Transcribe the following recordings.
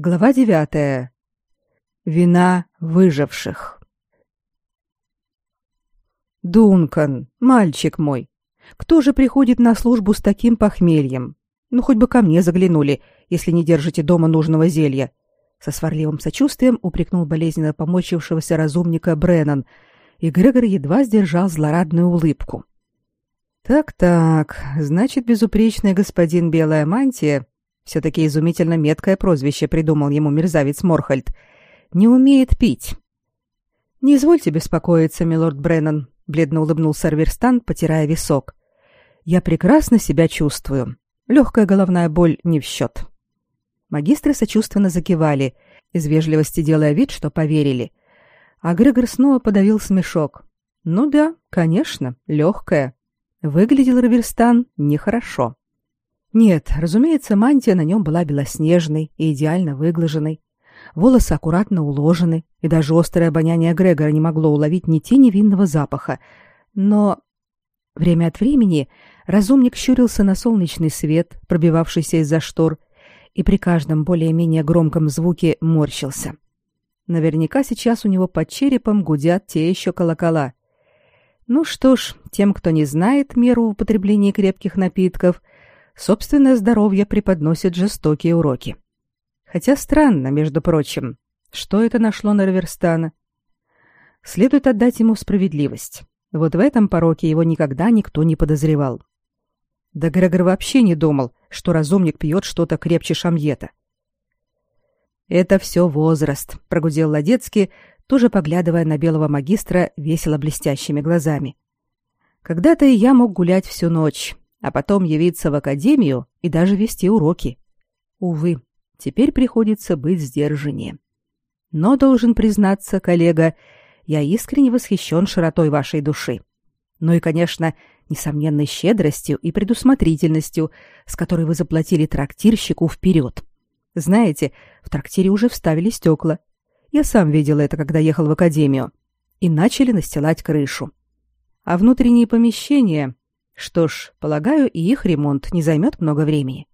Глава девятая. Вина выживших. Дункан, мальчик мой, кто же приходит на службу с таким похмельем? Ну хоть бы ко мне заглянули, если не держите дома нужного зелья. Со сварливым сочувствием упрекнул болезненно помочившегося разумника Бреннан, и Грегор едва сдержал злорадную улыбку. Так-так, значит, безупречный господин Белая мантия все-таки изумительно меткое прозвище придумал ему мерзавец Морхальд. Не умеет пить. Не извольте беспокоиться, милорд Бреннан, бледно улыбнулся Арверстан, потирая висок. Я прекрасно себя чувствую. Легкая головная боль не в счет. Магистры сочувственно закивали, из вежливости делая вид, что поверили. А Грегор снова подавил смешок. Ну да, конечно, легкая. Выглядел Раверстан нехорошо. Нет, разумеется, мантия на нем была белоснежной и идеально выглаженной. Волосы аккуратно уложены, и даже острое обоняние Грегора не могло уловить ни тени винного запаха. Но время от времени разумник щурился на солнечный свет, пробивавшийся из-за штор, и при каждом более-менее громком звуке морщился. Наверняка сейчас у него под черепом гудят те еще колокола. Ну что ж, тем, кто не знает меру употребления крепких напитков – собственное здоровье преподносит жестокие уроки. Хотя странно, между прочим, что это нашло на Раверстана. Следует отдать ему справедливость. Вот в этом пороке его никогда никто не подозревал. Да Грегор вообще не думал, что разумник пьет что-то крепче шамьета. «Это все возраст», — прогудел Ладецкий, тоже поглядывая на белого магистра весело блестящими глазами. «Когда-то и я мог гулять всю ночь, а потом явиться в академию и даже вести уроки. Увы, теперь приходится быть сдержаннее. Но должен признаться, коллега, я искренне восхищен широтой вашей души. Ну и, конечно, несомненной щедростью и предусмотрительностью, с которой вы заплатили трактирщику вперед. Знаете, в трактире уже вставили стекла. Я сам видел это, когда ехал в академию. И начали настилать крышу. А внутренние помещения что ж, полагаю, и их ремонт не займет много времени.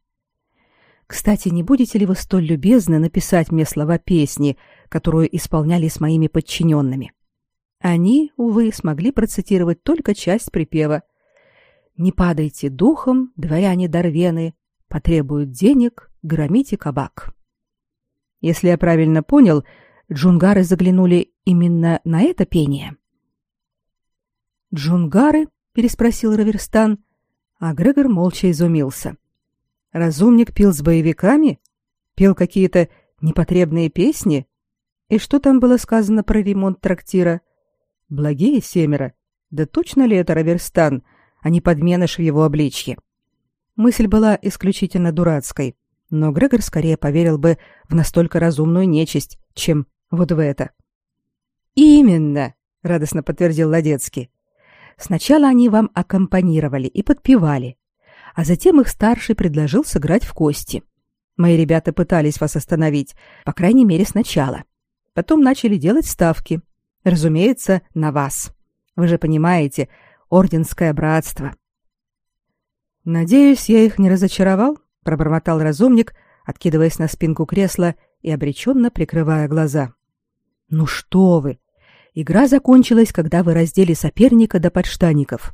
Кстати, не будете ли вы столь любезны написать мне слова песни, которую исполняли с моими подчиненными? Они, увы, смогли процитировать только часть припева. «Не падайте духом, дворяне Дарвены, потребуют денег, громите кабак». Если я правильно понял, джунгары заглянули именно на это пение. Джунгары переспросил Раверстан, а Грегор молча изумился. Разумник пил с боевиками? Пел какие-то непотребные песни? И что там было сказано про ремонт трактира? Благие семеро. Да точно ли это Раверстан, а не подменыш в его обличье? Мысль была исключительно дурацкой, но Грегор скорее поверил бы в настолько разумную нечисть, чем вот в это. «Именно!» — радостно подтвердил Ладецкий. Сначала они вам аккомпанировали и подпевали, а затем их старший предложил сыграть в кости. Мои ребята пытались вас остановить, по крайней мере, сначала. Потом начали делать ставки. Разумеется, на вас. Вы же понимаете, орденское братство. Надеюсь, я их не разочаровал, пробормотал разумник, откидываясь на спинку кресла и обреченно прикрывая глаза. Ну что вы? Игра закончилась, когда вы раздели соперника до подштаников.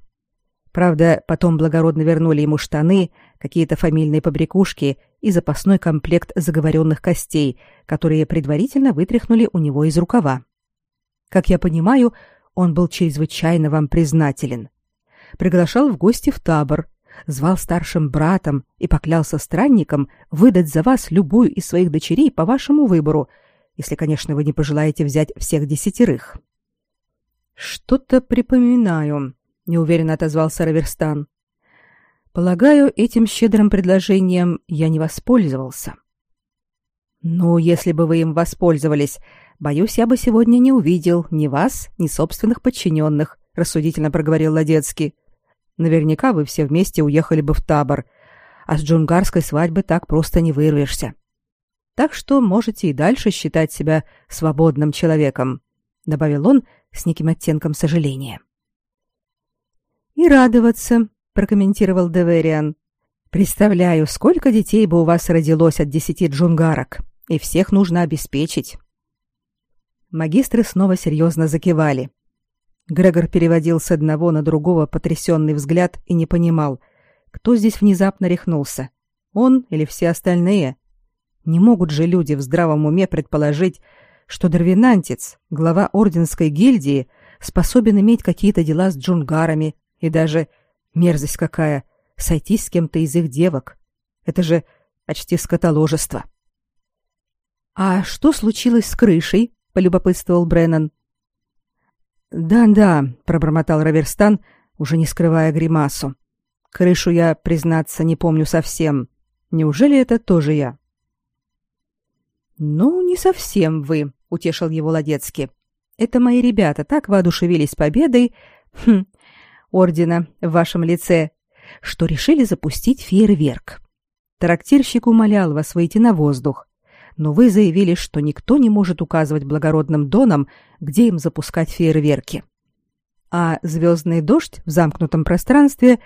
Правда, потом благородно вернули ему штаны, какие-то фамильные побрякушки и запасной комплект заговоренных костей, которые предварительно вытряхнули у него из рукава. Как я понимаю, он был чрезвычайно вам признателен. Приглашал в гости в табор, звал старшим братом и поклялся странникам выдать за вас любую из своих дочерей по вашему выбору, если, конечно, вы не пожелаете взять всех десятерых. Что-то припоминаю, неуверенно отозвался Раверстан. Полагаю, этим щедрым предложением я не воспользовался. Ну, если бы вы им воспользовались, боюсь, я бы сегодня не увидел ни вас, ни собственных подчиненных, рассудительно проговорил Ладецкий. Наверняка вы все вместе уехали бы в табор, а с джунгарской свадьбы так просто не вырвешься. Так что можете и дальше считать себя свободным человеком, добавил он с неким оттенком сожаления. И радоваться, прокомментировал Девериан. Представляю, сколько детей бы у вас родилось от десяти джунгарок. и всех нужно обеспечить. Магистры снова серьезно закивали. Грегор переводил с одного на другого потрясенный взгляд и не понимал, кто здесь внезапно рехнулся, он или все остальные. Не могут же люди в здравом уме предположить, что Дарвинантец, глава орденской гильдии, способен иметь какие-то дела с джунгарами и даже, мерзость какая, сойтись с кем-то из их девок. Это же почти скотоложество. «А что случилось с крышей?» — полюбопытствовал Бреннан. «Да-да», — пробормотал Раверстан, уже не скрывая гримасу. «Крышу я, признаться, не помню совсем. Неужели это тоже я?» «Ну, не совсем вы», — утешил его Ладецкий. «Это мои ребята так воодушевились победой хм, ордена в вашем лице, что решили запустить фейерверк. Трактирщик умолял вас выйти на воздух, но вы заявили, что никто не может указывать благородным донам, где им запускать фейерверки. А звездный дождь в замкнутом пространстве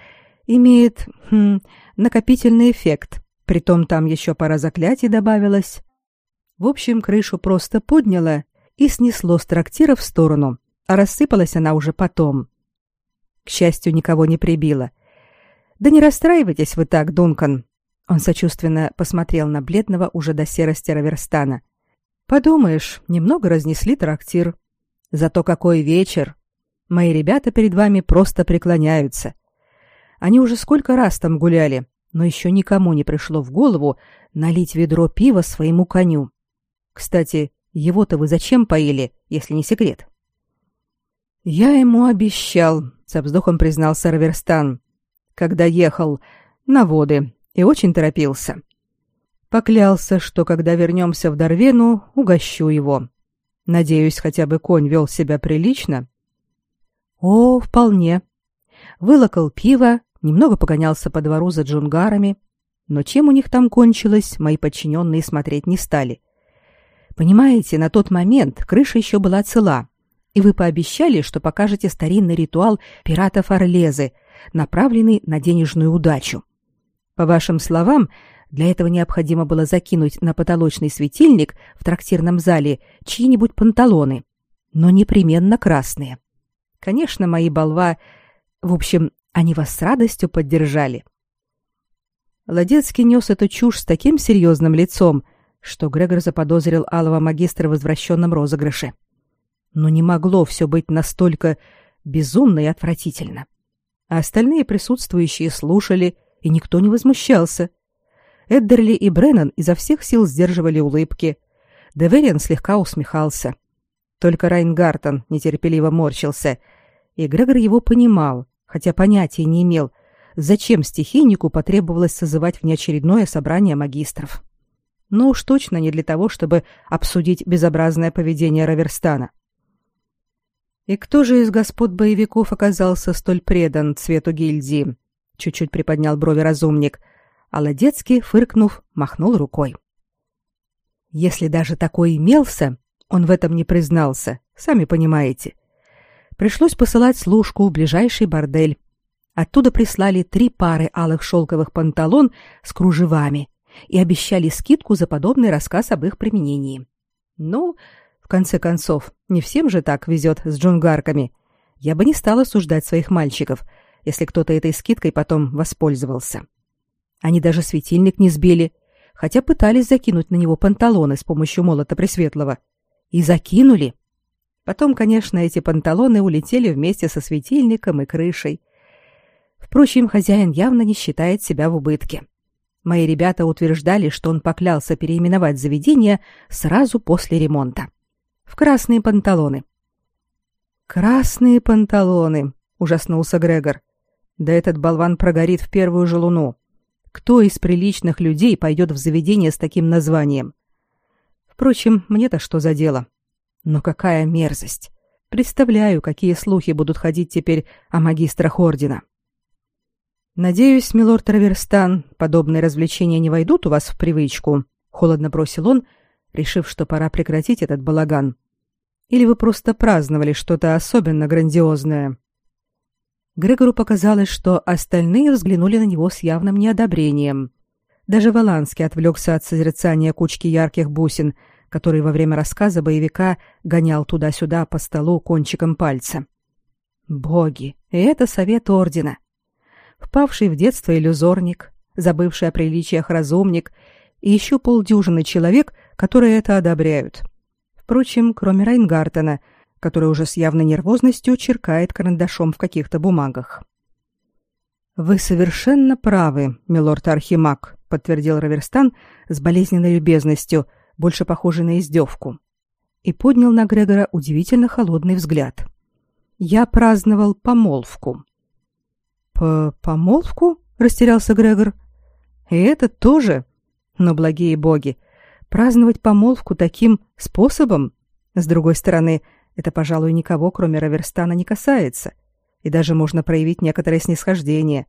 имеет хм, накопительный эффект. Притом там еще пара заклятий добавилось. В общем, крышу просто подняло и снесло с трактира в сторону, а рассыпалась она уже потом. К счастью, никого не прибило. Да не расстраивайтесь вы так, Дункан. Он сочувственно посмотрел на бледного уже до серости Раверстана. Подумаешь, немного разнесли трактир. Зато какой вечер! Мои ребята перед вами просто преклоняются. Они уже сколько раз там гуляли, но еще никому не пришло в голову налить ведро пива своему коню. Кстати, его-то вы зачем поили, если не секрет? Я ему обещал, со вздохом признался Раверстан, когда ехал на воды и очень торопился. Поклялся, что когда вернемся в Дарвену, угощу его. Надеюсь, хотя бы конь вел себя прилично. О, вполне. Вылокал пиво, немного погонялся по двору за джунгарами, но чем у них там кончилось, мои подчиненные смотреть не стали. Понимаете, на тот момент крыша еще была цела, и вы пообещали, что покажете старинный ритуал пиратов Орлезы, направленный на денежную удачу. По вашим словам, для этого необходимо было закинуть на потолочный светильник в трактирном зале чьи-нибудь панталоны, но непременно красные. Конечно, мои болва... В общем, они вас с радостью поддержали. Ладецкий нес эту чушь с таким серьезным лицом, что Грегор заподозрил алого магистра в возвращенном розыгрыше. Но не могло все быть настолько безумно и отвратительно. А остальные присутствующие слушали и никто не возмущался. Эддерли и Бреннан изо всех сил сдерживали улыбки. Девериан слегка усмехался. Только Райнгартен нетерпеливо морщился, и Грегор его понимал, хотя понятия не имел, зачем стихийнику потребовалось созывать внеочередное собрание магистров. Но уж точно не для того, чтобы обсудить безобразное поведение Раверстана. И кто же из господ боевиков оказался столь предан цвету гильдии? чуть-чуть приподнял брови разумник, а Ладецкий, фыркнув, махнул рукой. Если даже такой имелся, он в этом не признался, сами понимаете. Пришлось посылать служку в ближайший бордель. Оттуда прислали три пары алых шелковых панталон с кружевами и обещали скидку за подобный рассказ об их применении. Ну, в конце концов, не всем же так везет с джунгарками. Я бы не стала суждать своих мальчиков — если кто-то этой скидкой потом воспользовался. Они даже светильник не сбили, хотя пытались закинуть на него панталоны с помощью молота Пресветлого. И закинули. Потом, конечно, эти панталоны улетели вместе со светильником и крышей. Впрочем, хозяин явно не считает себя в убытке. Мои ребята утверждали, что он поклялся переименовать заведение сразу после ремонта. В красные панталоны. Красные панталоны, ужаснулся Грегор. Да этот болван прогорит в первую же луну. Кто из приличных людей пойдет в заведение с таким названием? Впрочем, мне-то что за дело? Но какая мерзость! Представляю, какие слухи будут ходить теперь о магистрах ордена. Надеюсь, милорд Раверстан, подобные развлечения не войдут у вас в привычку, холодно бросил он, решив, что пора прекратить этот балаган. Или вы просто праздновали что-то особенно грандиозное? Грегору показалось, что остальные взглянули на него с явным неодобрением. Даже Воланский отвлекся от созерцания кучки ярких бусин, которые во время рассказа боевика гонял туда-сюда по столу кончиком пальца. Боги, это совет ордена. Впавший в детство иллюзорник, забывший о приличиях разумник и еще полдюжины человек, которые это одобряют. Впрочем, кроме Райнгартена, который уже с явной нервозностью черкает карандашом в каких-то бумагах. Вы совершенно правы, милорд Архимаг, подтвердил Раверстан с болезненной любезностью, больше похожей на издевку, и поднял на Грегора удивительно холодный взгляд. Я праздновал помолвку. По помолвку? растерялся Грегор. И это тоже? Но благие боги, праздновать помолвку таким способом? С другой стороны, это, пожалуй, никого, кроме Раверстана, не касается, и даже можно проявить некоторое снисхождение.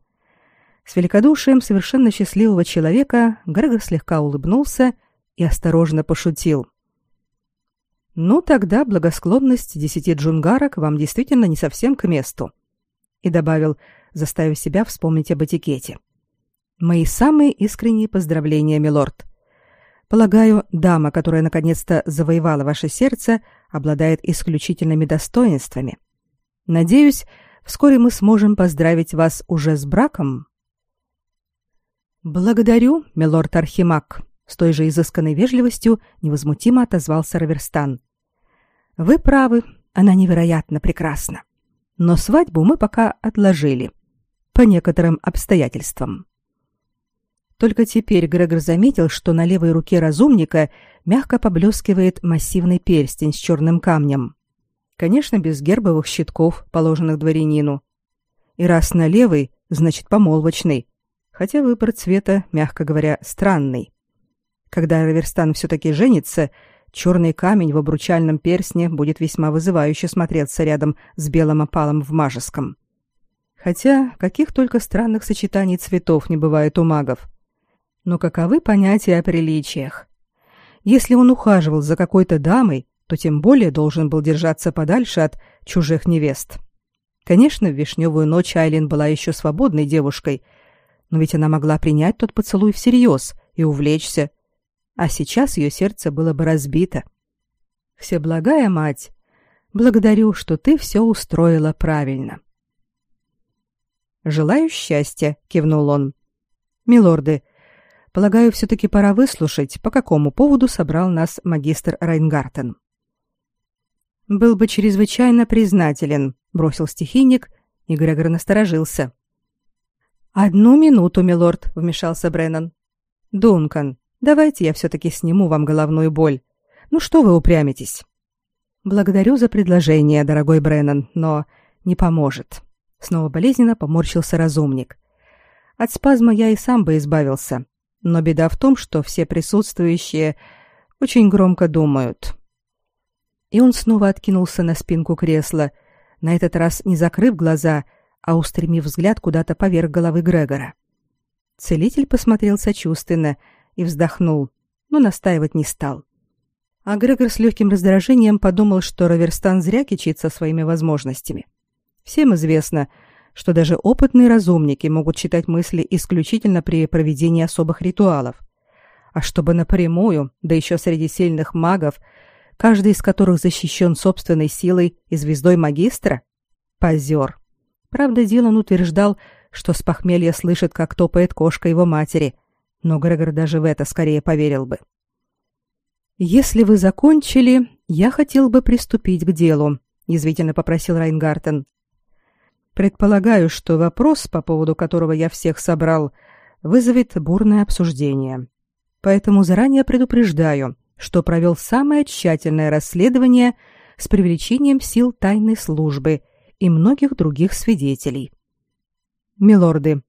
С великодушием совершенно счастливого человека Грегор слегка улыбнулся и осторожно пошутил. «Ну, тогда благосклонность десяти джунгарок вам действительно не совсем к месту», и добавил, заставив себя вспомнить об этикете. «Мои самые искренние поздравления, милорд. Полагаю, дама, которая наконец-то завоевала ваше сердце, обладает исключительными достоинствами. Надеюсь, вскоре мы сможем поздравить вас уже с браком». Благодарю, милорд Архимаг, с той же изысканной вежливостью невозмутимо отозвался Раверстан. Вы правы, она невероятно прекрасна. Но свадьбу мы пока отложили по некоторым обстоятельствам. Только теперь Грегор заметил, что на левой руке разумника мягко поблескивает массивный перстень с черным камнем. Конечно, без гербовых щитков, положенных дворянину. И раз на левый, значит помолвочный, хотя выбор цвета, мягко говоря, странный. Когда Раверстан все-таки женится, черный камень в обручальном перстне будет весьма вызывающе смотреться рядом с белым опалом в мажеском. Хотя каких только странных сочетаний цветов не бывает у магов. Но каковы понятия о приличиях? Если он ухаживал за какой-то дамой, то тем более должен был держаться подальше от чужих невест. Конечно, в вишневую ночь Айлин была еще свободной девушкой — но ведь она могла принять тот поцелуй всерьез и увлечься. А сейчас ее сердце было бы разбито. Всеблагая мать, благодарю, что ты все устроила правильно. Желаю счастья, кивнул он. Милорды, полагаю, все-таки пора выслушать, по какому поводу собрал нас магистр Райнгартен. Был бы чрезвычайно признателен, бросил стихийник, и Грегор насторожился. «Одну минуту, милорд», — вмешался Бреннан. «Дункан, давайте я все-таки сниму вам головную боль. Ну что вы упрямитесь?» «Благодарю за предложение, дорогой Бреннан, но не поможет». Снова болезненно поморщился разумник. От спазма я и сам бы избавился, но беда в том, что все присутствующие очень громко думают. И он снова откинулся на спинку кресла, на этот раз не закрыв глаза, а устремив взгляд куда-то поверх головы Грегора. Целитель посмотрел сочувственно и вздохнул, но настаивать не стал. А Грегор с легким раздражением подумал, что Раверстан зря кичится своими возможностями. Всем известно, что даже опытные разумники могут читать мысли исключительно при проведении особых ритуалов. А чтобы напрямую, да еще среди сильных магов, каждый из которых защищен собственной силой и звездой магистра? Позер. Правда, Дилан утверждал, что с похмелья слышит, как топает кошка его матери, но Грегор даже в это скорее поверил бы. «Если вы закончили, я хотел бы приступить к делу», — язвительно попросил Райнгартен. «Предполагаю, что вопрос, по поводу которого я всех собрал, вызовет бурное обсуждение. Поэтому заранее предупреждаю, что провел самое тщательное расследование с привлечением сил тайной службы — и многих других свидетелей. Милорды,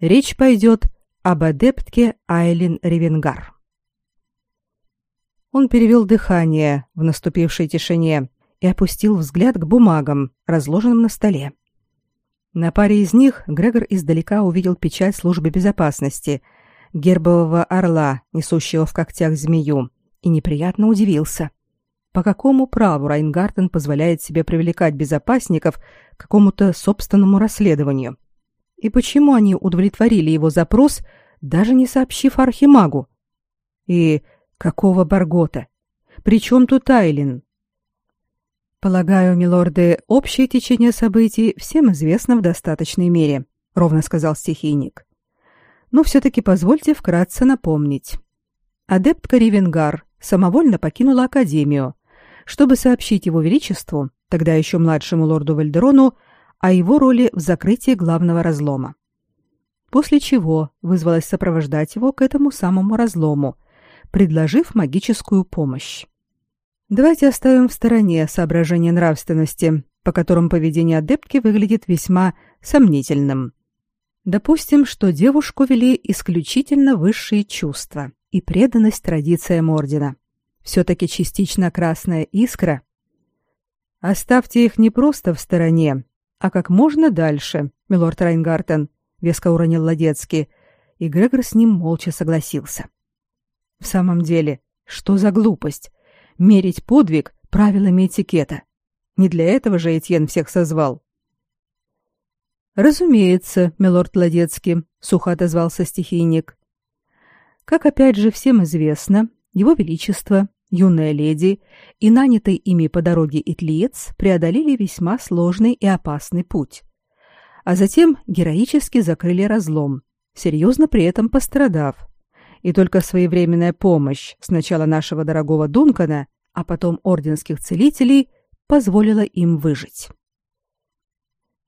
речь пойдет об адептке Айлин Ревенгар. Он перевел дыхание в наступившей тишине и опустил взгляд к бумагам, разложенным на столе. На паре из них Грегор издалека увидел печать службы безопасности, гербового орла, несущего в когтях змею, и неприятно удивился. По какому праву Райнгартен позволяет себе привлекать безопасников к какому-то собственному расследованию? И почему они удовлетворили его запрос, даже не сообщив архимагу. И какого Баргота? Причем тут Айлин? Полагаю, милорды, общее течение событий всем известно в достаточной мере, ровно сказал стихийник. Но все-таки позвольте вкратце напомнить. Адепт Каривенгар самовольно покинула Академию, чтобы сообщить его величеству, тогда еще младшему лорду Вальдерону, о его роли в закрытии главного разлома. После чего вызвалась сопровождать его к этому самому разлому, предложив магическую помощь. Давайте оставим в стороне соображения нравственности, по которым поведение адептки выглядит весьма сомнительным. Допустим, что девушку вели исключительно высшие чувства и преданность традициям ордена. Все-таки частично красная искра. Оставьте их не просто в стороне, а как можно дальше, милорд Райнгартен, веско уронил Ладецкий, и Грегор с ним молча согласился. В самом деле, что за глупость? Мерить подвиг правилами этикета. Не для этого же Этьен всех созвал. Разумеется, милорд Ладецкий, сухо отозвался стихийник. Как опять же всем известно, его величество, юная леди и нанятый ими по дороге итлиец преодолели весьма сложный и опасный путь. А затем героически закрыли разлом, серьезно при этом пострадав. И только своевременная помощь сначала нашего дорогого Дункана, а потом орденских целителей позволила им выжить.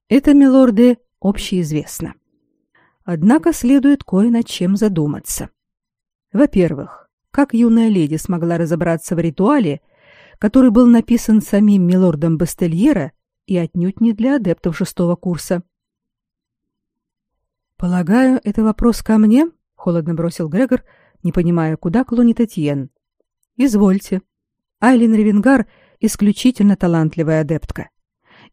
Это, милорды, общеизвестно. Однако следует кое над чем задуматься. Во-первых, как юная леди смогла разобраться в ритуале, который был написан самим милордом Бастельера и отнюдь не для адептов шестого курса. «Полагаю, это вопрос ко мне?» — холодно бросил Грегор, не понимая, куда клонит Этьен. «Извольте. Айлин Ревенгар — исключительно талантливая адептка.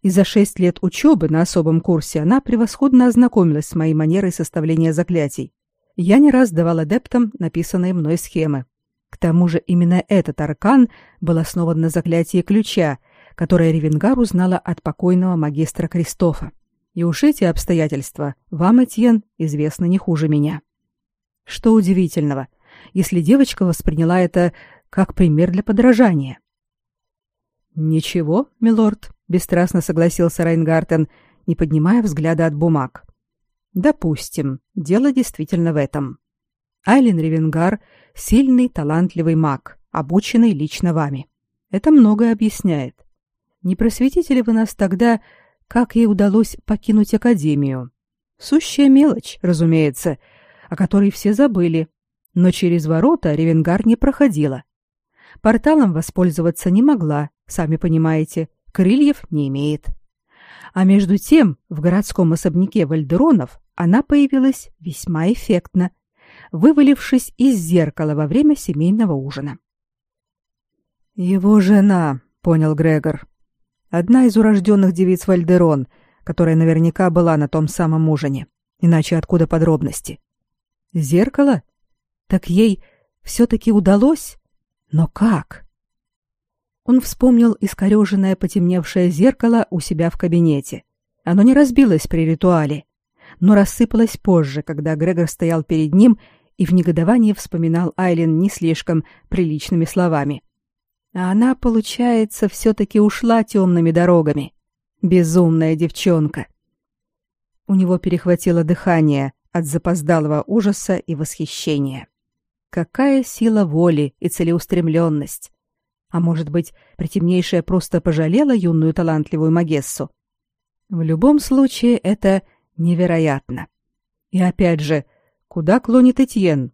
И за шесть лет учебы на особом курсе она превосходно ознакомилась с моей манерой составления заклятий я не раз давал адептам написанные мной схемы. К тому же именно этот аркан был основан на заклятии ключа, которое Ревенгар узнала от покойного магистра Кристофа. И уж эти обстоятельства вам, Этьен, известны не хуже меня. Что удивительного, если девочка восприняла это как пример для подражания. Ничего, милорд, бесстрастно согласился Райнгартен, не поднимая взгляда от бумаг. Допустим, дело действительно в этом. Айлин Ревенгар — сильный, талантливый маг, обученный лично вами. Это многое объясняет. Не просветите ли вы нас тогда, как ей удалось покинуть Академию? Сущая мелочь, разумеется, о которой все забыли. Но через ворота Ревенгар не проходила. Порталом воспользоваться не могла, сами понимаете, крыльев не имеет. А между тем в городском особняке Вальдеронов она появилась весьма эффектно, вывалившись из зеркала во время семейного ужина. «Его жена», — понял Грегор. «Одна из урожденных девиц Вальдерон, которая наверняка была на том самом ужине. Иначе откуда подробности?» «Зеркало? Так ей все-таки удалось? Но как?» Он вспомнил искореженное потемневшее зеркало у себя в кабинете. Оно не разбилось при ритуале, но рассыпалась позже, когда Грегор стоял перед ним и в негодовании вспоминал Айлин не слишком приличными словами. А она, получается, все-таки ушла темными дорогами. Безумная девчонка. У него перехватило дыхание от запоздалого ужаса и восхищения. Какая сила воли и целеустремленность! А может быть, притемнейшая просто пожалела юную талантливую Магессу? В любом случае, это Невероятно. И опять же, куда клонит Этьен?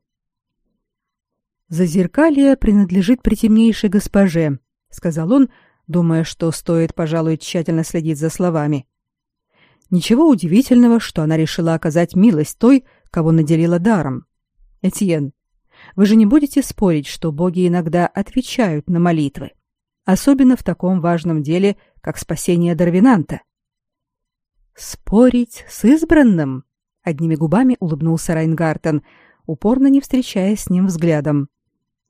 Зазеркалье принадлежит притемнейшей госпоже, сказал он, думая, что стоит, пожалуй, тщательно следить за словами. Ничего удивительного, что она решила оказать милость той, кого наделила даром. Этьен, вы же не будете спорить, что боги иногда отвечают на молитвы, особенно в таком важном деле, как спасение Дарвинанта. Спорить с избранным? Одними губами улыбнулся Райнгартен, упорно не встречаясь с ним взглядом.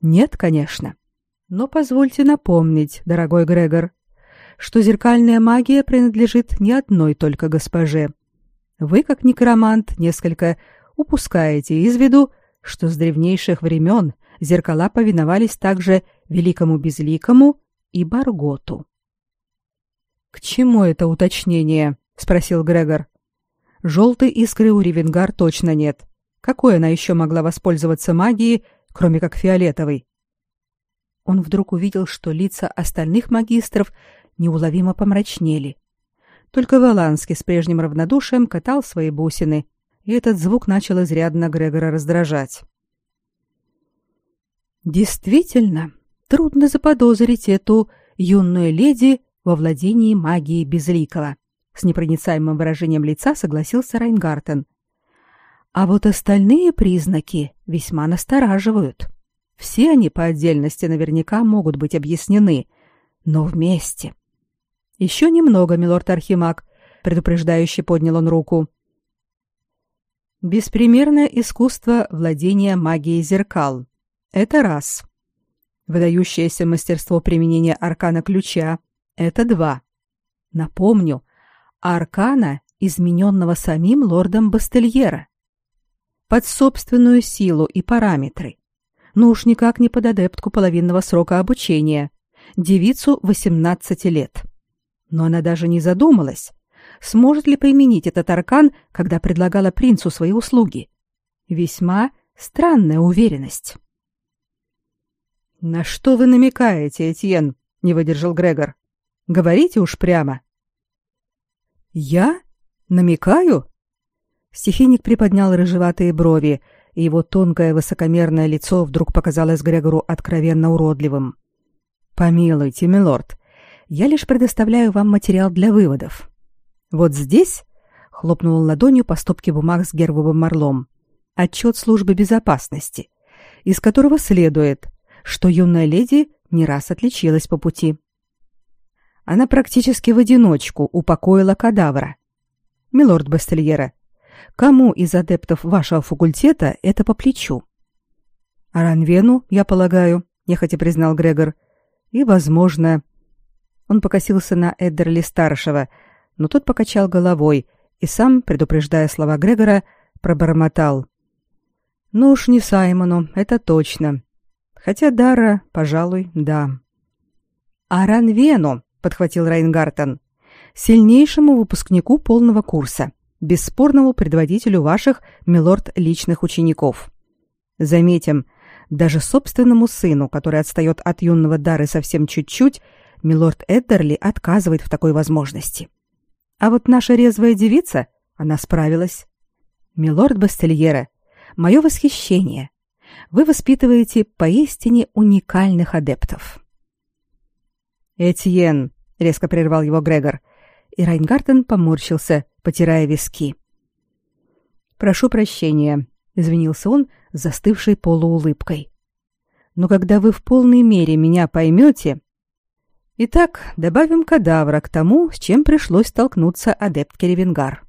Нет, конечно. Но позвольте напомнить, дорогой Грегор, что зеркальная магия принадлежит не одной только госпоже. Вы, как некромант, несколько упускаете из виду, что с древнейших времен зеркала повиновались также великому безликому и Барготу. К чему это уточнение? спросил Грегор. Желтой искры у Ревенгар точно нет. Какой она еще могла воспользоваться магией, кроме как фиолетовой? Он вдруг увидел, что лица остальных магистров неуловимо помрачнели. Только Валанский с прежним равнодушием катал свои бусины, и этот звук начал изрядно Грегора раздражать. Действительно, трудно заподозрить эту юную леди во владении магией безликого. С непроницаемым выражением лица согласился Райнгартен. А вот остальные признаки весьма настораживают. Все они по отдельности наверняка могут быть объяснены, но вместе. Еще немного, милорд Архимаг, предупреждающе поднял он руку. Беспримерное искусство владения магией зеркал. Это раз. Выдающееся мастерство применения аркана ключа. Это два. Напомню, аркана, измененного самим лордом Бастельера. Под собственную силу и параметры. Но уж никак не под адептку половинного срока обучения. Девицу 18 лет. Но она даже не задумалась, сможет ли применить этот аркан, когда предлагала принцу свои услуги. Весьма странная уверенность. «На что вы намекаете, Этьен?» — не выдержал Грегор. «Говорите уж прямо». «Я? Намекаю?» Стихийник приподнял рыжеватые брови, и его тонкое высокомерное лицо вдруг показалось Грегору откровенно уродливым. «Помилуйте, милорд, я лишь предоставляю вам материал для выводов. Вот здесь, хлопнул ладонью по стопке бумаг с гербовым морлом, отчет службы безопасности, из которого следует, что юная леди не раз отличилась по пути. Она практически в одиночку упокоила кадавра. Милорд Бастельера, кому из адептов вашего факультета это по плечу? Аранвену, я полагаю, нехотя признал Грегор. И, возможно, он покосился на Эддерли старшего, но тот покачал головой и сам, предупреждая слова Грегора, пробормотал: "Ну уж не Саймону, это точно. Хотя Дара, пожалуй, да". "А Ранвену", подхватил Райнгартен, "сильнейшему выпускнику полного курса, бесспорному предводителю ваших милорд личных учеников. Заметим, даже собственному сыну, который отстает от юного Дары совсем чуть-чуть, милорд Эддерли отказывает в такой возможности. А вот наша резвая девица, она справилась. Милорд Бастельера, мое восхищение. Вы воспитываете поистине уникальных адептов. Этьен, резко прервал его Грегор, и Райнгартен поморщился, потирая виски. Прошу прощения, извинился он, застывшей полуулыбкой. Но когда вы в полной мере меня поймете, Итак, добавим кадавра к тому, с чем пришлось столкнуться адептке Ревенгар.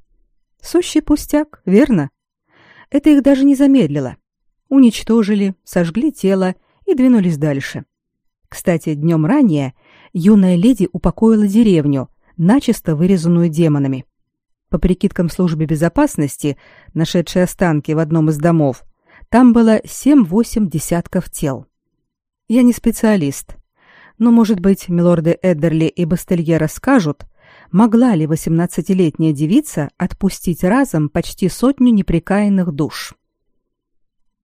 Сущий пустяк, верно? Это их даже не замедлило. Уничтожили, сожгли тело и двинулись дальше. Кстати, днем ранее юная леди упокоила деревню, начисто вырезанную демонами. По прикидкам службы безопасности, нашедшей останки в одном из домов, там было 7-8 десятков тел. Я не специалист, но, может быть, милорды Эддерли и Бастелье расскажут, могла ли восемнадцатилетняя девица отпустить разом почти сотню непрекаянных душ.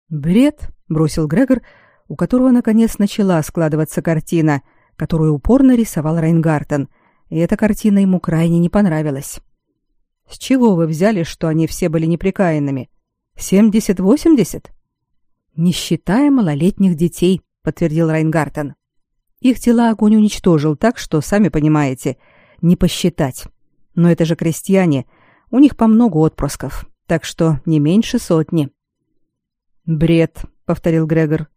«Бред», — бросил Грегор, у которого, наконец, начала складываться картина, которую упорно рисовал Рейнгартен, и эта картина ему крайне не понравилась. «С чего вы взяли, что они все были непрекаянными? Семьдесят-восемьдесят?» «Не считая малолетних детей», — подтвердил Рейнгартен. Их тела огонь уничтожил так, что, сами понимаете, не посчитать. Но это же крестьяне, у них по много отпрысков, так что не меньше сотни. «Бред», — повторил Грегор.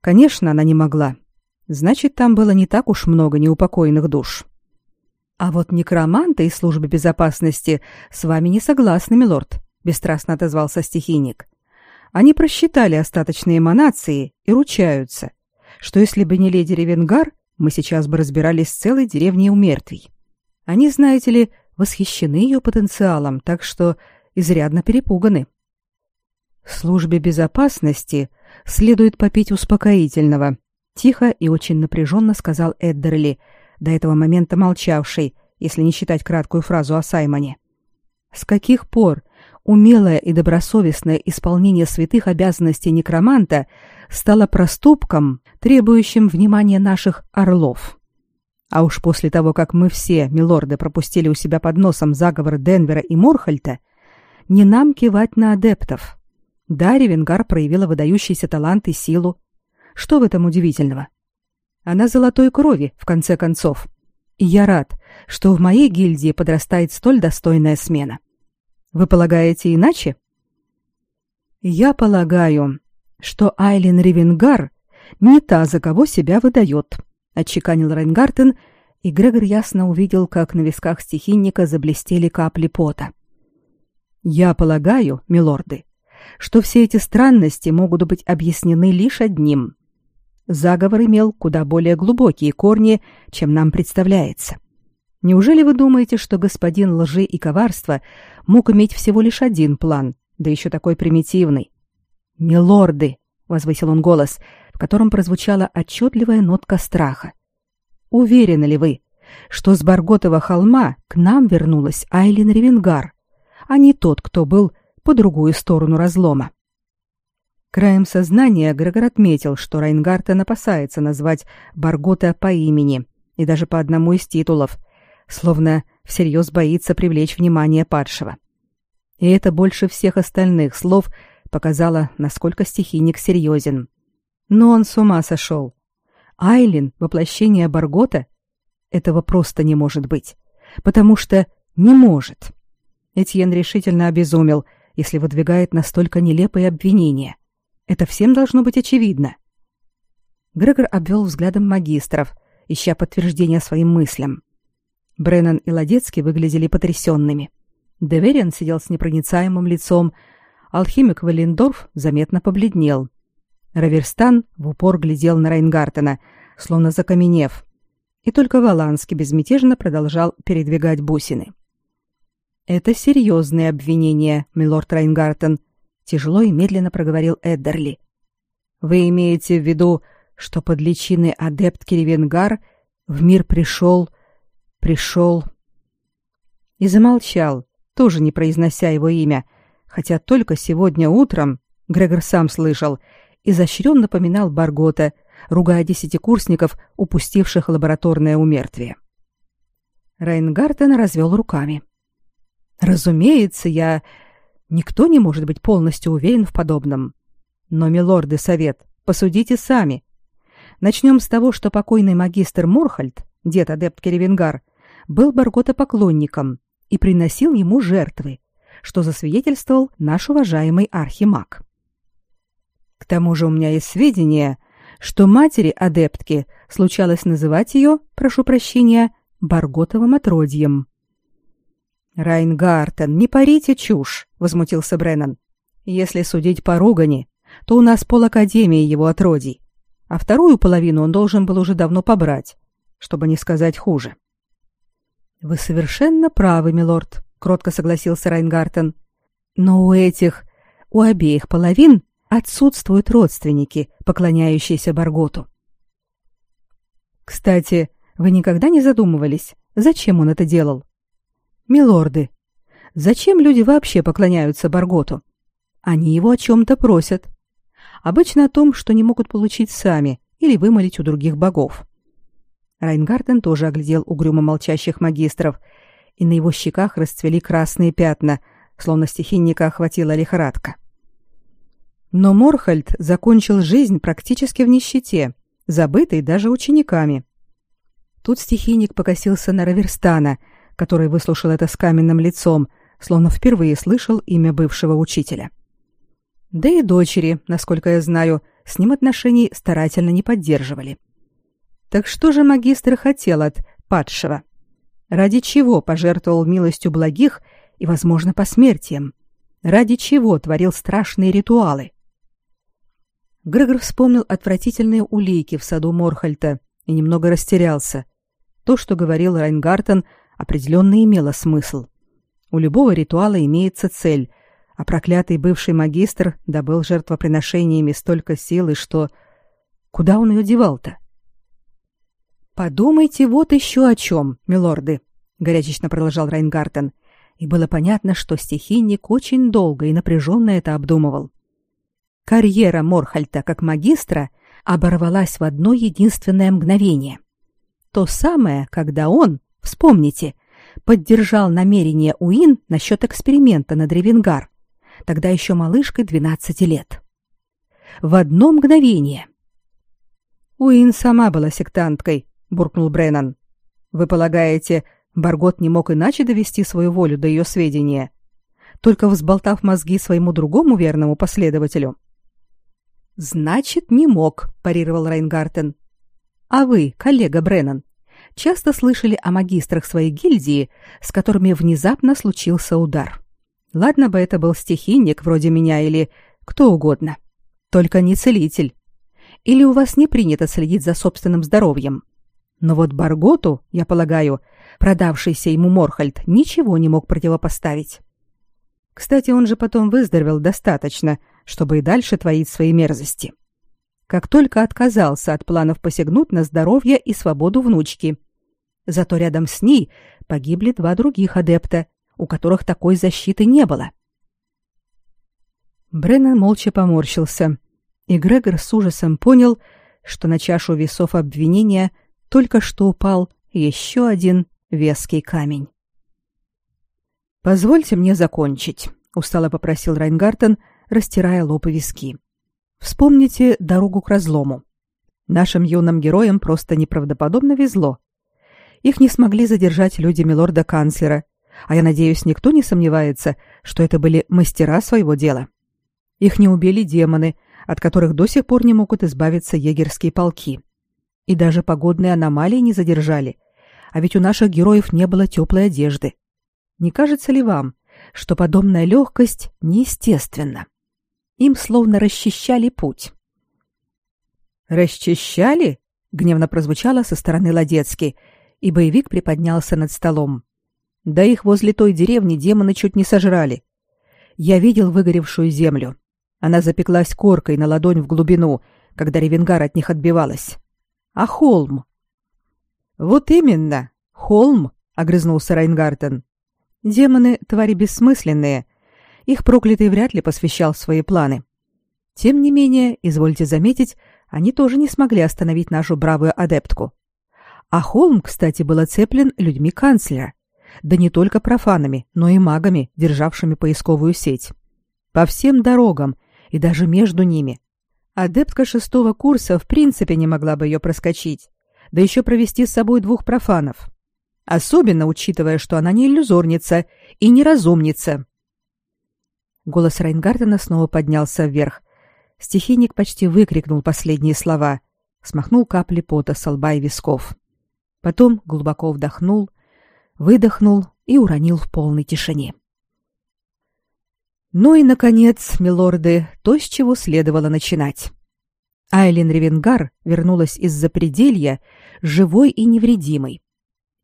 «Конечно, она не могла. Значит, там было не так уж много неупокоенных душ». «А вот некроманты из службы безопасности с вами не согласны, милорд», — бесстрастно отозвался стихийник. «Они просчитали остаточные эманации и ручаются что если бы не леди Ревенгар, мы сейчас бы разбирались с целой деревней у мертвей. Они, знаете ли, восхищены ее потенциалом, так что изрядно перепуганы. Службе безопасности следует попить успокоительного, тихо и очень напряженно сказал Эддерли, до этого момента молчавший, если не считать краткую фразу о Саймоне. С каких пор умелое и добросовестное исполнение святых обязанностей некроманта стало проступком, требующим внимания наших орлов? А уж после того, как мы все, милорды, пропустили у себя под носом заговор Денвера и Морхальта, не нам кивать на адептов. Да, Ревенгар проявила выдающийся талант и силу. Что в этом удивительного? Она золотой крови, в конце концов. И я рад, что в моей гильдии подрастает столь достойная смена. Вы полагаете иначе? Я полагаю, что Айлин Ревенгар не та, за кого себя выдает, отчеканил Рейнгартен, и Грегор ясно увидел, как на висках стихийника заблестели капли пота. Я полагаю, милорды, что все эти странности могут быть объяснены лишь одним. Заговор имел куда более глубокие корни, чем нам представляется. Неужели вы думаете, что господин лжи и коварства мог иметь всего лишь один план, да еще такой примитивный? «Милорды!» — возвысил он голос, в котором прозвучала отчетливая нотка страха. «Уверены ли вы, что с Барготова холма к нам вернулась Айлин Ревенгар, а не тот, кто был по другую сторону разлома?» Краем сознания Грегор отметил, что Райнгартен опасается назвать Баргота по имени и даже по одному из титулов, словно всерьез боится привлечь внимание падшего. И это больше всех остальных слов показало, насколько стихийник серьезен. Но он с ума сошел. Айлин, воплощение Баргота, этого просто не может быть, потому что не может. Этьен решительно обезумел, если выдвигает настолько нелепые обвинения. Это всем должно быть очевидно. Грегор обвел взглядом магистров, ища подтверждения своим мыслям. Бреннан и Ладецкий выглядели потрясенными. Девериан сидел с непроницаемым лицом, алхимик Валендорф заметно побледнел. Раверстан в упор глядел на Райнгартена, словно закаменев, и только Валанский безмятежно продолжал передвигать бусины. «Это серьезные обвинения, милорд Райнгартен», — тяжело и медленно проговорил Эддерли. «Вы имеете в виду, что под личиной адепт Киривенгар в мир пришел пришел и замолчал, тоже не произнося его имя, хотя только сегодня утром Грегор сам слышал, изощренно напоминал Баргота, ругая десятикурсников, упустивших лабораторное умертвие. Райнгартен развел руками. «Разумеется, я... Никто не может быть полностью уверен в подобном. Но, милорды, совет, посудите сами. Начнем с того, что покойный магистр Морхальд, дед адепт Керевенгар, был Баргота поклонником и приносил ему жертвы, что засвидетельствовал наш уважаемый архимаг. К тому же у меня есть сведения, что матери адептки случалось называть ее, прошу прощения, Барготовым отродьем. Райнгартен, не парите чушь, возмутился Бреннан. Если судить по ругани, то у нас пол академии его отродий, а вторую половину он должен был уже давно побрать, чтобы не сказать хуже. Вы совершенно правы, милорд, кротко согласился Райнгартен. Но у этих, у обеих половин отсутствуют родственники, поклоняющиеся Барготу. Кстати, вы никогда не задумывались, зачем он это делал? Милорды, зачем люди вообще поклоняются Барготу? Они его о чем-то просят. Обычно о том, что не могут получить сами или вымолить у других богов. Райнгартен тоже оглядел угрюмо молчащих магистров, и на его щеках расцвели красные пятна, словно стихийника охватила лихорадка. Но Морхальд закончил жизнь практически в нищете, забытый даже учениками. Тут стихийник покосился на Раверстана, который выслушал это с каменным лицом, словно впервые слышал имя бывшего учителя. Да и дочери, насколько я знаю, с ним отношений старательно не поддерживали. Так что же магистр хотел от падшего? Ради чего пожертвовал милостью благих и, возможно, посмертием? Ради чего творил страшные ритуалы? Грегор вспомнил отвратительные улики в саду Морхальта и немного растерялся. То, что говорил Райнгартен, определенно имело смысл. У любого ритуала имеется цель, а проклятый бывший магистр добыл жертвоприношениями столько силы, что... Куда он ее девал-то? «Подумайте вот еще о чем, милорды», — горячечно продолжал Райнгартен, и было понятно, что стихийник очень долго и напряженно это обдумывал. Карьера Морхальта как магистра оборвалась в одно единственное мгновение. То самое, когда он, вспомните, поддержал намерение Уин насчет эксперимента на Древенгар, тогда еще малышкой 12 лет. В одно мгновение. Уин сама была сектанткой, буркнул Бреннан. Вы полагаете, Баргот не мог иначе довести свою волю до ее сведения, только взболтав мозги своему другому верному последователю? Значит, не мог, парировал Райнгартен. А вы, коллега Бреннан, часто слышали о магистрах своей гильдии, с которыми внезапно случился удар. Ладно бы это был стихийник вроде меня или кто угодно. Только не целитель. Или у вас не принято следить за собственным здоровьем? Но вот Барготу, я полагаю, продавшийся ему Морхальд ничего не мог противопоставить. Кстати, он же потом выздоровел достаточно, чтобы и дальше творить свои мерзости. Как только отказался от планов посягнуть на здоровье и свободу внучки. Зато рядом с ней погибли два других адепта, у которых такой защиты не было. Бреннан молча поморщился, и Грегор с ужасом понял, что на чашу весов обвинения только что упал еще один веский камень. «Позвольте мне закончить», — устало попросил Райнгартен, растирая лоб и виски. «Вспомните дорогу к разлому. Нашим юным героям просто неправдоподобно везло. Их не смогли задержать люди милорда-канцлера, а я надеюсь, никто не сомневается, что это были мастера своего дела. Их не убили демоны, от которых до сих пор не могут избавиться егерские полки. И даже погодные аномалии не задержали. А ведь у наших героев не было теплой одежды. Не кажется ли вам, что подобная легкость неестественна? Им словно расчищали путь. «Расчищали?» — гневно прозвучало со стороны Ладецки, и боевик приподнялся над столом. Да их возле той деревни демоны чуть не сожрали. Я видел выгоревшую землю. Она запеклась коркой на ладонь в глубину, когда ревенгар от них отбивалась. А холм? Вот именно, холм, огрызнулся Райнгартен. Демоны твари бессмысленные. Их проклятый вряд ли посвящал свои планы. Тем не менее, извольте заметить, они тоже не смогли остановить нашу бравую адептку. А холм, кстати, был оцеплен людьми канцлера да не только профанами, но и магами, державшими поисковую сеть. По всем дорогам и даже между ними. Адептка шестого курса в принципе не могла бы ее проскочить, да еще провести с собой двух профанов. Особенно учитывая, что она не иллюзорница и не разумница. Голос Райнгардена снова поднялся вверх. Стихийник почти выкрикнул последние слова, смахнул капли пота с лба и висков. Потом глубоко вдохнул выдохнул и уронил в полной тишине. Ну и, наконец, милорды, то, с чего следовало начинать. Айлин Ревенгар вернулась из запределья живой и невредимой.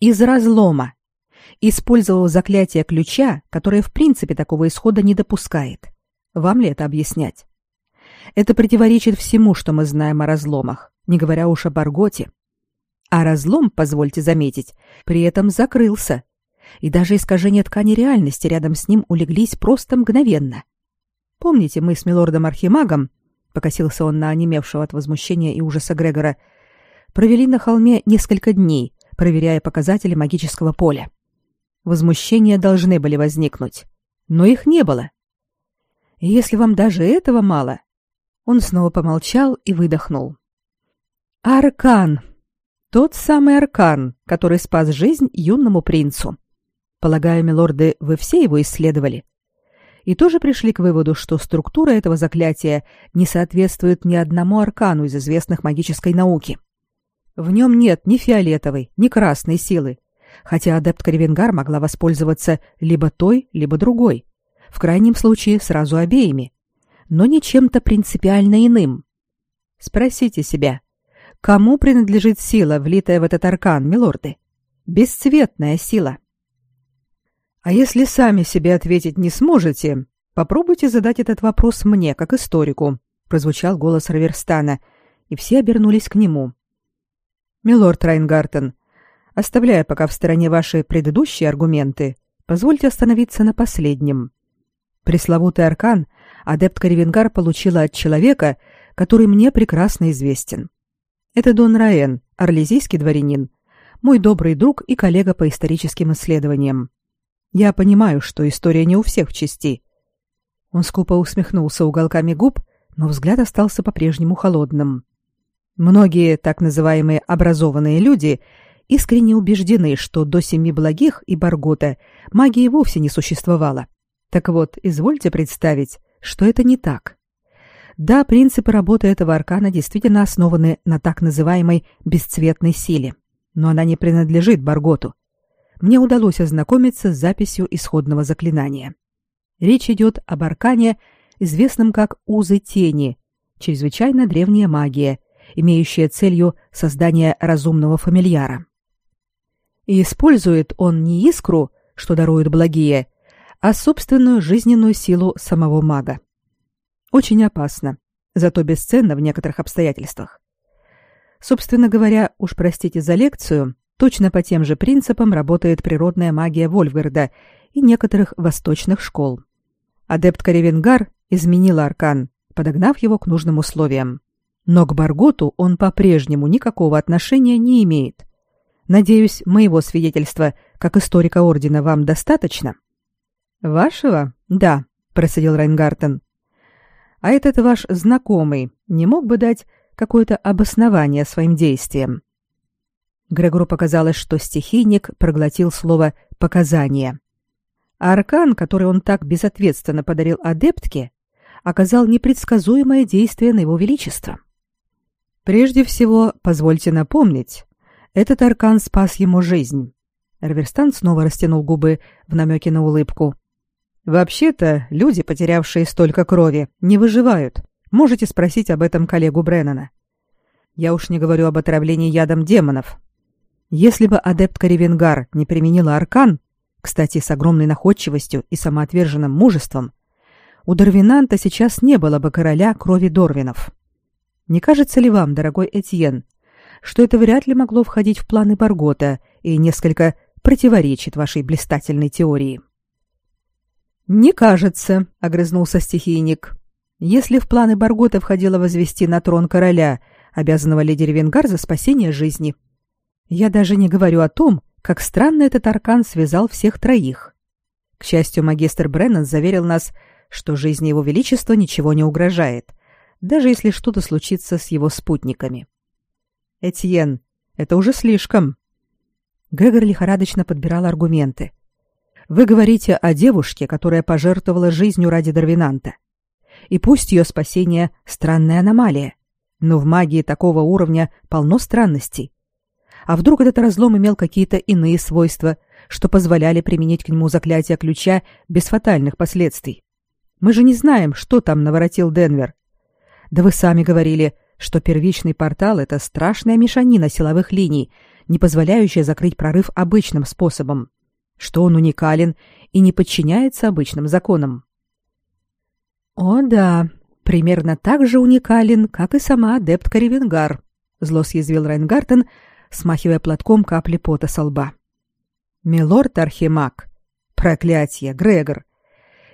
Из разлома. Использовав заклятие ключа, которое в принципе такого исхода не допускает. Вам ли это объяснять? Это противоречит всему, что мы знаем о разломах, не говоря уж о Барготе. А разлом, позвольте заметить, при этом закрылся. И даже искажения ткани реальности рядом с ним улеглись просто мгновенно. Помните, мы с милордом Архимагом, покосился он на онемевшего от возмущения и ужаса Грегора, провели на холме несколько дней, проверяя показатели магического поля. Возмущения должны были возникнуть, но их не было. И если вам даже этого мало, он снова помолчал и выдохнул. Аркан, тот самый аркан, который спас жизнь юному принцу. Полагаю, милорды, вы все его исследовали. И тоже пришли к выводу, что структура этого заклятия не соответствует ни одному аркану из известных магической науки. В нем нет ни фиолетовой, ни красной силы, хотя адепт Кривенгар могла воспользоваться либо той, либо другой, в крайнем случае сразу обеими, но не чем-то принципиально иным. Спросите себя, Кому принадлежит сила, влитая в этот аркан, милорды? Бесцветная сила. А если сами себе ответить не сможете, Попробуйте задать этот вопрос мне, как историку, прозвучал голос Раверстана, и все обернулись к нему. Милорд Райнгартен, оставляя пока в стороне ваши предыдущие аргументы, позвольте остановиться на последнем. Пресловутый аркан адепт Каревенгар получила от человека, который мне прекрасно известен. Это Дон Раен, орлезийский дворянин, мой добрый друг и коллега по историческим исследованиям. Я понимаю, что история не у всех в чести. Он скупо усмехнулся уголками губ, но взгляд остался по-прежнему холодным. Многие так называемые образованные люди искренне убеждены, что до семи благих и Баргота магии вовсе не существовало. Так вот, извольте представить, что это не так. Да, принципы работы этого аркана действительно основаны на так называемой бесцветной силе, но она не принадлежит Барготу. Мне удалось ознакомиться с записью исходного заклинания. Речь идет об аркане, известном как узы тени, чрезвычайно древняя магия, имеющая целью создание разумного фамильяра. И использует он не искру, что дарует благие, а собственную жизненную силу самого мага. Очень опасно, зато бесценно в некоторых обстоятельствах. Собственно говоря, уж простите за лекцию, точно по тем же принципам работает природная магия Вольфгарда и некоторых восточных школ. Адепт Каревенгар изменил аркан, подогнав его к нужным условиям. Но к Барготу он по-прежнему никакого отношения не имеет. Надеюсь, моего свидетельства как историка ордена вам достаточно? Вашего? Да, процедил Райнгартен. А этот ваш знакомый не мог бы дать какое-то обоснование своим действиям? Грегору показалось, что стихийник проглотил слово «показание». А аркан, который он так безответственно подарил адептке, оказал непредсказуемое действие на его величество. Прежде всего, позвольте напомнить, этот аркан спас ему жизнь. Раверстан снова растянул губы в намеке на улыбку. Вообще-то, люди, потерявшие столько крови, не выживают. Можете спросить об этом коллегу Бреннана. Я уж не говорю об отравлении ядом демонов. Если бы адепт Каревенгар не применила аркан, кстати, с огромной находчивостью и самоотверженным мужеством, у Дорвинанта сейчас не было бы короля крови Дорвинов. Не кажется ли вам, дорогой Этьен, что это вряд ли могло входить в планы Баргота и несколько противоречит вашей блистательной теории? Не кажется, огрызнулся стихийник. Если в планы Баргота входило возвести на трон короля, обязанного леди Ревенгар за спасение жизни. Я даже не говорю о том, как странно этот аркан связал всех троих. К счастью, магистр Бреннан заверил нас, что жизни его величества ничего не угрожает, даже если что-то случится с его спутниками. Этьен, это уже слишком. Грегор лихорадочно подбирал аргументы. Вы говорите о девушке, которая пожертвовала жизнью ради Дарвинанта. И пусть ее спасение — странная аномалия, но в магии такого уровня полно странностей. А вдруг этот разлом имел какие-то иные свойства, что позволяли применить к нему заклятие ключа без фатальных последствий? Мы же не знаем, что там наворотил Денвер. Да вы сами говорили, что первичный портал — это страшная мешанина силовых линий, не позволяющая закрыть прорыв обычным способом, что он уникален и не подчиняется обычным законам. О да, примерно так же уникален, как и сама адептка Ревенгар, зло съязвил Райнгартен, смахивая платком капли пота со лба. Милорд Архимаг, проклятие, Грегор.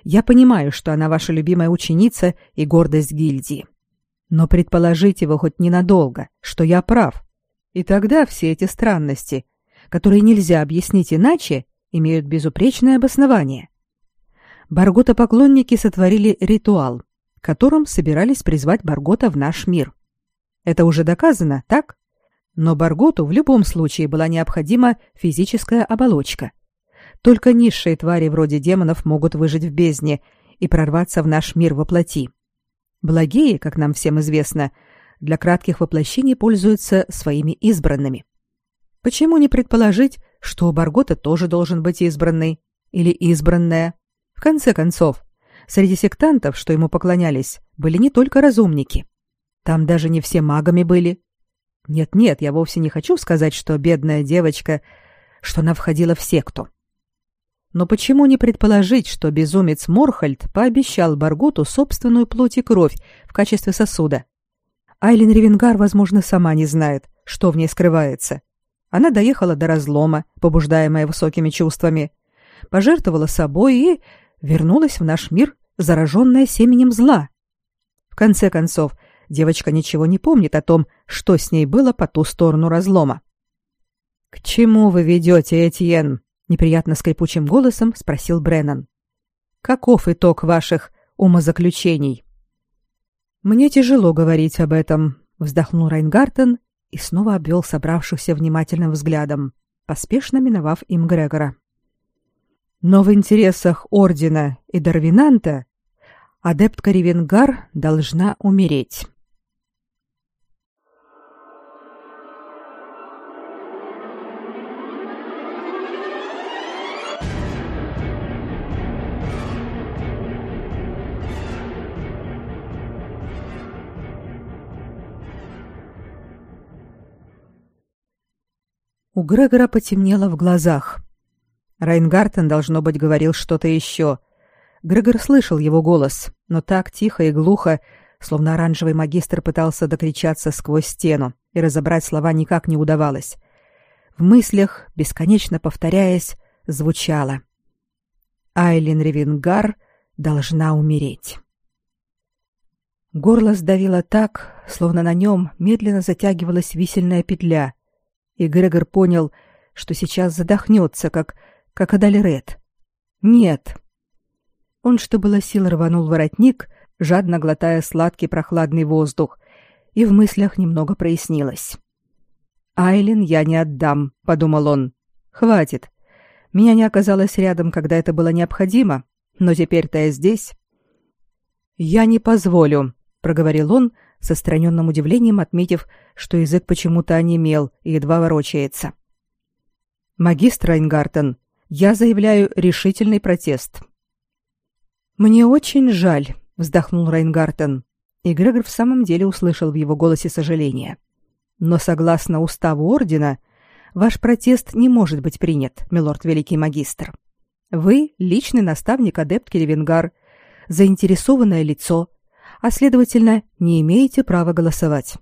Я понимаю, что она ваша любимая ученица и гордость гильдии. Но предположите вы хоть ненадолго, что я прав. И тогда все эти странности, которые нельзя объяснить иначе, имеют безупречное обоснование. Баргота-поклонники сотворили ритуал, которым собирались призвать Баргота в наш мир. Это уже доказано, так? Но Барготу в любом случае была необходима физическая оболочка. Только низшие твари вроде демонов могут выжить в бездне и прорваться в наш мир во плоти. Благие, как нам всем известно, для кратких воплощений пользуются своими избранными. Почему не предположить, что у Баргота тоже должен быть избранный или избранная? В конце концов, среди сектантов, что ему поклонялись, были не только разумники. Там даже не все магами были. Нет-нет, я вовсе не хочу сказать, что бедная девочка, что она входила в секту. Но почему не предположить, что безумец Морхальд пообещал Барготу собственную плоть и кровь в качестве сосуда? Айлин Ревенгар, возможно, сама не знает, что в ней скрывается. Она доехала до разлома, побуждаемая высокими чувствами, пожертвовала собой и вернулась в наш мир, зараженная семенем зла. В конце концов, девочка ничего не помнит о том, что с ней было по ту сторону разлома. «К чему вы ведете, Этьен?» — неприятно скрипучим голосом спросил Бреннан. «Каков итог ваших умозаключений?» «Мне тяжело говорить об этом», — вздохнул Райнгартен и снова обвел собравшихся внимательным взглядом, поспешно миновав им Грегора. Но в интересах Ордена и Дарвинанта адептка Ревенгар должна умереть. У Грегора потемнело в глазах. Райнгартен, должно быть, говорил что-то еще. Грегор слышал его голос, но так тихо и глухо, словно оранжевый магистр пытался докричаться сквозь стену, и разобрать слова никак не удавалось. В мыслях, бесконечно повторяясь, звучало. «Айлин Ревенгар должна умереть». Горло сдавило так, словно на нем медленно затягивалась висельная петля, и Грегор понял, что сейчас задохнется, как, как Адалерет. Нет. Он, что было сил, рванул воротник, жадно глотая сладкий прохладный воздух, и в мыслях немного прояснилось. «Айлин я не отдам», — подумал он. «Хватит. Меня не оказалось рядом, когда это было необходимо, но теперь-то я здесь». «Я не позволю», — проговорил он, с отстраненным удивлением отметив, что язык почему-то онемел и едва ворочается. «Магистр Райнгартен, я заявляю решительный протест». «Мне очень жаль», — вздохнул Райнгартен, и Грегор в самом деле услышал в его голосе сожаление. «Но согласно уставу Ордена, ваш протест не может быть принят, милорд Великий Магистр. Вы — личный наставник адепт Келевенгар, заинтересованное лицо, а следовательно, не имеете права голосовать.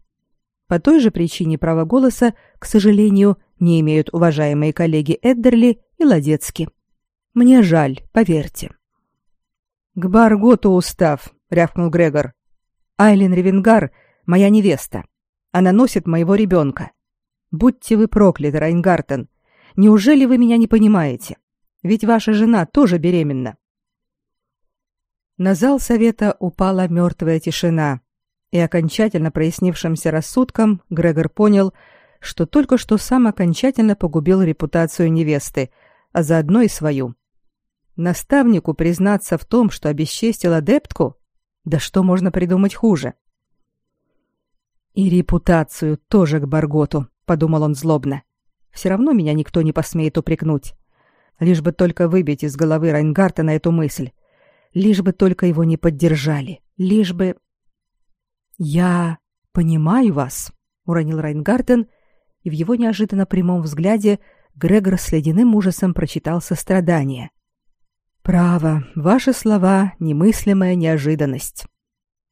По той же причине права голоса, к сожалению, не имеют уважаемые коллеги Эддерли и Ладецки. Мне жаль, поверьте. К Барготу устав, рявкнул Грегор. Айлин Ревенгар моя невеста. Она носит моего ребенка. Будьте вы прокляты, Райнгартен. Неужели вы меня не понимаете? Ведь ваша жена тоже беременна. На зал совета упала мертвая тишина, и окончательно прояснившимся рассудком Грегор понял, что только что сам окончательно погубил репутацию невесты, а заодно и свою. Наставнику признаться в том, что обесчестил адептку? Да что можно придумать хуже? И репутацию тоже к Барготу, подумал он злобно. Все равно меня никто не посмеет упрекнуть. Лишь бы только выбить из головы Райнгарта на эту мысль лишь бы только его не поддержали, лишь бы... «Я понимаю вас», — уронил Райнгартен, и в его неожиданно прямом взгляде Грегор с ледяным ужасом прочитал сострадание. «Право, ваши слова — немыслимая неожиданность.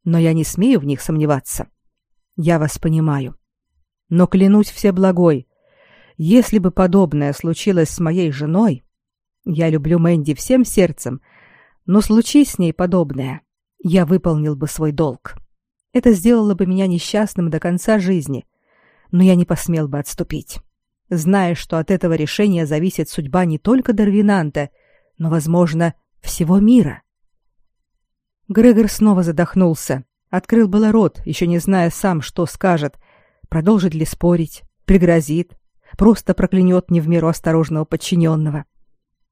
Но я не смею в них сомневаться. Я вас понимаю. Но клянусь все благой, если бы подобное случилось с моей женой, я люблю Мэнди всем сердцем — но случись с ней подобное, я выполнил бы свой долг. Это сделало бы меня несчастным до конца жизни, но я не посмел бы отступить, зная, что от этого решения зависит судьба не только Дарвинанта, но, возможно, всего мира. Грегор снова задохнулся, открыл было рот, еще не зная сам, что скажет, продолжит ли спорить, пригрозит, просто проклянет не в меру осторожного подчиненного.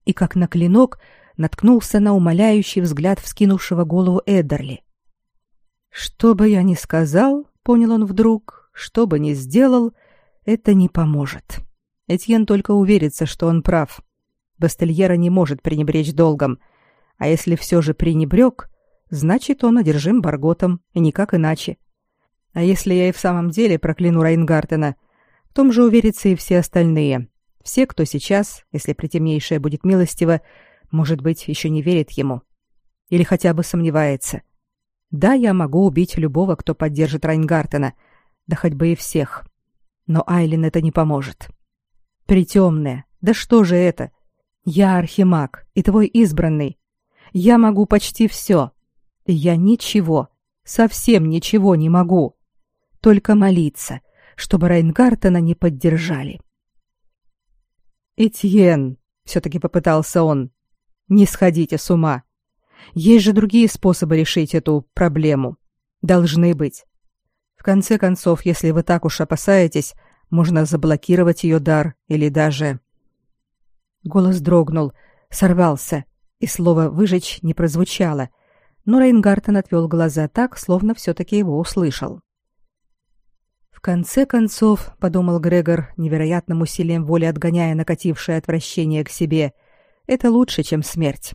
И как на клинок наткнулся на умоляющий взгляд вскинувшего голову Эддерли. «Что бы я ни сказал, — понял он вдруг, — что бы ни сделал, это не поможет. Этьен только уверится, что он прав. Бастельера не может пренебречь долгом, а если все же пренебрег, значит, он одержим Барготом, и никак иначе. А если я и в самом деле прокляну Райнгартена, в том же уверятся и все остальные, все, кто сейчас, если притемнейшая будет милостива, Может быть, еще не верит ему. Или хотя бы сомневается. Да, я могу убить любого, кто поддержит Райнгартена, да хоть бы и всех. Но Айлин это не поможет. Притемная, да что же это? Я архимаг и твой избранный. Я могу почти все. И я ничего, совсем ничего не могу. Только молиться, чтобы Райнгартена не поддержали. Этьен, все-таки попытался он, не сходите с ума. Есть же другие способы решить эту проблему. Должны быть. В конце концов, если вы так уж опасаетесь, можно заблокировать ее дар или даже... Голос дрогнул, сорвался, и слово «выжечь» не прозвучало, но Рейнгартен отвел глаза так, словно все-таки его услышал. В конце концов, подумал Грегор, невероятным усилием воли отгоняя накатившее отвращение к себе, это лучше, чем смерть.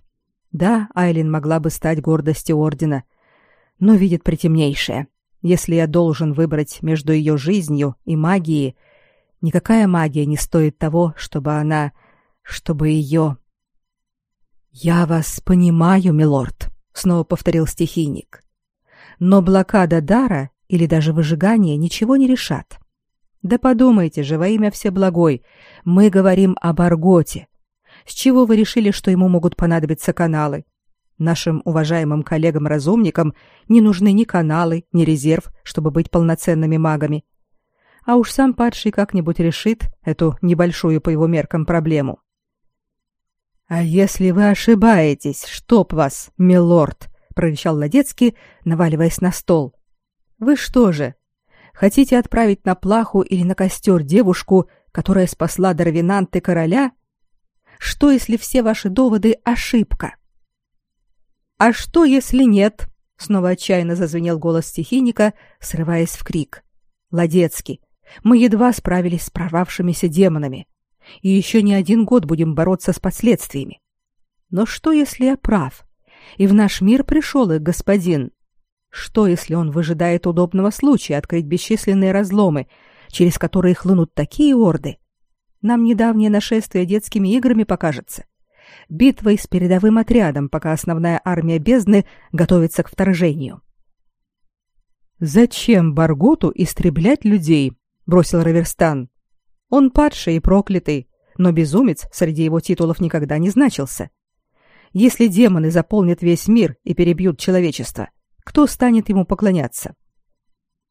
Да, Айлин могла бы стать гордостью ордена, но видит притемнейшее. Если я должен выбрать между ее жизнью и магией, никакая магия не стоит того, чтобы она... чтобы ее... «Я вас понимаю, милорд», — снова повторил стихийник. «Но блокада дара или даже выжигание ничего не решат. Да подумайте же, во имя Всеблагой, мы говорим об Арготе. С чего вы решили, что ему могут понадобиться каналы? Нашим уважаемым коллегам-разумникам не нужны ни каналы, ни резерв, чтобы быть полноценными магами. А уж сам падший как-нибудь решит эту небольшую по его меркам проблему. А если вы ошибаетесь, чтоб вас, милорд, прорычал Ладецкий, наваливаясь на стол. Вы что же, хотите отправить на плаху или на костер девушку, которая спасла Дарвинанты короля? Что, если все ваши доводы ошибка? А что, если нет? Снова отчаянно зазвенел голос стихийника, срываясь в крик. Ладецкий, мы едва справились с прорвавшимися демонами, и еще не один год будем бороться с последствиями. Но что, если я прав, и в наш мир пришел их господин? Что, если он выжидает удобного случая открыть бесчисленные разломы, через которые хлынут такие орды? Нам недавнее нашествие детскими играми покажется битвой с передовым отрядом, пока основная армия бездны готовится к вторжению. Зачем Барготу истреблять людей? бросил Раверстан. Он падший и проклятый, но безумец среди его титулов никогда не значился. Если демоны заполнят весь мир и перебьют человечество, кто станет ему поклоняться?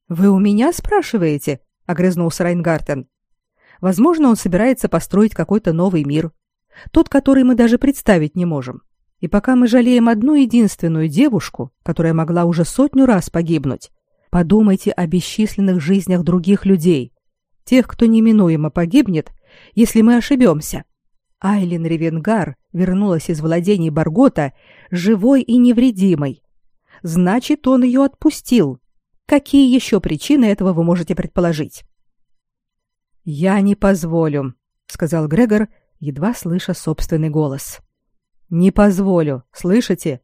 Вы у меня спрашиваете? огрызнулся Райнгартен. Возможно, он собирается построить какой-то новый мир, тот, который мы даже представить не можем. И пока мы жалеем одну единственную девушку, которая могла уже сотню раз погибнуть, подумайте о бесчисленных жизнях других людей, тех, кто неминуемо погибнет, если мы ошибемся. Айлин Ревенгар вернулась из владений Баргота живой и невредимой. Значит, он ее отпустил. Какие еще причины этого вы можете предположить? Я не позволю, сказал Грегор едва слыша собственный голос. Не позволю, слышите?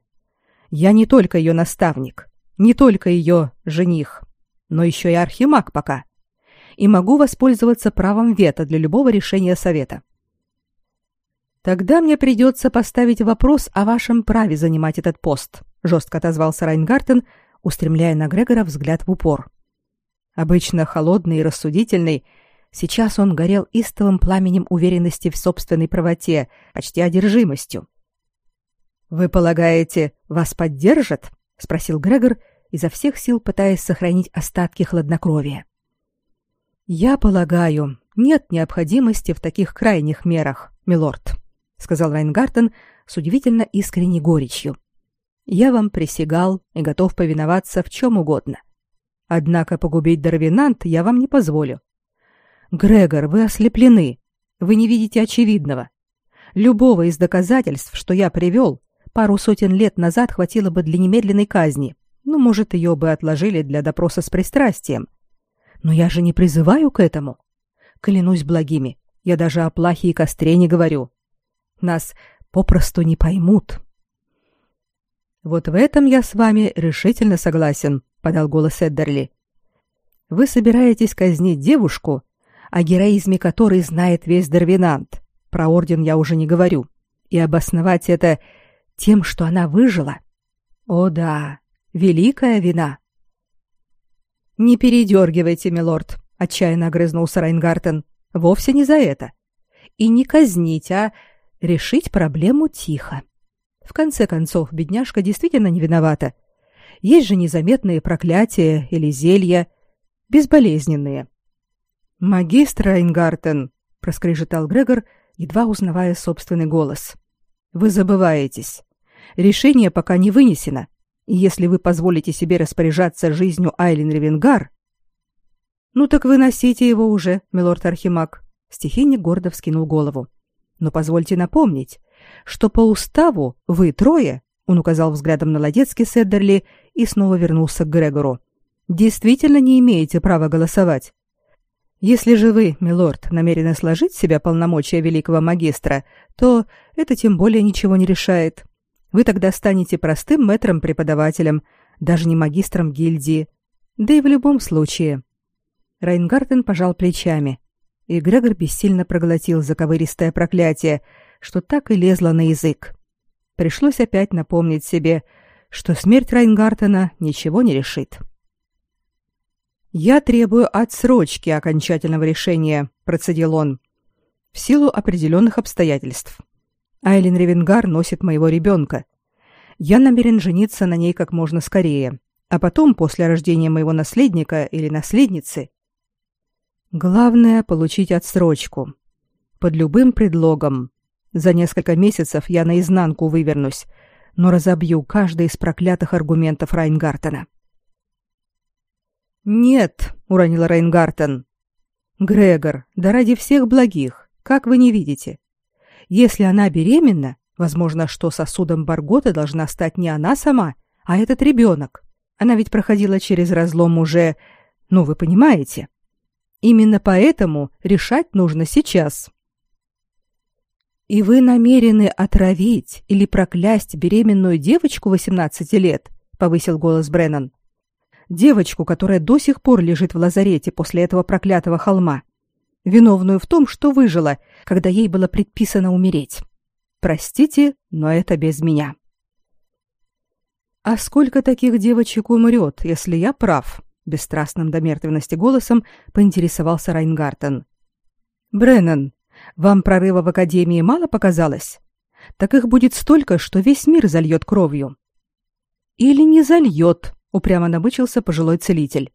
Я не только ее наставник, не только ее жених, но еще и архимаг пока. И могу воспользоваться правом вето для любого решения совета. Тогда мне придется поставить вопрос о вашем праве занимать этот пост, жестко отозвался Райнгартен, устремляя на Грегора взгляд в упор. Обычно холодный и рассудительный, Сейчас он горел истовым пламенем уверенности в собственной правоте, почти одержимостью. Вы полагаете, вас поддержат? спросил Грегор, изо всех сил пытаясь сохранить остатки хладнокровия. Я полагаю, нет необходимости в таких крайних мерах, милорд, сказал Райнгартен с удивительно искренней горечью. Я вам присягал и готов повиноваться в чем угодно. Однако погубить Дарвинант я вам не позволю. Грегор, вы ослеплены. Вы не видите очевидного. Любого из доказательств, что я привел, пару сотен лет назад хватило бы для немедленной казни. Ну, может, ее бы отложили для допроса с пристрастием. Но я же не призываю к этому. Клянусь благими, я даже о плахе и костре не говорю. Нас попросту не поймут. Вот в этом я с вами решительно согласен, подал голос Эддерли. Вы собираетесь казнить девушку, о героизме которой знает весь Дарвинант. Про орден я уже не говорю. И обосновать это тем, что она выжила. О да, великая вина. Не передергивайте, милорд, отчаянно огрызнулся Райнгартен. Вовсе не за это. И не казнить, а решить проблему тихо. В конце концов, бедняжка действительно не виновата. Есть же незаметные проклятия или зелья, безболезненные. Магистр Райнгартен, проскрежетал Грегор, едва узнавая собственный голос. Вы забываетесь. Решение пока не вынесено. И если вы позволите себе распоряжаться жизнью Айлин Ревенгар, ну так выносите его уже, милорд Архимаг. Стихийник гордо вскинул голову. Но позвольте напомнить, что по уставу вы трое, он указал взглядом на Ладецкий Седдерли и снова вернулся к Грегору. Действительно не имеете права голосовать. Если же вы, милорд, намерены сложить себя полномочия великого магистра, то это тем более ничего не решает. Вы тогда станете простым мэтром-преподавателем, даже не магистром гильдии. Да и в любом случае. Райнгартен пожал плечами, и Грегор бессильно проглотил заковыристое проклятие, что так и лезло на язык. Пришлось опять напомнить себе, что смерть Райнгартена ничего не решит. Я требую отсрочки окончательного решения, процедил он. В силу определенных обстоятельств. Айлин Ревенгар носит моего ребенка. Я намерен жениться на ней как можно скорее, а потом, после рождения моего наследника или наследницы, главное получить отсрочку под любым предлогом. За несколько месяцев я наизнанку вывернусь, но разобью каждый из проклятых аргументов Райнгартена. «Нет», — уронила Рейнгартен. «Грегор, да ради всех благих, как вы не видите? Если она беременна, возможно, что сосудом Баргота должна стать не она сама, а этот ребенок. Она ведь проходила через разлом уже... Ну, вы понимаете. Именно поэтому решать нужно сейчас». «И вы намерены отравить или проклясть беременную девочку 18 лет?» — повысил голос Бреннан девочку, которая до сих пор лежит в лазарете после этого проклятого холма, виновную в том, что выжила, когда ей было предписано умереть. Простите, но это без меня. А сколько таких девочек умрет, если я прав? бесстрастным до мертвенности голосом поинтересовался Райнгартен. Бреннан, вам прорыва в академии мало показалось? Так их будет столько, что весь мир зальет кровью. Или не зальет, упрямо набычился пожилой целитель.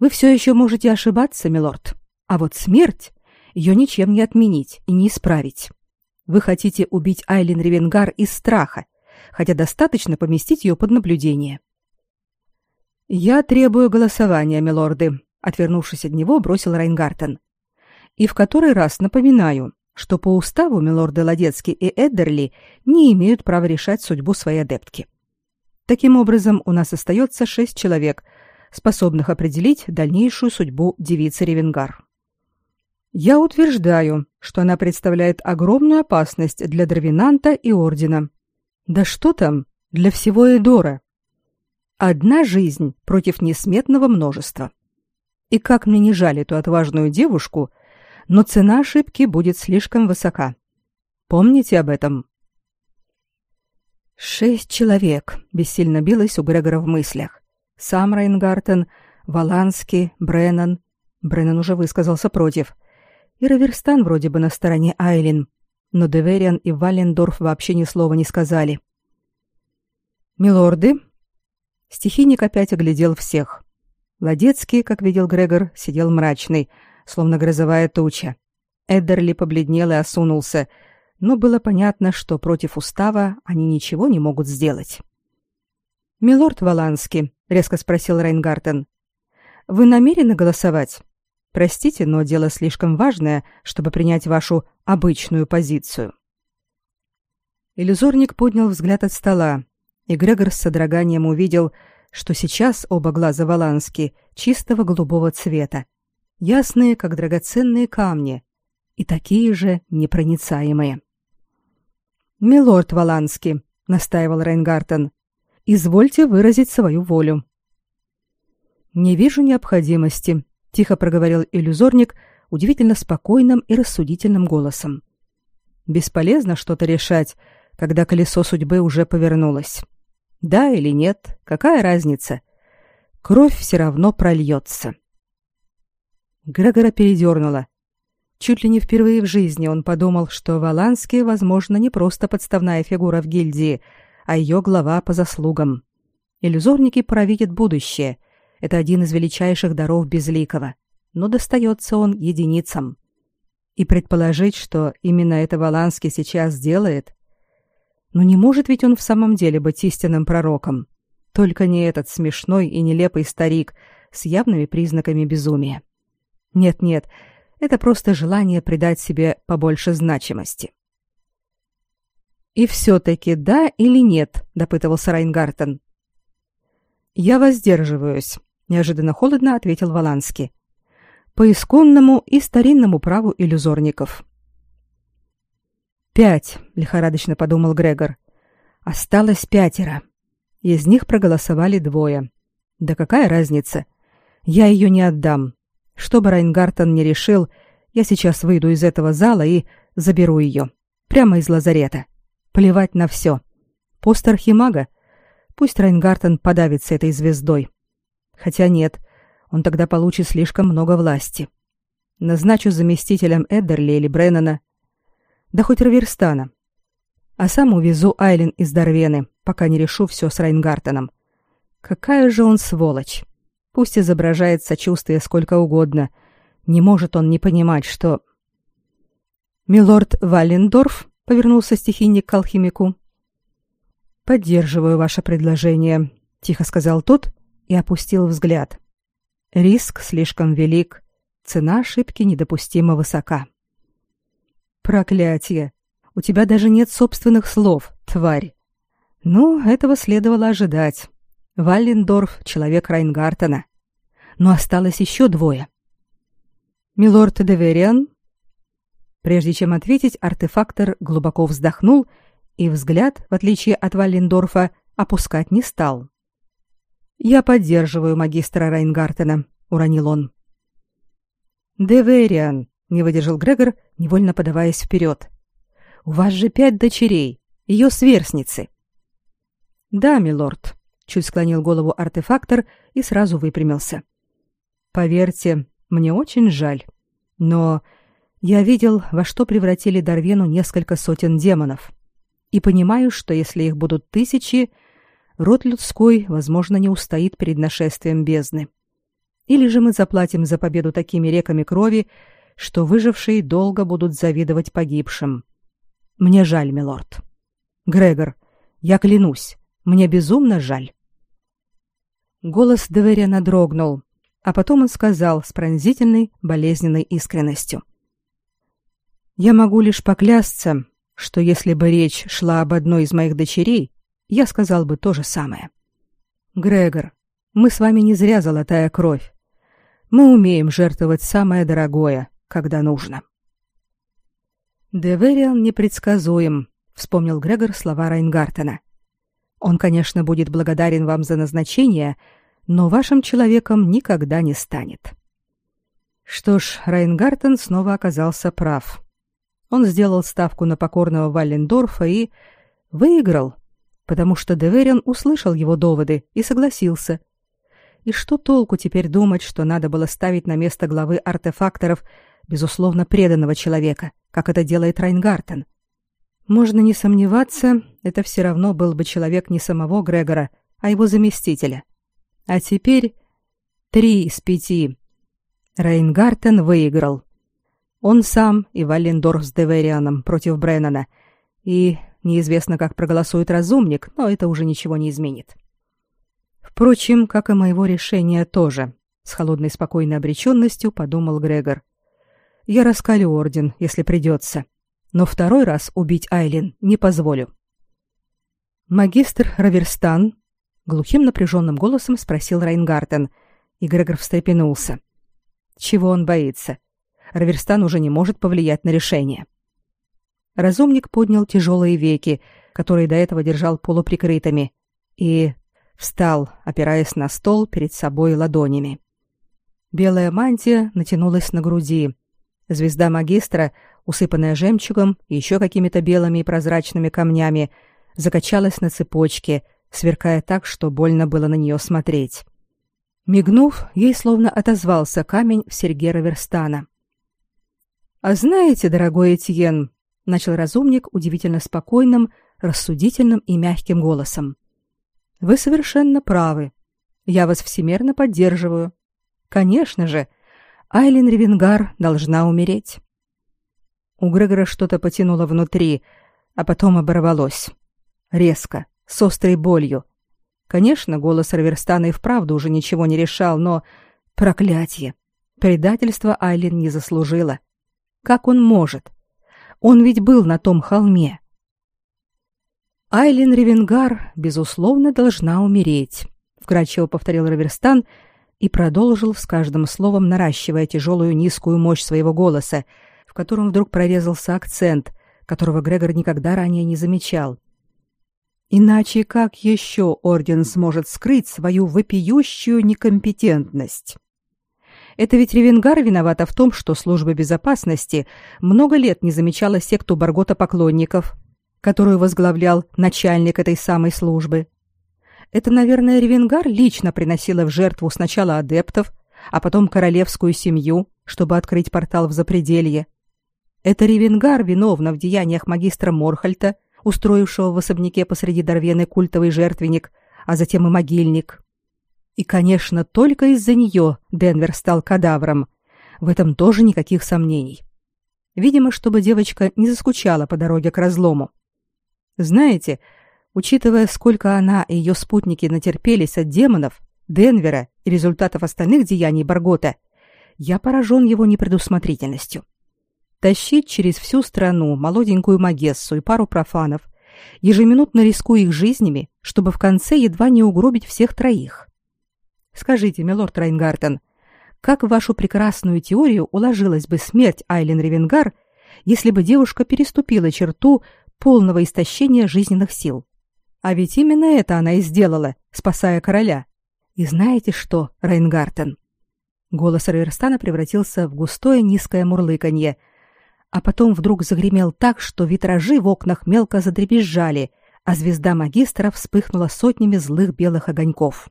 Вы все еще можете ошибаться, милорд, а вот смерть ее ничем не отменить и не исправить. Вы хотите убить Айлин Ревенгар из страха, хотя достаточно поместить ее под наблюдение. Я требую голосования, милорды, отвернувшись от него, бросил Райнгартен. И в который раз напоминаю, что по уставу милорды Ладецкий и Эддерли не имеют права решать судьбу своей адептки. Таким образом, у нас остается шесть человек, способных определить дальнейшую судьбу девицы Ревенгар. Я утверждаю, что она представляет огромную опасность для Дравинанта и Ордена. Да что там, для всего Эдора. Одна жизнь против несметного множества. И как мне не жаль эту отважную девушку, но цена ошибки будет слишком высока. Помните об этом. Шесть человек бессильно билось у Грегора в мыслях. Сам Райнгартен, Валанский, Бреннан. Бреннан уже высказался против. И Раверстан вроде бы на стороне Айлин. Но Девериан и Валендорф вообще ни слова не сказали. «Милорды?» Стихийник опять оглядел всех. Ладецкий, как видел Грегор, сидел мрачный, словно грозовая туча. Эддерли побледнел и осунулся — но было понятно, что против устава они ничего не могут сделать. «Милорд Валанский», — резко спросил Рейнгартен, — «вы намерены голосовать? Простите, но дело слишком важное, чтобы принять вашу обычную позицию». Иллюзорник поднял взгляд от стола, и Грегор с содроганием увидел, что сейчас оба глаза Валански чистого голубого цвета, ясные, как драгоценные камни, и такие же непроницаемые. Милорд Валанский, настаивал Рейнгартен, извольте выразить свою волю. Не вижу необходимости, тихо проговорил иллюзорник удивительно спокойным и рассудительным голосом. Бесполезно что-то решать, когда колесо судьбы уже повернулось. Да или нет, какая разница? Кровь все равно прольется. Грегора передернуло. Чуть ли не впервые в жизни он подумал, что Валанский, возможно, не просто подставная фигура в гильдии, а ее глава по заслугам. Иллюзорники провидят будущее. Это один из величайших даров Безликого. Но достается он единицам. И предположить, что именно это Валанский сейчас делает... Но не может ведь он в самом деле быть истинным пророком. Только не этот смешной и нелепый старик с явными признаками безумия. Нет-нет, это просто желание придать себе побольше значимости. «И все-таки да или нет?» — допытывался Райнгартен. «Я воздерживаюсь», — неожиданно холодно ответил Валанский. «По исконному и старинному праву иллюзорников». «Пять», — лихорадочно подумал Грегор. «Осталось пятеро. Из них проголосовали двое. Да какая разница? Я ее не отдам. Что бы Райнгартен не решил, я сейчас выйду из этого зала и заберу ее. Прямо из лазарета. Плевать на все. Пост архимага? Пусть Райнгартен подавится этой звездой. Хотя нет, он тогда получит слишком много власти. Назначу заместителем Эддерли или Бреннана. Да хоть Раверстана. А сам увезу Айлин из Дарвены, пока не решу все с Райнгартеном. Какая же он сволочь. Пусть изображает сочувствие сколько угодно. Не может он не понимать, что... «Милорд Валлендорф», — повернулся стихийник к алхимику. «Поддерживаю ваше предложение», — тихо сказал тот и опустил взгляд. «Риск слишком велик, цена ошибки недопустимо высока». «Проклятие! У тебя даже нет собственных слов, тварь!» «Ну, этого следовало ожидать. Валлендорф — человек Райнгартена. Но осталось еще двое. «Милорд Девериан?» Прежде чем ответить, артефактор глубоко вздохнул и взгляд, в отличие от Валлендорфа, опускать не стал. «Я поддерживаю магистра Райнгартена», — уронил он. «Девериан», — не выдержал Грегор, невольно подаваясь вперед. «У вас же пять дочерей, ее сверстницы». «Да, милорд», чуть склонил голову артефактор и сразу выпрямился. Поверьте, мне очень жаль, но я видел, во что превратили Дарвену несколько сотен демонов, и понимаю, что если их будут тысячи, род людской, возможно, не устоит перед нашествием бездны. Или же мы заплатим за победу такими реками крови, что выжившие долго будут завидовать погибшим. Мне жаль, милорд. Грегор, я клянусь, мне безумно жаль. Голос Девериана дрогнул, а потом он сказал с пронзительной, болезненной искренностью. «Я могу лишь поклясться, что если бы речь шла об одной из моих дочерей, я сказал бы то же самое. Грегор, мы с вами не зря золотая кровь. Мы умеем жертвовать самое дорогое, когда нужно». «Девериан непредсказуем», — вспомнил Грегор слова Райнгартена. Он, конечно, будет благодарен вам за назначение, но вашим человеком никогда не станет. Что ж, Райнгартен снова оказался прав. Он сделал ставку на покорного Валлендорфа и выиграл, потому что Деверин услышал его доводы и согласился. И что толку теперь думать, что надо было ставить на место главы артефакторов безусловно преданного человека, как это делает Райнгартен? Можно не сомневаться, это все равно был бы человек не самого Грегора, а его заместителя. А теперь три из пяти. Рейнгартен выиграл. Он сам и Валендорф с Деверианом против Бреннана. И неизвестно, как проголосует разумник, но это уже ничего не изменит. Впрочем, как и моего решения тоже, с холодной спокойной обреченностью подумал Грегор. Я раскалю орден, если придется но второй раз убить Айлин не позволю. Магистр Раверстан глухим напряженным голосом спросил Райнгартен, и Грегор встрепенулся. Чего он боится? Раверстан уже не может повлиять на решение. Разумник поднял тяжелые веки, которые до этого держал полуприкрытыми, и встал, опираясь на стол перед собой ладонями. Белая мантия натянулась на груди, Звезда магистра, усыпанная жемчугом и еще какими-то белыми и прозрачными камнями, закачалась на цепочке, сверкая так, что больно было на нее смотреть. Мигнув, ей словно отозвался камень в серьге Раверстана. «А знаете, дорогой Этьен», — начал разумник удивительно спокойным, рассудительным и мягким голосом, — «вы совершенно правы. Я вас всемерно поддерживаю. Конечно же, Айлин Ревенгар должна умереть». У Грегора что-то потянуло внутри, а потом оборвалось. Резко, с острой болью. Конечно, голос Раверстана и вправду уже ничего не решал, но... Проклятие! Предательство Айлин не заслужила. Как он может? Он ведь был на том холме. Айлин Ревенгар, безусловно, должна умереть, вкратчиво повторил Раверстан и продолжил с каждым словом наращивая тяжелую низкую мощь своего голоса, в котором вдруг прорезался акцент, которого Грегор никогда ранее не замечал. Иначе как еще орден сможет скрыть свою вопиющую некомпетентность? Это ведь Ревенгар виновата в том, что служба безопасности много лет не замечала секту Баргота поклонников, которую возглавлял начальник этой самой службы. Это, наверное, Ревенгар лично приносила в жертву сначала адептов, а потом королевскую семью, чтобы открыть портал в запределье. Это Ревенгар виновна в деяниях магистра Морхальта – устроившего в особняке посреди Дорвены культовый жертвенник, а затем и могильник. И, конечно, только из-за нее Денвер стал кадавром. В этом тоже никаких сомнений. Видимо, чтобы девочка не заскучала по дороге к разлому. Знаете, учитывая, сколько она и ее спутники натерпелись от демонов, Денвера и результатов остальных деяний Баргота, я поражен его непредусмотрительностью тащить через всю страну молоденькую Магессу и пару профанов, ежеминутно рискуя их жизнями, чтобы в конце едва не угробить всех троих. Скажите, милорд Райнгартен, как в вашу прекрасную теорию уложилась бы смерть Айлен Ревенгар, если бы девушка переступила черту полного истощения жизненных сил? А ведь именно это она и сделала, спасая короля. И знаете что, Райнгартен? Голос Рейерстана превратился в густое низкое мурлыканье – а потом вдруг загремел так, что витражи в окнах мелко задребезжали, а звезда магистра вспыхнула сотнями злых белых огоньков.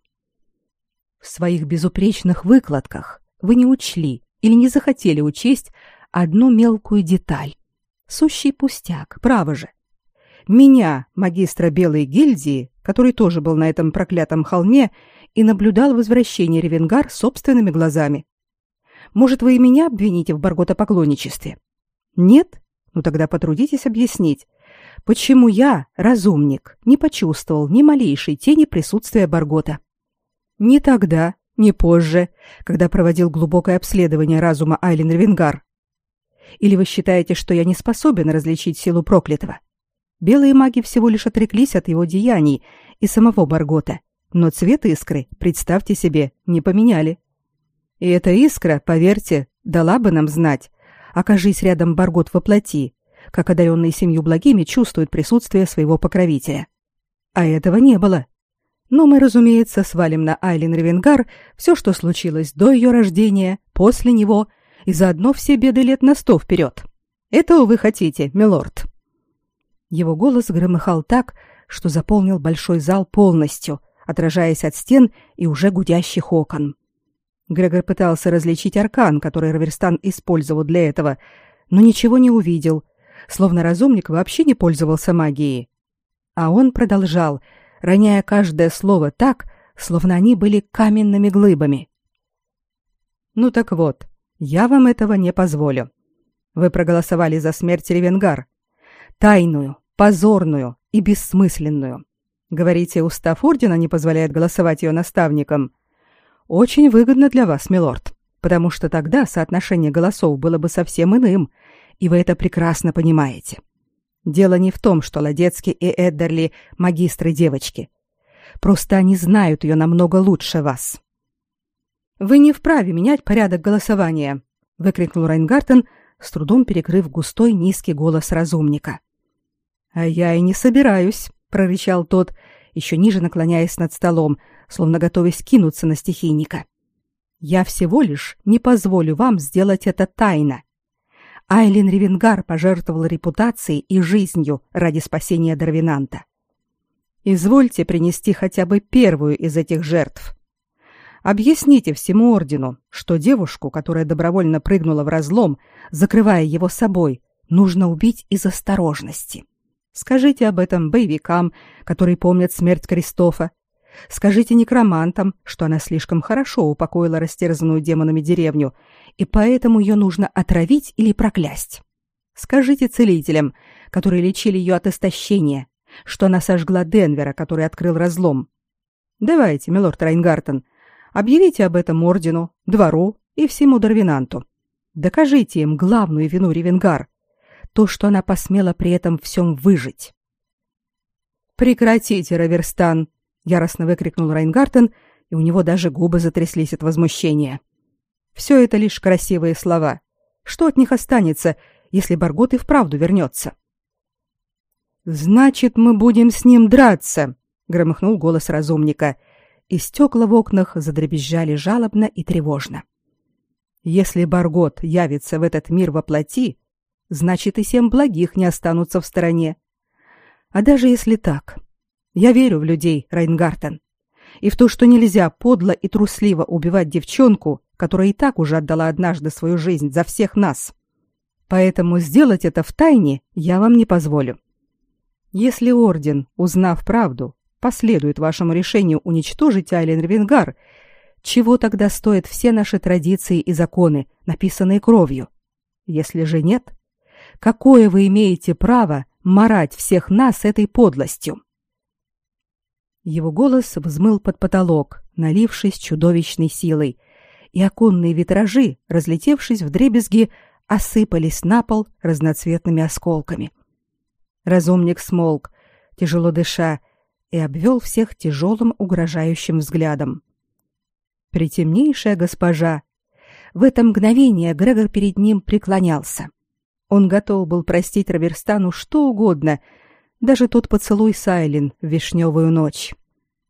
В своих безупречных выкладках вы не учли или не захотели учесть одну мелкую деталь. Сущий пустяк, право же. Меня, магистра Белой гильдии, который тоже был на этом проклятом холме и наблюдал возвращение Ревенгар собственными глазами. Может, вы и меня обвините в барготопоклонничестве? Нет? Ну тогда потрудитесь объяснить, почему я, разумник, не почувствовал ни малейшей тени присутствия Баргота. Ни тогда, ни позже, когда проводил глубокое обследование разума Айлин Ревенгар. Или вы считаете, что я не способен различить силу проклятого? Белые маги всего лишь отреклись от его деяний и самого Баргота, но цвет искры, представьте себе, не поменяли. И эта искра, поверьте, дала бы нам знать, окажись рядом Баргот во плоти, как одаренный семью благими чувствует присутствие своего покровителя. А этого не было. Но мы, разумеется, свалим на Айлин Ревенгар все, что случилось до ее рождения, после него, и заодно все беды лет на сто вперед. Этого вы хотите, милорд?» Его голос громыхал так, что заполнил большой зал полностью, отражаясь от стен и уже гудящих окон. Грегор пытался различить аркан, который Раверстан использовал для этого, но ничего не увидел, словно разумник вообще не пользовался магией. А он продолжал, роняя каждое слово так, словно они были каменными глыбами. «Ну так вот, я вам этого не позволю. Вы проголосовали за смерть Ревенгар. Тайную, позорную и бессмысленную. Говорите, устав Ордена не позволяет голосовать ее наставникам. Очень выгодно для вас, милорд, потому что тогда соотношение голосов было бы совсем иным, и вы это прекрасно понимаете. Дело не в том, что Ладецкий и Эддерли магистры девочки. Просто они знают ее намного лучше вас. Вы не вправе менять порядок голосования, выкрикнул Райнгартен, с трудом перекрыв густой низкий голос разумника. А я и не собираюсь, прорычал тот, еще ниже наклоняясь над столом, словно готовясь кинуться на стихийника. Я всего лишь не позволю вам сделать это тайно. Айлин Ревенгар пожертвовала репутацией и жизнью ради спасения Дарвинанта. Извольте принести хотя бы первую из этих жертв. Объясните всему ордену, что девушку, которая добровольно прыгнула в разлом, закрывая его собой, нужно убить из осторожности. Скажите об этом боевикам, которые помнят смерть Кристофа. Скажите некромантам, что она слишком хорошо упокоила растерзанную демонами деревню, и поэтому ее нужно отравить или проклясть. Скажите целителям, которые лечили ее от истощения, что она сожгла Денвера, который открыл разлом. Давайте, милорд Райнгартен, объявите об этом ордену, двору и всему Дарвинанту. Докажите им главную вину Ревенгар — то, что она посмела при этом всем выжить. «Прекратите, Раверстан!» — яростно выкрикнул Райнгартен, и у него даже губы затряслись от возмущения. «Все это лишь красивые слова. Что от них останется, если Баргот и вправду вернется?» «Значит, мы будем с ним драться!» — громыхнул голос разумника, и стекла в окнах задребезжали жалобно и тревожно. «Если Баргот явится в этот мир во плоти, значит и семь благих не останутся в стороне. А даже если так, я верю в людей, Райнгартен, и в то, что нельзя подло и трусливо убивать девчонку, которая и так уже отдала однажды свою жизнь за всех нас. Поэтому сделать это в тайне я вам не позволю. Если орден, узнав правду, последует вашему решению уничтожить Айлен Ревенгар, чего тогда стоят все наши традиции и законы, написанные кровью? Если же нет, Какое вы имеете право марать всех нас этой подлостью? Его голос взмыл под потолок, налившись чудовищной силой, и оконные витражи, разлетевшись в дребезги, осыпались на пол разноцветными осколками. Разумник смолк, тяжело дыша, и обвел всех тяжелым угрожающим взглядом. Притемнейшая госпожа. В это мгновение Грегор перед ним преклонялся. Он готов был простить Раверстану что угодно, даже тот поцелуй Сайлин в вишневую ночь.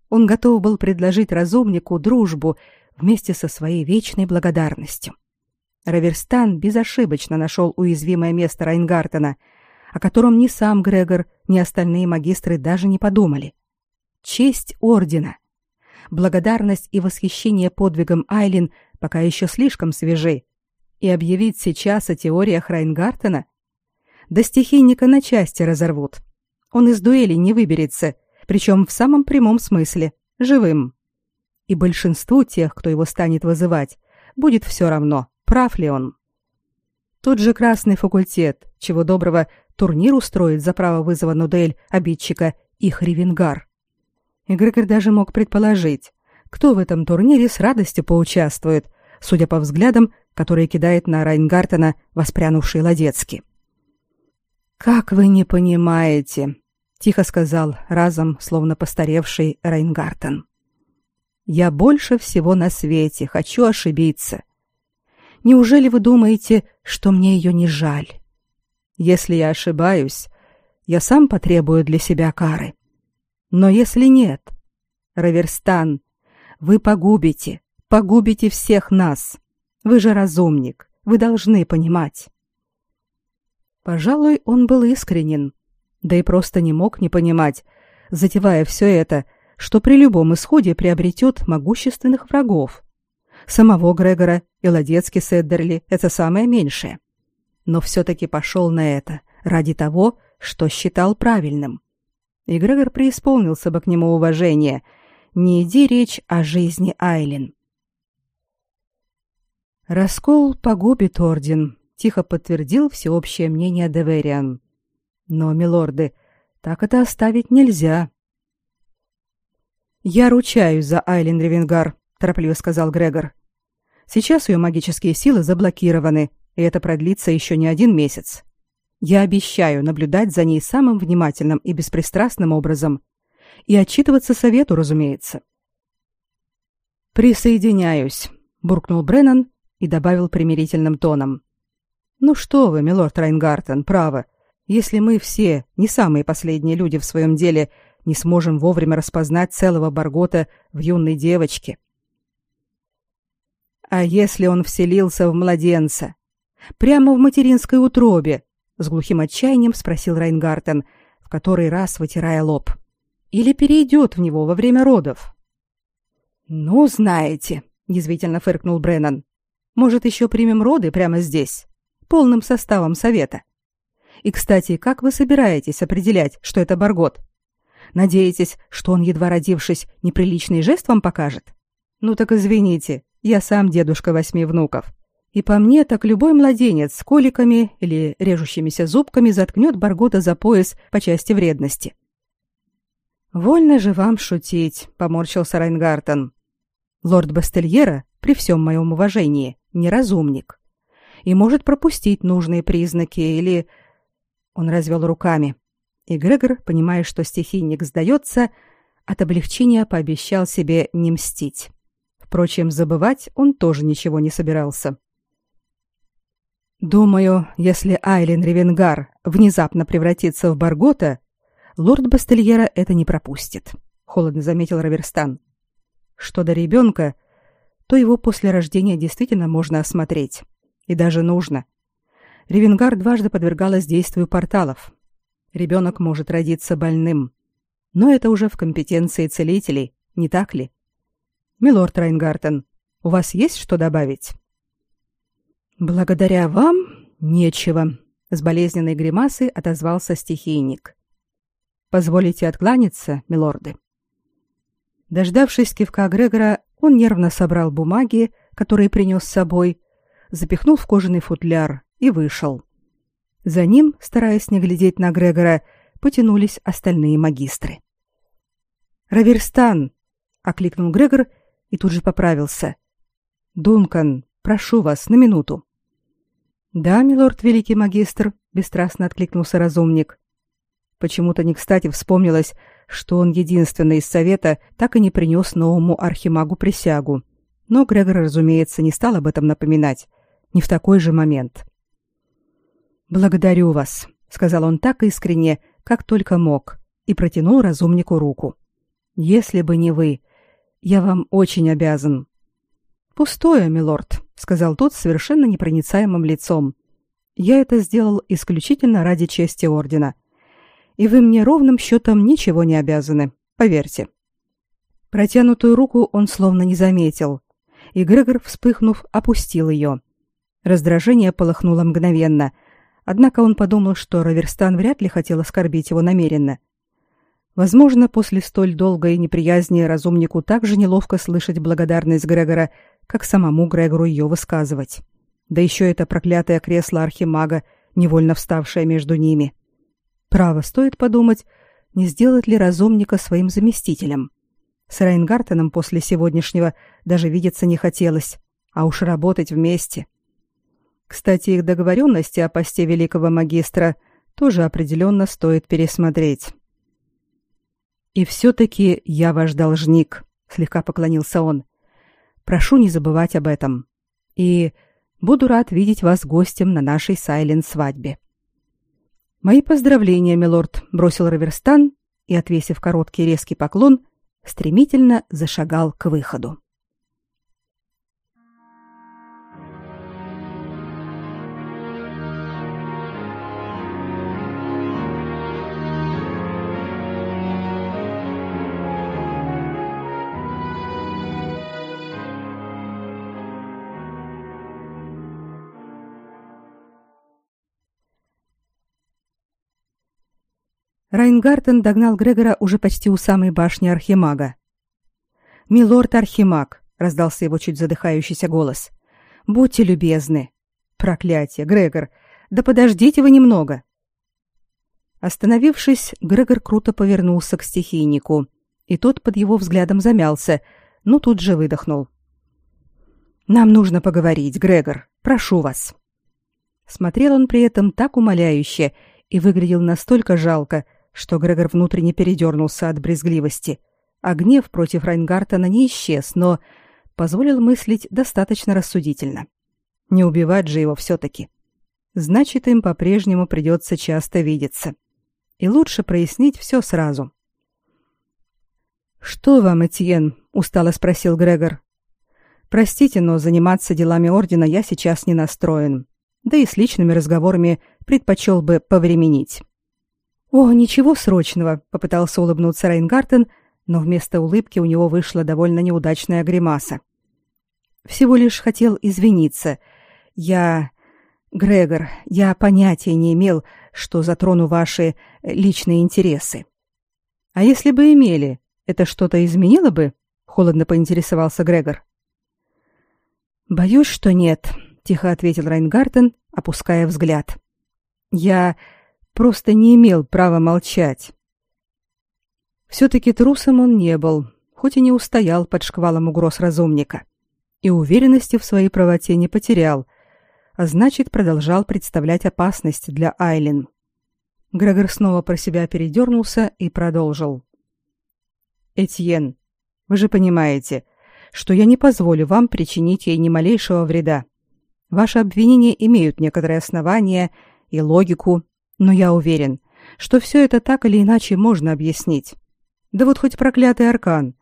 Он готов был предложить разумнику дружбу вместе со своей вечной благодарностью. Раверстан безошибочно нашел уязвимое место Райнгартена, о котором ни сам Грегор, ни остальные магистры даже не подумали. Честь ордена. Благодарность и восхищение подвигом Айлин пока еще слишком свежи, и объявить сейчас о теориях Райнгартена? Да стихийника на части разорвут. Он из дуэли не выберется, причем в самом прямом смысле, живым. И большинству тех, кто его станет вызывать, будет все равно, прав ли он. Тот же Красный факультет, чего доброго, турнир устроит за право вызова на дуэль обидчика их Ревенгар. И Грегор даже мог предположить, кто в этом турнире с радостью поучаствует, судя по взглядам, которые кидает на Райнгартена воспрянувший Ладецкий. «Как вы не понимаете», — тихо сказал разом, словно постаревший Райнгартен. «Я больше всего на свете хочу ошибиться. Неужели вы думаете, что мне ее не жаль? Если я ошибаюсь, я сам потребую для себя кары. Но если нет, Раверстан, вы погубите, Погубите всех нас. Вы же разумник. Вы должны понимать. Пожалуй, он был искренен, да и просто не мог не понимать, затевая все это, что при любом исходе приобретет могущественных врагов. Самого Грегора и Ладецки с Эддерли — это самое меньшее. Но все-таки пошел на это ради того, что считал правильным. И Грегор преисполнился бы к нему уважения. Не иди речь о жизни Айлин. Раскол погубит орден, тихо подтвердил всеобщее мнение Девериан. Но, милорды, так это оставить нельзя. Я ручаюсь за Айлин Ревенгар, торопливо сказал Грегор. Сейчас ее магические силы заблокированы, и это продлится еще не один месяц. Я обещаю наблюдать за ней самым внимательным и беспристрастным образом и отчитываться совету, разумеется. Присоединяюсь, буркнул Бреннан и добавил примирительным тоном. «Ну что вы, милорд Райнгартен, право. Если мы все, не самые последние люди в своем деле, не сможем вовремя распознать целого Баргота в юной девочке». «А если он вселился в младенца? Прямо в материнской утробе, с глухим отчаянием спросил Райнгартен, в который раз вытирая лоб. Или перейдет в него во время родов? Ну, знаете, язвительно фыркнул Бреннан. Может, еще примем роды прямо здесь, полным составом совета. И, кстати, как вы собираетесь определять, что это Баргот? Надеетесь, что он, едва родившись, неприличный жест вам покажет? Ну так извините, я сам дедушка восьми внуков. И по мне, так любой младенец с коликами или режущимися зубками заткнет Баргота за пояс по части вредности. «Вольно же вам шутить», — поморщился Райнгартен. «Лорд Бастельера, при всем моем уважении, неразумник. И может пропустить нужные признаки или...» Он развел руками. И Грегор, понимая, что стихийник сдается, от облегчения пообещал себе не мстить. Впрочем, забывать он тоже ничего не собирался. Думаю, если Айлен Ревенгар внезапно превратится в Баргота, лорд Бастельера это не пропустит, холодно заметил Раверстан. Что до ребенка, то его после рождения действительно можно осмотреть, и даже нужно. Ревенгар дважды подвергалась действию порталов. Ребенок может родиться больным, но это уже в компетенции целителей, не так ли? Милорд Райнгартен, у вас есть что добавить? Благодаря вам нечего, с болезненной гримасой отозвался стихийник. Позволите откланяться, милорды. Дождавшись кивка Грегора, он нервно собрал бумаги, которые принес с собой, запихнул в кожаный футляр и вышел. За ним, стараясь не глядеть на Грегора, потянулись остальные магистры. «Раверстан!» — окликнул Грегор и тут же поправился. «Дункан, прошу вас на минуту». Да, милорд великий магистр, бесстрастно откликнулся разумник. Почему-то не кстати вспомнилось, что он единственный из совета так и не принес новому архимагу присягу. Но Грегор, разумеется, не стал об этом напоминать, не в такой же момент. Благодарю вас, сказал он так искренне, как только мог, и протянул разумнику руку. Если бы не вы, я вам очень обязан. Пустое, милорд, сказал тот совершенно непроницаемым лицом. Я это сделал исключительно ради чести ордена. И вы мне ровным счетом ничего не обязаны, поверьте. Протянутую руку он словно не заметил, и Грегор, вспыхнув, опустил ее. Раздражение полыхнуло мгновенно, однако он подумал, что Раверстан вряд ли хотел оскорбить его намеренно. Возможно, после столь долгой неприязни разумнику так же неловко слышать благодарность Грегора, как самому Грегору ее высказывать. Да еще это проклятое кресло архимага, невольно вставшее между ними. Право, стоит подумать, не сделать ли разумника своим заместителем. С Райнгартеном после сегодняшнего даже видеться не хотелось, а уж работать вместе. Кстати, их договоренности о посте великого магистра тоже определенно стоит пересмотреть. «И все-таки я ваш должник», — слегка поклонился он. Прошу не забывать об этом. И буду рад видеть вас гостем на нашей Сайлен свадьбе. Мои поздравления, милорд, бросил Раверстан и, отвесив короткий резкий поклон, стремительно зашагал к выходу. Райнгартен догнал Грегора уже почти у самой башни Архимага. «Милорд Архимаг», — раздался его чуть задыхающийся голос, — «будьте любезны». «Проклятие, Грегор! Да подождите вы немного!» Остановившись, Грегор круто повернулся к стихийнику, и тот под его взглядом замялся, но тут же выдохнул. «Нам нужно поговорить, Грегор. Прошу вас». Смотрел он при этом так умоляюще и выглядел настолько жалко, что Грегор внутренне передернулся от брезгливости, а гнев против Райнгартена не исчез, но позволил мыслить достаточно рассудительно. Не убивать же его все-таки. Значит, им по-прежнему придется часто видеться. И лучше прояснить все сразу. «Что вам, Этьен?» — устало спросил Грегор. «Простите, но заниматься делами Ордена я сейчас не настроен. да и с личными разговорами предпочел бы повременить. «О, ничего срочного», — попытался улыбнуться Райнгартен, но вместо улыбки у него вышла довольно неудачная гримаса. «Всего лишь хотел извиниться. Я... Грегор, я понятия не имел, что затрону ваши личные интересы». «А если бы имели, это что-то изменило бы?» — холодно поинтересовался Грегор. «Боюсь, что нет», — тихо ответил Райнгартен, опуская взгляд. «Я просто не имел права молчать». Все-таки трусом он не был, хоть и не устоял под шквалом угроз разумника. И уверенности в своей правоте не потерял, а значит, продолжал представлять опасность для Айлин. Грегор снова про себя передернулся и продолжил. «Этьен, вы же понимаете, что я не позволю вам причинить ей ни малейшего вреда. Ваши обвинения имеют некоторые основания и логику, но я уверен, что все это так или иначе можно объяснить. Да вот хоть проклятый аркан.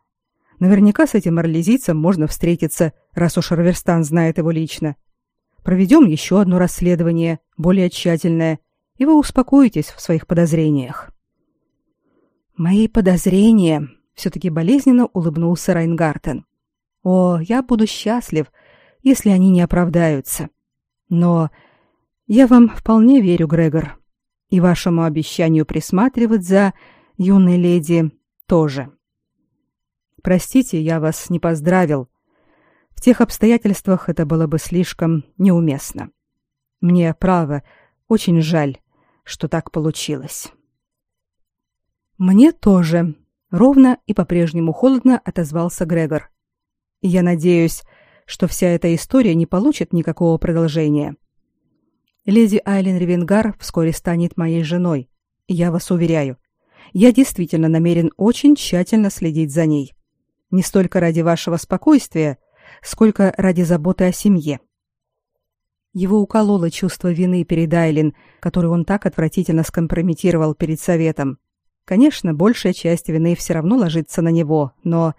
Наверняка с этим орлезийцем можно встретиться, раз уж Раверстан знает его лично. Проведем еще одно расследование, более тщательное, и вы успокоитесь в своих подозрениях. Мои подозрения, все-таки болезненно улыбнулся Райнгартен. О, я буду счастлив, если они не оправдаются. Но я вам вполне верю, Грегор, и вашему обещанию присматривать за юной леди тоже. Простите, я вас не поздравил. В тех обстоятельствах это было бы слишком неуместно. Мне, право, очень жаль, что так получилось. Мне тоже, ровно и по-прежнему холодно отозвался Грегор. Я надеюсь, что вся эта история не получит никакого продолжения. Леди Айлен Ревенгар вскоре станет моей женой, я вас уверяю. Я действительно намерен очень тщательно следить за ней. Не столько ради вашего спокойствия, сколько ради заботы о семье. Его укололо чувство вины перед Айлин, которую он так отвратительно скомпрометировал перед советом. Конечно, большая часть вины все равно ложится на него, но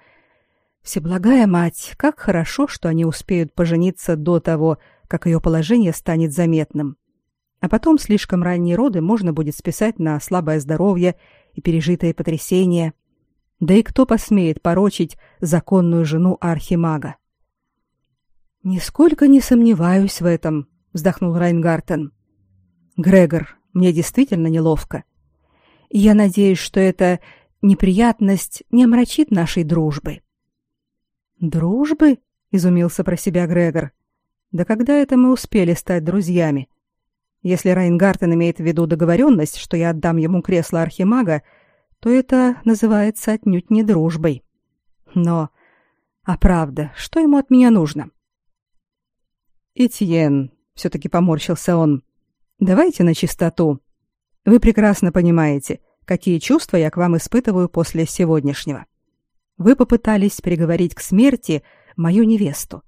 Всеблагая мать, как хорошо, что они успеют пожениться до того, как ее положение станет заметным. А потом слишком ранние роды можно будет списать на слабое здоровье и пережитые потрясения. Да и кто посмеет порочить законную жену архимага? Нисколько не сомневаюсь в этом, вздохнул Райнгартен. Грегор, мне действительно неловко. И я надеюсь, что эта неприятность не омрачит нашей дружбы. Дружбы? изумился про себя Грегор. Да когда это мы успели стать друзьями? Если Райнгартен имеет в виду договоренность, что я отдам ему кресло архимага, то это называется отнюдь не дружбой. Но, а правда, что ему от меня нужно? Этьен, все-таки поморщился он, давайте на чистоту. Вы прекрасно понимаете, какие чувства я к вам испытываю после сегодняшнего. Вы попытались приговорить к смерти мою невесту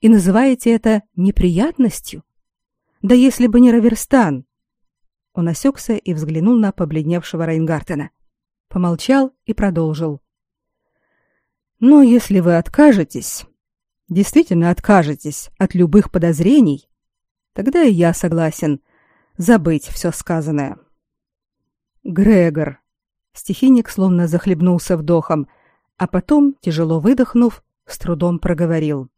и называете это неприятностью? Да если бы не Раверстан. Он осекся и взглянул на побледневшего Райнгартена. Помолчал и продолжил. Но если вы откажетесь, действительно откажетесь от любых подозрений, тогда и я согласен забыть все сказанное. Грегор. Стихийник словно захлебнулся вдохом, а потом, тяжело выдохнув, с трудом проговорил.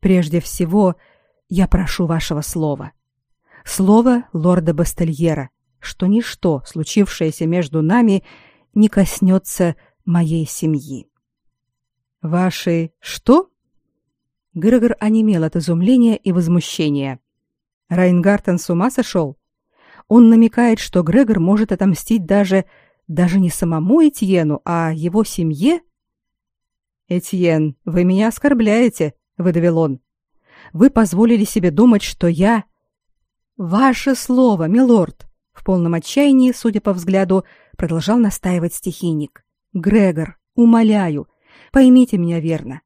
«Прежде всего, я прошу вашего слова. Слова лорда Бастельера, что ничто, случившееся между нами, не коснется моей семьи». «Вашей что?» Грегор онемел от изумления и возмущения. Райнгартен с ума сошел? Он намекает, что Грегор может отомстить даже даже не самому Этьену, а его семье? Этьен, вы меня оскорбляете, выдавил он. Вы позволили себе думать, что я Ваше слово, милорд, в полном отчаянии, судя по взгляду, продолжал настаивать стихийник. Грегор, умоляю, поймите меня верно.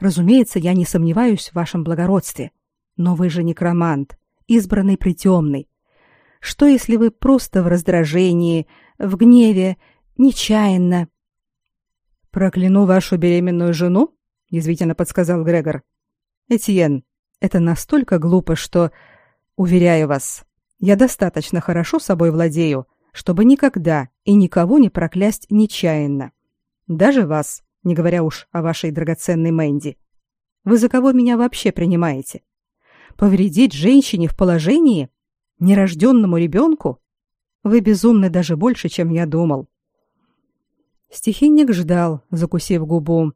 Разумеется, я не сомневаюсь в вашем благородстве, но вы же некромант, избранный притемный. Что если вы просто в раздражении, в гневе, нечаянно. Прокляну вашу беременную жену? Язвительно подсказал Грегор. Этьен, это настолько глупо, что Уверяю вас, я достаточно хорошо собой владею, чтобы никогда и никого не проклясть нечаянно. Даже вас, не говоря уж о вашей драгоценной Мэнди. Вы за кого меня вообще принимаете? Повредить женщине в положении? Нерожденному ребенку? Вы безумны даже больше, чем я думал. Стихийник ждал, закусив губу,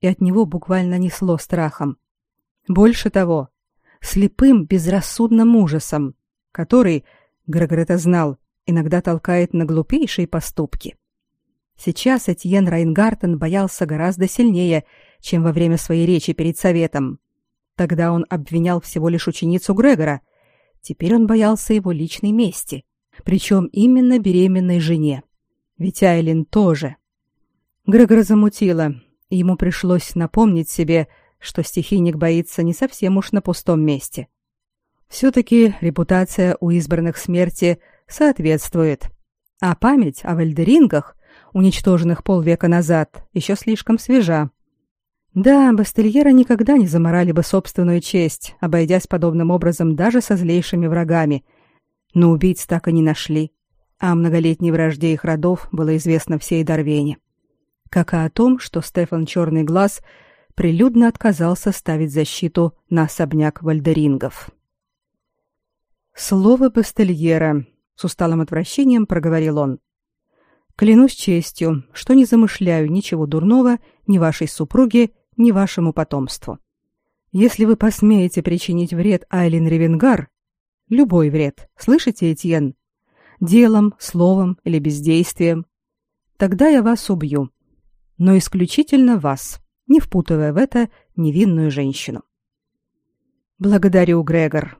и от него буквально несло страхом. Больше того, слепым безрассудным ужасом, который, Грегор это знал, иногда толкает на глупейшие поступки. Сейчас Этьен Райнгартен боялся гораздо сильнее, чем во время своей речи перед советом. Тогда он обвинял всего лишь ученицу Грегора. Теперь он боялся его личной мести, причем именно беременной жене. Ведь Айлин тоже. Грегора замутило, ему пришлось напомнить себе, что стихийник боится не совсем уж на пустом месте. Все-таки репутация у избранных смерти соответствует, а память о вальдерингах, уничтоженных полвека назад, еще слишком свежа. Да, Бастельера никогда не заморали бы собственную честь, обойдясь подобным образом даже со злейшими врагами. Но убийц так и не нашли, а о многолетней вражде их родов было известно всей Дарвене. Как и о том, что Стефан Черный Глаз прилюдно отказался ставить защиту на особняк вальдерингов. «Слово Бастельера», — с усталым отвращением проговорил он. «Клянусь честью, что не замышляю ничего дурного ни вашей супруге, ни вашему потомству. Если вы посмеете причинить вред Айлин Ревенгар, любой вред, слышите, Этьен, делом, словом или бездействием, тогда я вас убью, но исключительно вас, не впутывая в это невинную женщину. Благодарю, Грегор.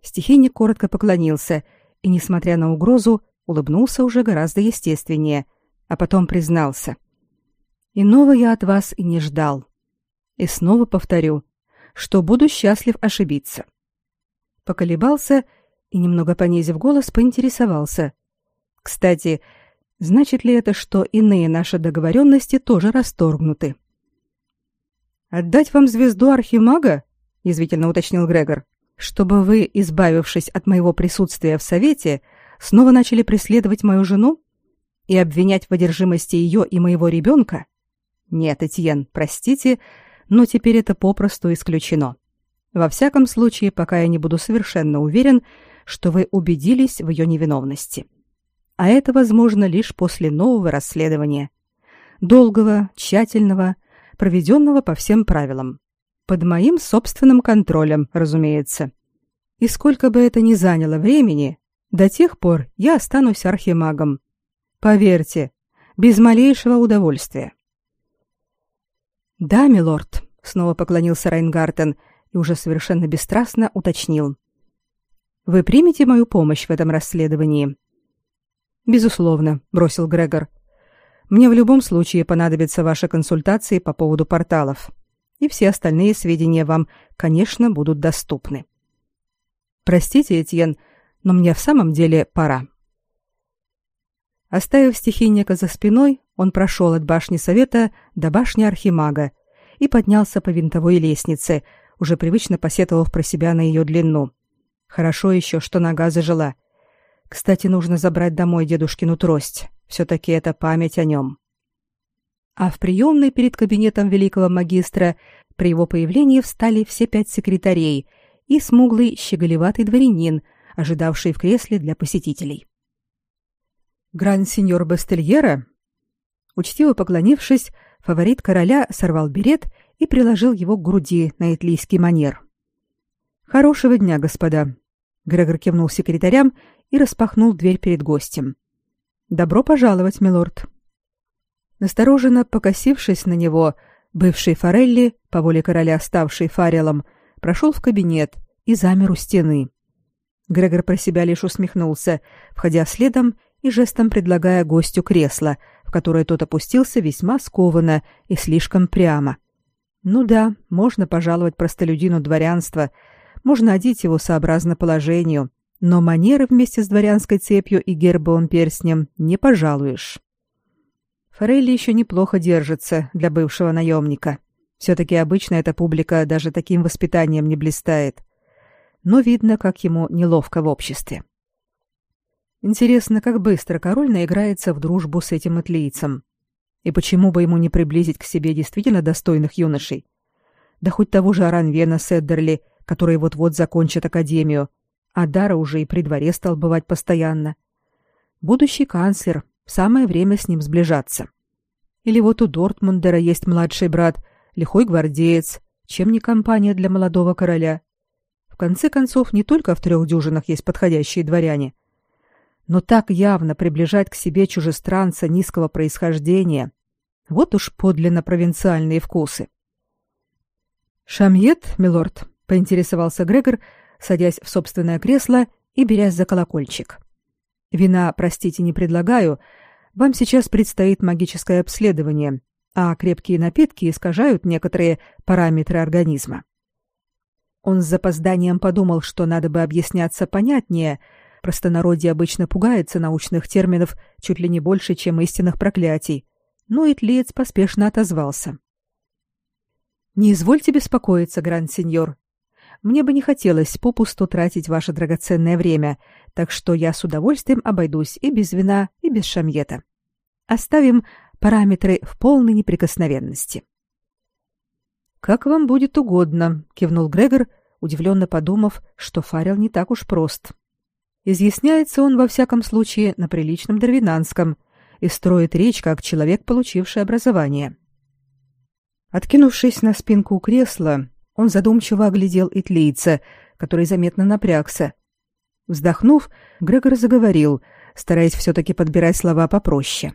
Стихийник коротко поклонился и, несмотря на угрозу, улыбнулся уже гораздо естественнее, а потом признался: "Иного я от вас и не ждал. И снова повторю, что буду счастлив ошибиться". Поколебался и немного понизив голос, поинтересовался: "Кстати, Значит ли это, что иные наши договоренности тоже расторгнуты? Отдать вам звезду архимага? язвительно уточнил Грегор. Чтобы вы, избавившись от моего присутствия в совете, снова начали преследовать мою жену и обвинять в одержимости ее и моего ребенка? Нет, Этьен, простите, но теперь это попросту исключено. Во всяком случае, пока я не буду совершенно уверен, что вы убедились в ее невиновности а это возможно лишь после нового расследования. Долгого, тщательного, проведенного по всем правилам. Под моим собственным контролем, разумеется. И сколько бы это ни заняло времени, до тех пор я останусь архимагом. Поверьте, без малейшего удовольствия. Да, милорд, снова поклонился Райнгартен и уже совершенно бесстрастно уточнил: Вы примете мою помощь в этом расследовании? Безусловно, бросил Грегор. Мне в любом случае понадобятся ваши консультации по поводу порталов. И все остальные сведения вам, конечно, будут доступны. Простите, Этьен, но мне в самом деле пора. Оставив стихийника за спиной, он прошел от башни совета до башни архимага и поднялся по винтовой лестнице, уже привычно посетовав про себя на ее длину. Хорошо еще, что нога зажила, кстати, нужно забрать домой дедушкину трость. Все-таки это память о нем. А в приемной перед кабинетом великого магистра при его появлении встали все пять секретарей и смуглый щеголеватый дворянин, ожидавший в кресле для посетителей. Гранд-сеньор Бастельера, учтиво поклонившись, фаворит короля сорвал берет и приложил его к груди на итлийский манер. Хорошего дня, господа. Грегор кивнул секретарям и распахнул дверь перед гостем. Добро пожаловать, милорд. Настороженно покосившись на него, бывший Форелли, по воле короля ставший Фарелом, прошел в кабинет и замер у стены. Грегор про себя лишь усмехнулся, входя следом и жестом предлагая гостю кресло, в которое тот опустился весьма скованно и слишком прямо. Ну да, можно пожаловать простолюдину дворянства, можно одеть его сообразно положению, но манеры вместе с дворянской цепью и гербовым перстнем не пожалуешь. Форелли еще неплохо держится для бывшего наемника. Все-таки обычно эта публика даже таким воспитанием не блистает. но видно, как ему неловко в обществе. Интересно, как быстро король наиграется в дружбу с этим атлийцем. И почему бы ему не приблизить к себе действительно достойных юношей? Да хоть того же Аранвена Седдерли, который вот-вот закончит академию, а Дара уже и при дворе стал бывать постоянно. Будущий канцлер, самое время с ним сближаться. Или вот у Дортмундера есть младший брат, лихой гвардеец, чем не компания для молодого короля. В конце концов, не только в трех дюжинах есть подходящие дворяне, но так явно приближать к себе чужестранца низкого происхождения. Вот уж подлинно провинциальные вкусы. «Шамьет, милорд?» — поинтересовался Грегор, садясь в собственное кресло и берясь за колокольчик. «Вина, простите, не предлагаю. Вам сейчас предстоит магическое обследование, а крепкие напитки искажают некоторые параметры организма». Он с запозданием подумал, что надо бы объясняться понятнее — Простонародье обычно пугается научных терминов чуть ли не больше, чем истинных проклятий. Но Итлиец поспешно отозвался. «Не извольте беспокоиться, гранд-сеньор. Мне бы не хотелось попусту тратить ваше драгоценное время, так что я с удовольствием обойдусь и без вина, и без шамьета. Оставим параметры в полной неприкосновенности». «Как вам будет угодно», — кивнул Грегор, удивленно подумав, что Фарел не так уж прост. Изъясняется он во всяком случае на приличном дарвинанском и строит речь как человек, получивший образование. Откинувшись на спинку кресла, он задумчиво оглядел итлийца, который заметно напрягся. Вздохнув, Грегор заговорил, стараясь все-таки подбирать слова попроще.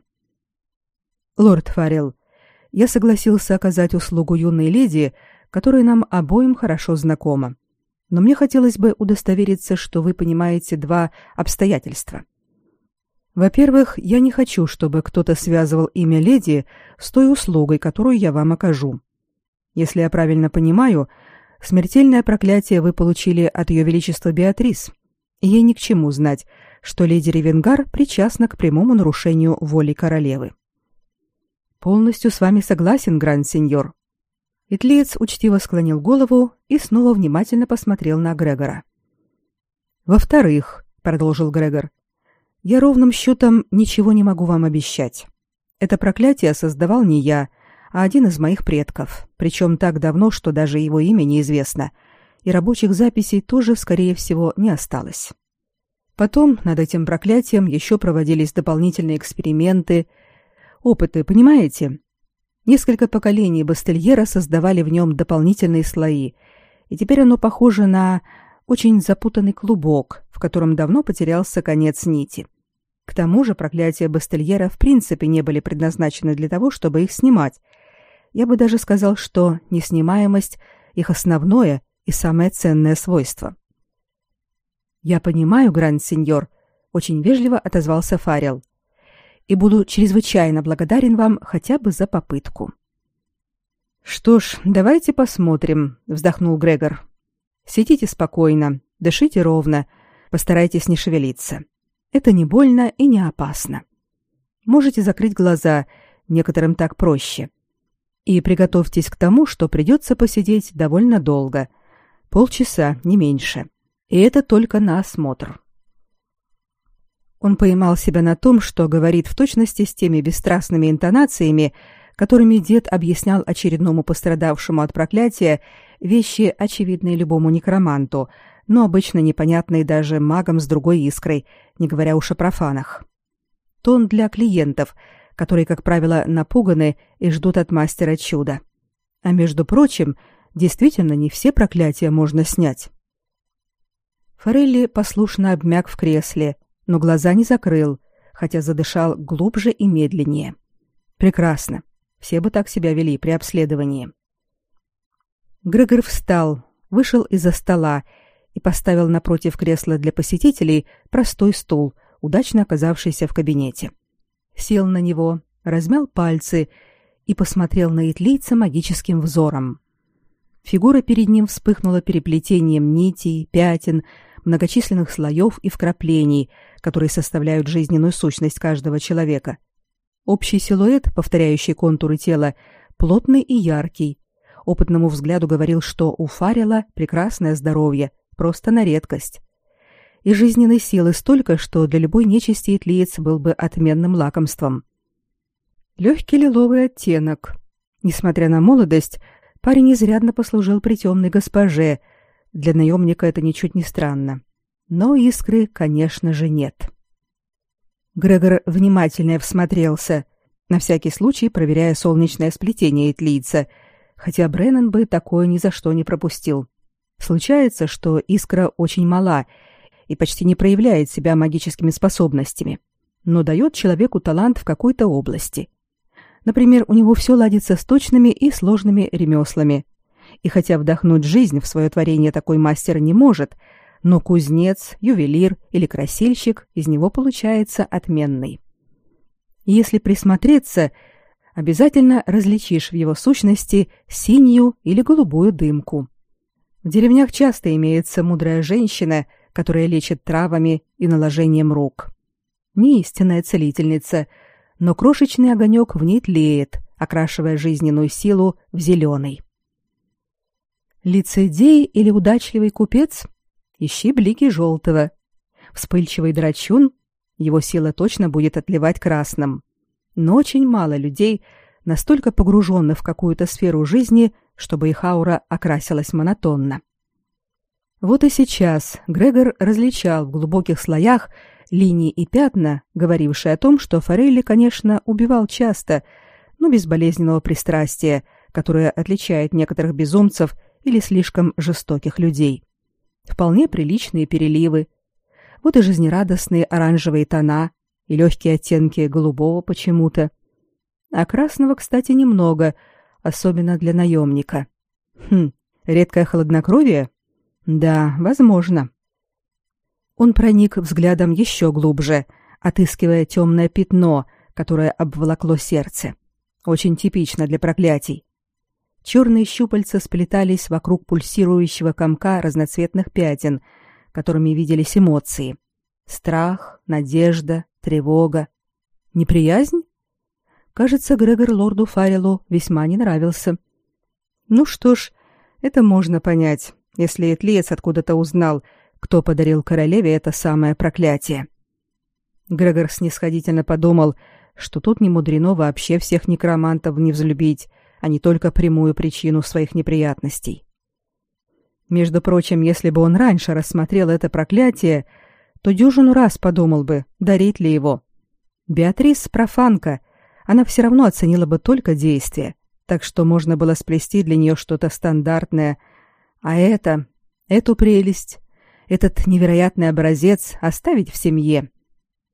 «Лорд Фаррелл, я согласился оказать услугу юной леди, которая нам обоим хорошо знакома но мне хотелось бы удостовериться, что вы понимаете два обстоятельства. Во-первых, я не хочу, чтобы кто-то связывал имя леди с той услугой, которую я вам окажу. Если я правильно понимаю, смертельное проклятие вы получили от ее величества Беатрис. Ей ни к чему знать, что леди Ревенгар причастна к прямому нарушению воли королевы. Полностью с вами согласен, гранд-сеньор, Итлиец учтиво склонил голову и снова внимательно посмотрел на Грегора. «Во-вторых», — продолжил Грегор, — «я ровным счетом ничего не могу вам обещать. Это проклятие создавал не я, а один из моих предков, причем так давно, что даже его имя неизвестно, и рабочих записей тоже, скорее всего, не осталось. Потом над этим проклятием еще проводились дополнительные эксперименты, опыты, понимаете? Несколько поколений Бастельера создавали в нем дополнительные слои, и теперь оно похоже на очень запутанный клубок, в котором давно потерялся конец нити. К тому же проклятия Бастельера в принципе не были предназначены для того, чтобы их снимать. Я бы даже сказал, что неснимаемость — их основное и самое ценное свойство. «Я понимаю, гранд-сеньор», — очень вежливо отозвался Фарел и буду чрезвычайно благодарен вам хотя бы за попытку. Что ж, давайте посмотрим, вздохнул Грегор. Сидите спокойно, дышите ровно, постарайтесь не шевелиться. Это не больно и не опасно. Можете закрыть глаза, некоторым так проще. И приготовьтесь к тому, что придется посидеть довольно долго, полчаса, не меньше. И это только на осмотр. Он поймал себя на том, что говорит в точности с теми бесстрастными интонациями, которыми дед объяснял очередному пострадавшему от проклятия вещи, очевидные любому некроманту, но обычно непонятные даже магам с другой искрой, не говоря уж о профанах. Тон для клиентов, которые, как правило, напуганы и ждут от мастера чуда. А между прочим, действительно не все проклятия можно снять. Форелли послушно обмяк в кресле – но глаза не закрыл, хотя задышал глубже и медленнее. Прекрасно. Все бы так себя вели при обследовании. Грегор встал, вышел из-за стола и поставил напротив кресла для посетителей простой стул, удачно оказавшийся в кабинете. Сел на него, размял пальцы и посмотрел на итлийца магическим взором. Фигура перед ним вспыхнула переплетением нитей, пятен, многочисленных слоев и вкраплений, которые составляют жизненную сущность каждого человека. Общий силуэт, повторяющий контуры тела, плотный и яркий. Опытному взгляду говорил, что у Фарела прекрасное здоровье, просто на редкость. И жизненной силы столько, что для любой нечисти итлиец был бы отменным лакомством. Легкий лиловый оттенок. Несмотря на молодость, парень изрядно послужил при темной госпоже. Для наемника это ничуть не странно. Но искры, конечно же, нет. Грегор внимательно всмотрелся, на всякий случай проверяя солнечное сплетение итлийца, хотя Бреннан бы такое ни за что не пропустил. Случается, что искра очень мала и почти не проявляет себя магическими способностями, но дает человеку талант в какой-то области. Например, у него все ладится с точными и сложными ремеслами. И хотя вдохнуть жизнь в свое творение такой мастер не может – но кузнец, ювелир или красильщик из него получается отменный. Если присмотреться, обязательно различишь в его сущности синюю или голубую дымку. В деревнях часто имеется мудрая женщина, которая лечит травами и наложением рук. Не истинная целительница, но крошечный огонек в ней тлеет, окрашивая жизненную силу в зеленый. Лицедей или удачливый купец ищи блики желтого. Вспыльчивый драчун, его сила точно будет отливать красным. Но очень мало людей настолько погружены в какую-то сферу жизни, чтобы их аура окрасилась монотонно. Вот и сейчас Грегор различал в глубоких слоях линии и пятна, говорившие о том, что Форелли, конечно, убивал часто, но без болезненного пристрастия, которое отличает некоторых безумцев или слишком жестоких людей. Вполне приличные переливы. Вот и жизнерадостные оранжевые тона и легкие оттенки голубого почему-то. А красного, кстати, немного, особенно для наемника. Хм, редкое холоднокровие? Да, возможно. Он проник взглядом еще глубже, отыскивая темное пятно, которое обволокло сердце. Очень типично для проклятий. Черные щупальца сплетались вокруг пульсирующего комка разноцветных пятен, которыми виделись эмоции. Страх, надежда, тревога. Неприязнь? Кажется, Грегор лорду Фарелу весьма не нравился. Ну что ж, это можно понять, если Этлиец откуда-то узнал, кто подарил королеве это самое проклятие. Грегор снисходительно подумал, что тут не мудрено вообще всех некромантов не взлюбить, а не только прямую причину своих неприятностей. Между прочим, если бы он раньше рассмотрел это проклятие, то дюжину раз подумал бы, дарить ли его. Беатрис профанка, она все равно оценила бы только действие, так что можно было сплести для нее что-то стандартное, а это, эту прелесть, этот невероятный образец оставить в семье.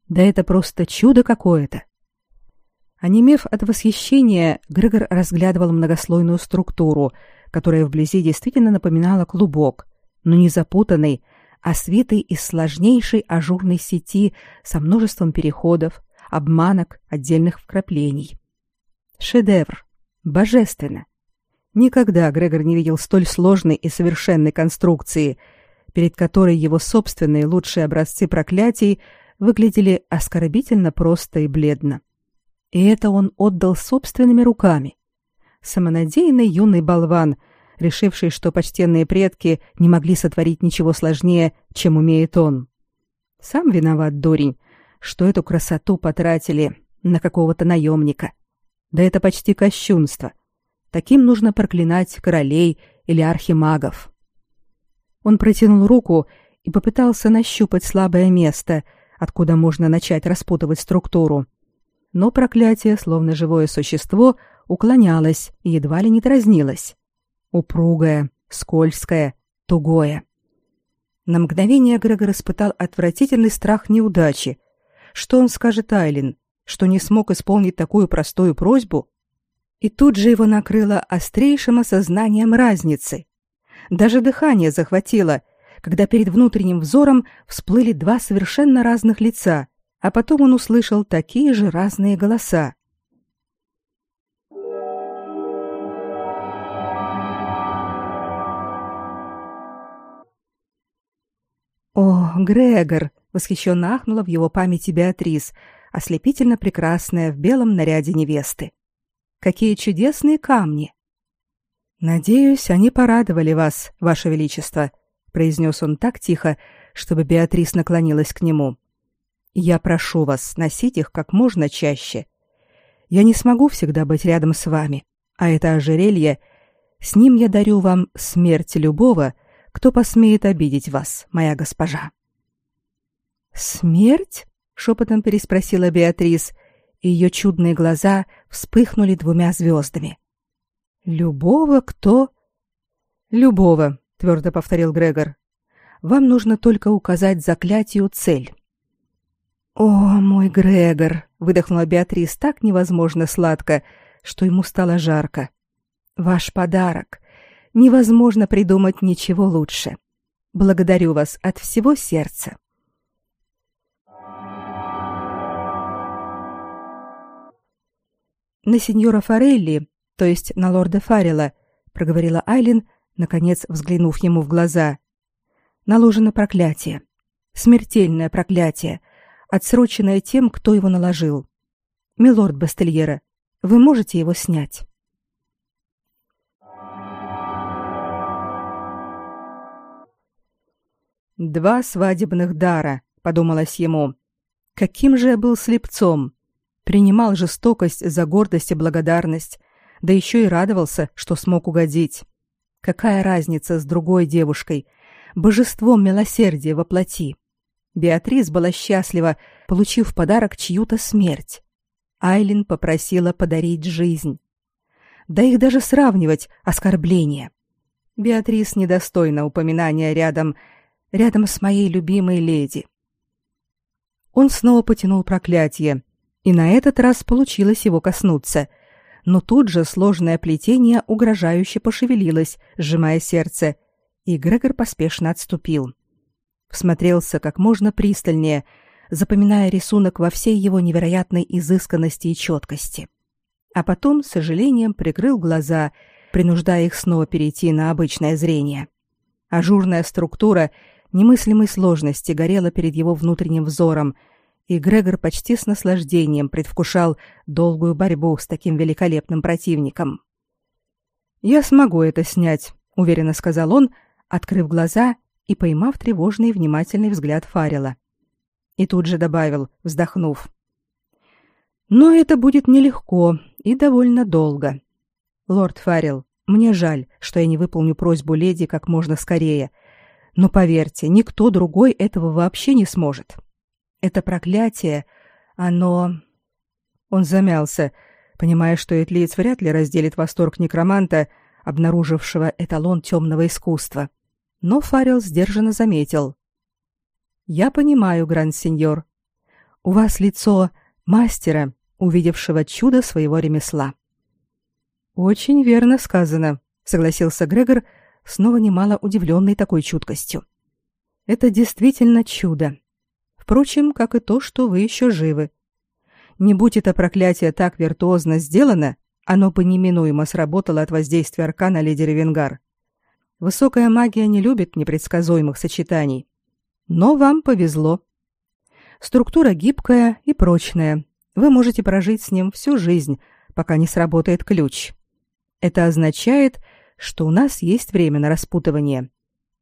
Да это просто чудо какое-то. Онемев от восхищения, Грегор разглядывал многослойную структуру, которая вблизи действительно напоминала клубок, но не запутанный, а свитый из сложнейшей ажурной сети со множеством переходов, обманок, отдельных вкраплений. Шедевр. Божественно. Никогда Грегор не видел столь сложной и совершенной конструкции, перед которой его собственные лучшие образцы проклятий выглядели оскорбительно просто и бледно. — и это он отдал собственными руками. Самонадеянный юный болван, решивший, что почтенные предки не могли сотворить ничего сложнее, чем умеет он. Сам виноват, дурень, что эту красоту потратили на какого-то наемника. Да это почти кощунство. Таким нужно проклинать королей или архимагов. Он протянул руку и попытался нащупать слабое место, откуда можно начать распутывать структуру но проклятие, словно живое существо, уклонялось и едва ли не дразнилось. Упругое, скользкое, тугое. На мгновение Грегор испытал отвратительный страх неудачи. Что он скажет Айлин? Что не смог исполнить такую простую просьбу? И тут же его накрыло острейшим осознанием разницы. Даже дыхание захватило, когда перед внутренним взором всплыли два совершенно разных лица — а потом он услышал такие же разные голоса. «О, Грегор!» — восхищенно ахнула в его памяти Беатрис, ослепительно прекрасная в белом наряде невесты. «Какие чудесные камни!» «Надеюсь, они порадовали вас, ваше величество», произнес он так тихо, чтобы Беатрис наклонилась к нему. Я прошу вас носить их как можно чаще. Я не смогу всегда быть рядом с вами, а это ожерелье, с ним я дарю вам смерть любого, кто посмеет обидеть вас, моя госпожа. Смерть? шепотом переспросила Беатрис, и ее чудные глаза вспыхнули двумя звездами. Любого, кто? Любого, твердо повторил Грегор. Вам нужно только указать заклятию цель. О, мой Грегор, выдохнула Беатрис так невозможно сладко, что ему стало жарко. Ваш подарок. Невозможно придумать ничего лучше. Благодарю вас от всего сердца. На сеньора Форелли, то есть на лорда Фаррелла, проговорила Айлин, наконец взглянув ему в глаза. Наложено проклятие. Смертельное проклятие — отсроченное тем, кто его наложил. Милорд Бастельера, вы можете его снять. Два свадебных дара, подумалось ему. Каким же я был слепцом. Принимал жестокость за гордость и благодарность, да еще и радовался, что смог угодить. Какая разница с другой девушкой, божеством милосердия во плоти? Беатрис была счастлива, получив в подарок чью-то смерть. Айлин попросила подарить жизнь. Да их даже сравнивать оскорбление. Беатрис недостойна упоминания рядом рядом с моей любимой леди. Он снова потянул проклятие, и на этот раз получилось его коснуться. Но тут же сложное плетение угрожающе пошевелилось, сжимая сердце, и Грегор поспешно отступил всмотрелся как можно пристальнее, запоминая рисунок во всей его невероятной изысканности и четкости. А потом, с сожалением, прикрыл глаза, принуждая их снова перейти на обычное зрение. Ажурная структура немыслимой сложности горела перед его внутренним взором, и Грегор почти с наслаждением предвкушал долгую борьбу с таким великолепным противником. «Я смогу это снять», — уверенно сказал он, открыв глаза и поймав тревожный и внимательный взгляд Фарила. И тут же добавил, вздохнув: "Но это будет нелегко и довольно долго. Лорд Фарил, мне жаль, что я не выполню просьбу леди как можно скорее, но поверьте, никто другой этого вообще не сможет. Это проклятие, оно Он замялся, понимая, что Этлиец вряд ли разделит восторг некроманта, обнаружившего эталон темного искусства но Фаррелл сдержанно заметил. «Я понимаю, гранд-сеньор. У вас лицо мастера, увидевшего чудо своего ремесла». «Очень верно сказано», — согласился Грегор, снова немало удивленный такой чуткостью. «Это действительно чудо. Впрочем, как и то, что вы еще живы. Не будь это проклятие так виртуозно сделано, оно бы неминуемо сработало от воздействия аркана леди Ревенгар. Высокая магия не любит непредсказуемых сочетаний. Но вам повезло. Структура гибкая и прочная. Вы можете прожить с ним всю жизнь, пока не сработает ключ. Это означает, что у нас есть время на распутывание.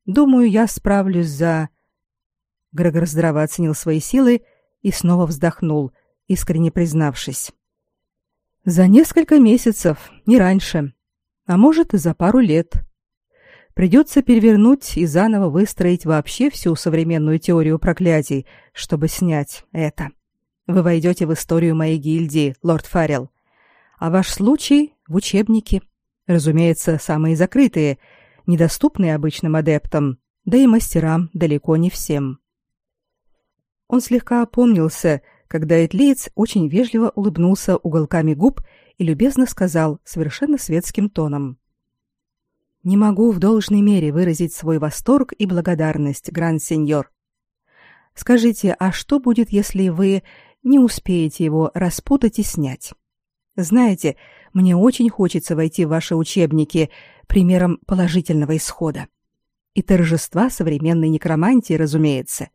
Думаю, я справлюсь за Грегор здраво оценил свои силы и снова вздохнул, искренне признавшись: за несколько месяцев, не раньше, а может и за пару лет. Придется перевернуть и заново выстроить вообще всю современную теорию проклятий, чтобы снять это. Вы войдете в историю моей гильдии, лорд Фаррелл. А ваш случай в учебнике. Разумеется, самые закрытые, недоступные обычным адептам, да и мастерам далеко не всем. Он слегка опомнился, когда Этлиец очень вежливо улыбнулся уголками губ и любезно сказал совершенно светским тоном: не могу в должной мере выразить свой восторг и благодарность, гранд-сеньор. Скажите, а что будет, если вы не успеете его распутать и снять? Знаете, мне очень хочется войти в ваши учебники примером положительного исхода. И торжества современной некромантии, разумеется.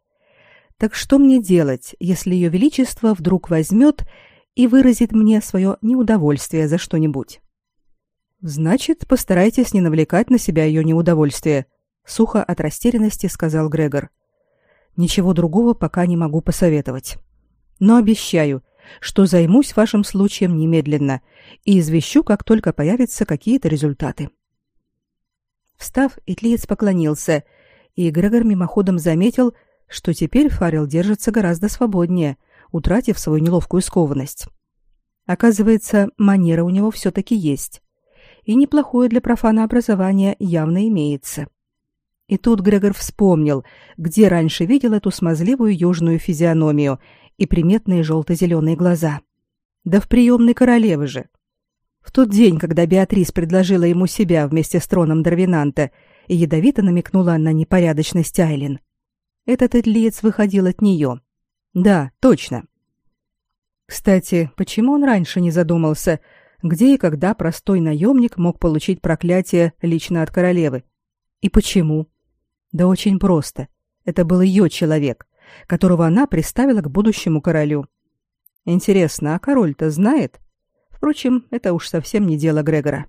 Так что мне делать, если ее величество вдруг возьмет и выразит мне свое неудовольствие за что-нибудь? Значит, постарайтесь не навлекать на себя ее неудовольствие, сухо от растерянности сказал Грегор. Ничего другого пока не могу посоветовать. Но обещаю, что займусь вашим случаем немедленно и извещу, как только появятся какие-то результаты. Встав, Итлиец поклонился, и Грегор мимоходом заметил, что теперь Фаррелл держится гораздо свободнее, утратив свою неловкую скованность. Оказывается, манера у него все-таки есть. И неплохое для профана образование явно имеется. И тут Грегор вспомнил, где раньше видел эту смазливую южную физиономию и приметные желто-зеленые глаза. Да в приемной королевы же. В тот день, когда Беатрис предложила ему себя вместе с троном Дарвинанта и ядовито намекнула на непорядочность Айлин. Этот этлиец выходил от нее. Да, точно. Кстати, почему он раньше не задумался, где и когда простой наемник мог получить проклятие лично от королевы? И почему? Да очень просто. Это был ее человек, которого она приставила к будущему королю. Интересно, а король-то знает? Впрочем, это уж совсем не дело Грегора.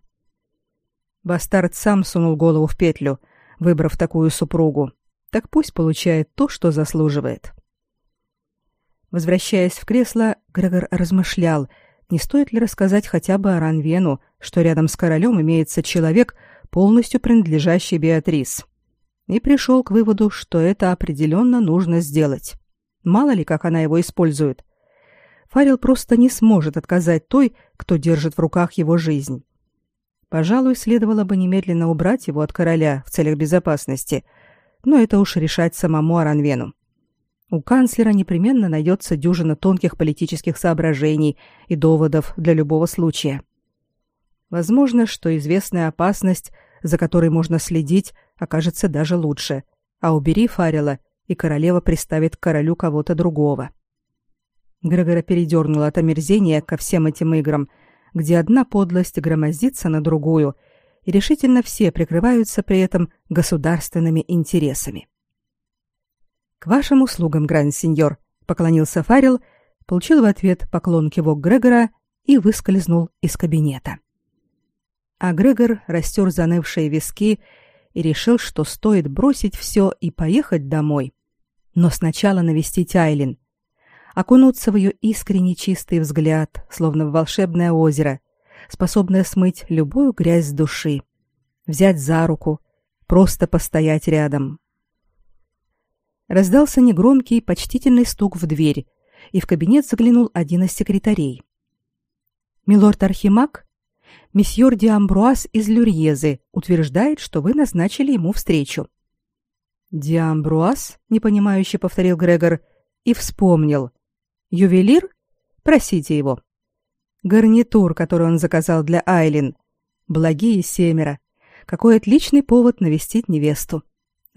Бастард сам сунул голову в петлю, выбрав такую супругу. Так пусть получает то, что заслуживает. Возвращаясь в кресло, Грегор размышлял, не стоит ли рассказать хотя бы о Ранвену, что рядом с королем имеется человек, полностью принадлежащий Беатрис. И пришел к выводу, что это определенно нужно сделать. Мало ли, как она его использует. Фарил просто не сможет отказать той, кто держит в руках его жизнь. Пожалуй, следовало бы немедленно убрать его от короля в целях безопасности, но это уж решать самому Аранвену. У канцлера непременно найдется дюжина тонких политических соображений и доводов для любого случая. Возможно, что известная опасность, за которой можно следить, окажется даже лучше, а убери Фарила, и королева приставит к королю кого-то другого. Грегора передернуло от омерзения ко всем этим играм, где одна подлость громоздится на другую, и решительно все прикрываются при этом государственными интересами. К вашим услугам, гранд-сеньор, поклонился Фарил, получил в ответ поклон кивок Грегора и выскользнул из кабинета. А Грегор растер занывшие виски и решил, что стоит бросить все и поехать домой. Но сначала навестить Айлин, окунуться в ее искренне чистый взгляд, словно в волшебное озеро, способное смыть любую грязь с души, взять за руку, просто постоять рядом, Раздался негромкий, почтительный стук в дверь, и в кабинет заглянул один из секретарей. «Милорд Архимаг, месьеор Диамбруаз из Люрьезы утверждает, что вы назначили ему встречу». «Диамбруаз?» — непонимающе повторил Грегор и вспомнил. «Ювелир? Просите его». «Гарнитур, который он заказал для Айлин. Благие семеро. Какой отличный повод навестить невесту».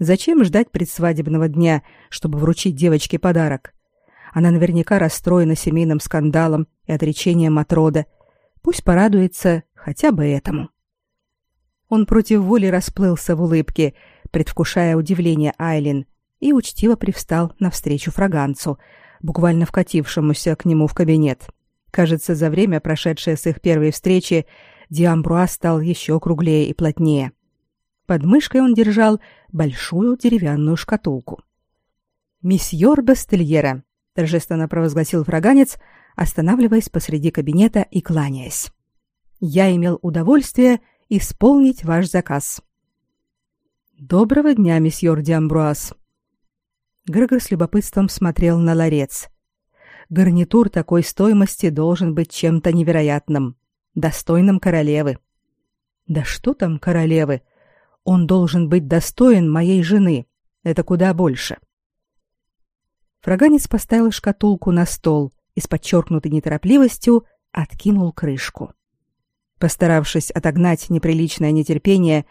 Зачем ждать предсвадебного дня, чтобы вручить девочке подарок? Она наверняка расстроена семейным скандалом и отречением от рода. Пусть порадуется хотя бы этому. Он против воли расплылся в улыбке, предвкушая удивление Айлин, и учтиво привстал навстречу фраганцу, буквально вкатившемуся к нему в кабинет. Кажется, за время, прошедшее с их первой встречи, Диамбруа стал еще круглее и плотнее. Под мышкой он держал большую деревянную шкатулку. «Месьеор Бастельера», — торжественно провозгласил фраганец, останавливаясь посреди кабинета и кланяясь. «Я имел удовольствие исполнить ваш заказ». «Доброго дня, месьеор Диамбруаз». Грегор с любопытством смотрел на ларец. Гарнитур такой стоимости должен быть чем-то невероятным, достойным королевы. Да что там королевы? Он должен быть достоин моей жены. Это куда больше. Фраганец поставил шкатулку на стол и с подчеркнутой неторопливостью откинул крышку. Постаравшись отогнать неприличное нетерпение,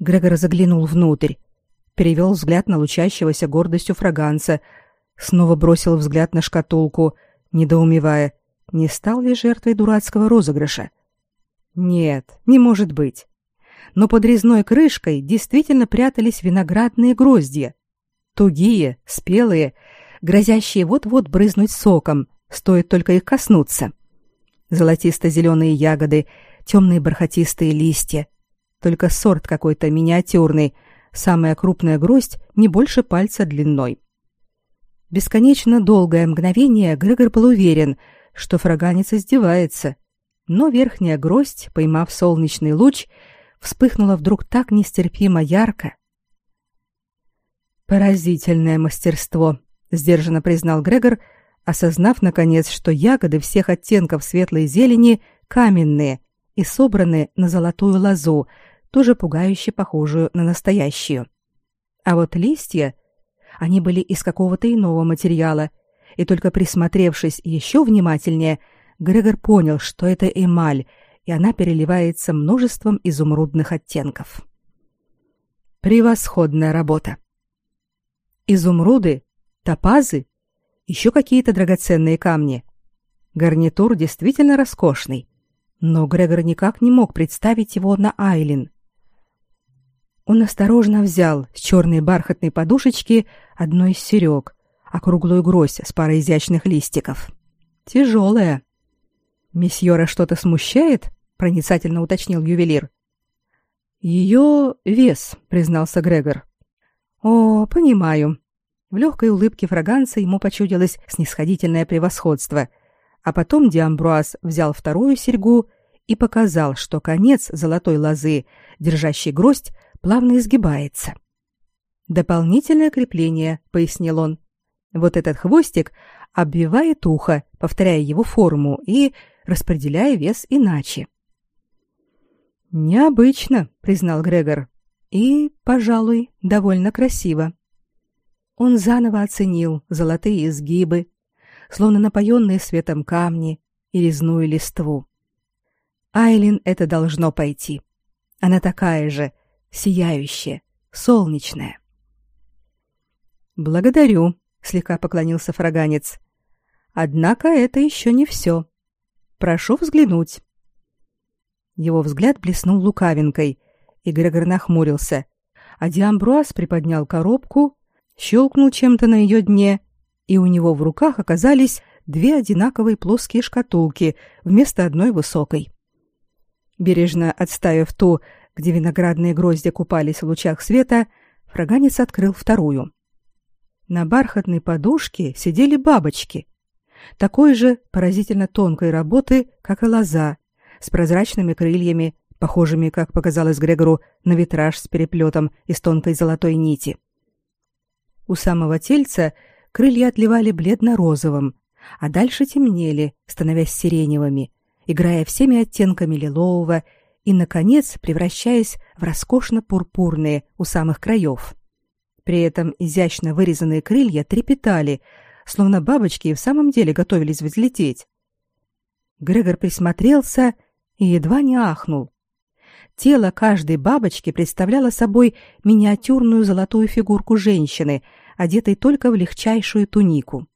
Грегор заглянул внутрь, перевел взгляд на лучащегося гордостью фраганца, снова бросил взгляд на шкатулку, недоумевая, не стал ли жертвой дурацкого розыгрыша. Нет, не может быть но под резной крышкой действительно прятались виноградные гроздья. Тугие, спелые, грозящие вот-вот брызнуть соком, стоит только их коснуться. Золотисто-зеленые ягоды, темные бархатистые листья. Только сорт какой-то миниатюрный, самая крупная гроздь не больше пальца длиной. Бесконечно долгое мгновение Грегор был уверен, что фраганец издевается, но верхняя гроздь, поймав солнечный луч, вспыхнула вдруг так нестерпимо ярко. Поразительное мастерство, сдержанно признал Грегор, осознав наконец, что ягоды всех оттенков светлой зелени каменные и собраны на золотую лозу, тоже пугающе похожую на настоящую. А вот листья, они были из какого-то иного материала, и только присмотревшись еще внимательнее, Грегор понял, что это эмаль, и она переливается множеством изумрудных оттенков. Превосходная работа. Изумруды, топазы, еще какие-то драгоценные камни. Гарнитур действительно роскошный, но Грегор никак не мог представить его на Айлин. Он осторожно взял с черной бархатной подушечки одну из серег, округлую гроздь с парой изящных листиков. Тяжелая. «Месьера что-то смущает?» — проницательно уточнил ювелир. «Ее вес», — признался Грегор. «О, понимаю». В легкой улыбке фраганца ему почудилось снисходительное превосходство, а потом Диамбруаз взял вторую серьгу и показал, что конец золотой лозы, держащий гроздь, плавно изгибается. «Дополнительное крепление», — пояснил он. «Вот этот хвостик обвивает ухо, повторяя его форму и распределяя вес иначе». «Необычно», — признал Грегор. «И, пожалуй, довольно красиво». Он заново оценил золотые изгибы, словно напоенные светом камни и резную листву. Айлин это должно пойти. Она такая же, сияющая, солнечная. Благодарю, слегка поклонился фраганец. Однако это еще не все. Прошу взглянуть. Его взгляд блеснул лукавинкой, и Грегор нахмурился, а Диамбруаз приподнял коробку, щелкнул чем-то на ее дне, и у него в руках оказались две одинаковые плоские шкатулки вместо одной высокой. Бережно отставив ту, где виноградные грозди купались в лучах света, фраганец открыл вторую. На бархатной подушке сидели бабочки, такой же поразительно тонкой работы, как и лоза, с прозрачными крыльями, похожими, как показалось Грегору, на витраж с переплетом из тонкой золотой нити. У самого тельца крылья отливали бледно-розовым, а дальше темнели, становясь сиреневыми, играя всеми оттенками лилового и, наконец, превращаясь в роскошно-пурпурные у самых краев. При этом изящно вырезанные крылья трепетали, словно бабочки и в самом деле готовились взлететь. Грегор присмотрелся и едва не ахнул. Тело каждой бабочки представляло собой миниатюрную золотую фигурку женщины, одетой только в легчайшую тунику.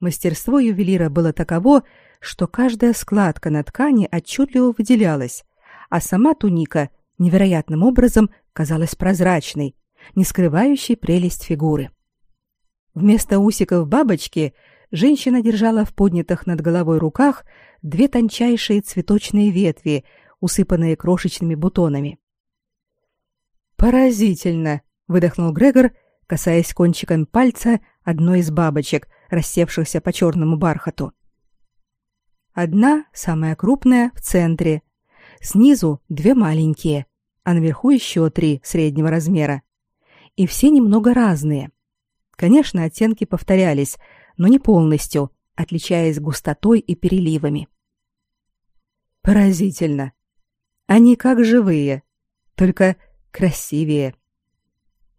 Мастерство ювелира было таково, что каждая складка на ткани отчетливо выделялась, а сама туника невероятным образом казалась прозрачной, не скрывающей прелесть фигуры. Вместо усиков бабочки женщина держала в поднятых над головой руках две тончайшие цветочные ветви, усыпанные крошечными бутонами. «Поразительно!» — выдохнул Грегор, касаясь кончиком пальца одной из бабочек, рассевшихся по черному бархату. Одна, самая крупная, в центре. Снизу две маленькие, а наверху еще три среднего размера. И все немного разные. Конечно, оттенки повторялись, но не полностью, отличаясь густотой и переливами. Поразительно. Они как живые, только красивее.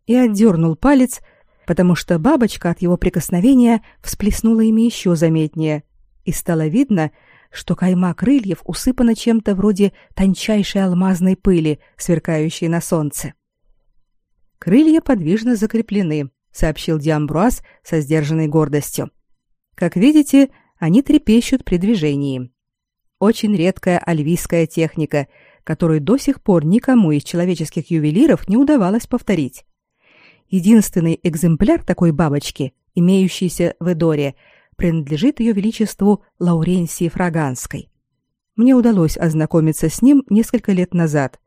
И отдернул палец, потому что бабочка от его прикосновения всплеснула ими еще заметнее, и стало видно, что кайма крыльев усыпана чем-то вроде тончайшей алмазной пыли, сверкающей на солнце. Крылья подвижно закреплены, сообщил Диамбруаз со сдержанной гордостью. Как видите, они трепещут при движении. Очень редкая альвийская техника, которую до сих пор никому из человеческих ювелиров не удавалось повторить. Единственный экземпляр такой бабочки, имеющийся в Эдоре, принадлежит ее величеству Лауренсии Фраганской. Мне удалось ознакомиться с ним несколько лет назад,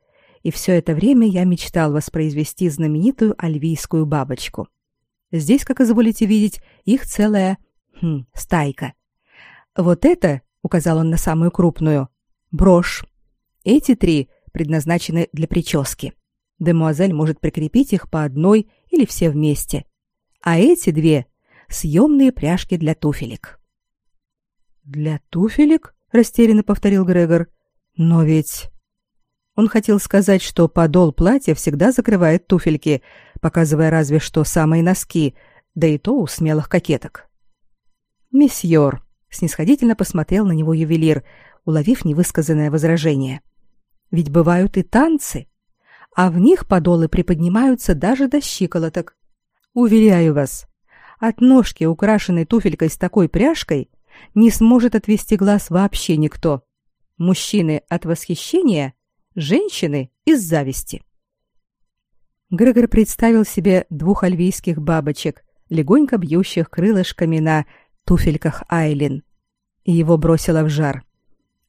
и все это время я мечтал воспроизвести знаменитую альвийскую бабочку. Здесь, как изволите видеть, их целая хм, стайка. Вот это, указал он на самую крупную, брошь. Эти три предназначены для прически. Демуазель может прикрепить их по одной или все вместе. А эти две — съемные пряжки для туфелек. «Для туфелек?» — растерянно повторил Грегор. «Но ведь...» Он хотел сказать, что подол платья всегда закрывает туфельки, показывая разве что самые носки, да и то у смелых кокеток. «Месьеор», — снисходительно посмотрел на него ювелир, уловив невысказанное возражение. «Ведь бывают и танцы, а в них подолы приподнимаются даже до щиколоток. Уверяю вас, от ножки, украшенной туфелькой с такой пряжкой, не сможет отвести глаз вообще никто. Мужчины от восхищения, женщины из зависти. Грегор представил себе двух альвийских бабочек, легонько бьющих крылышками на туфельках Айлин, и его бросило в жар.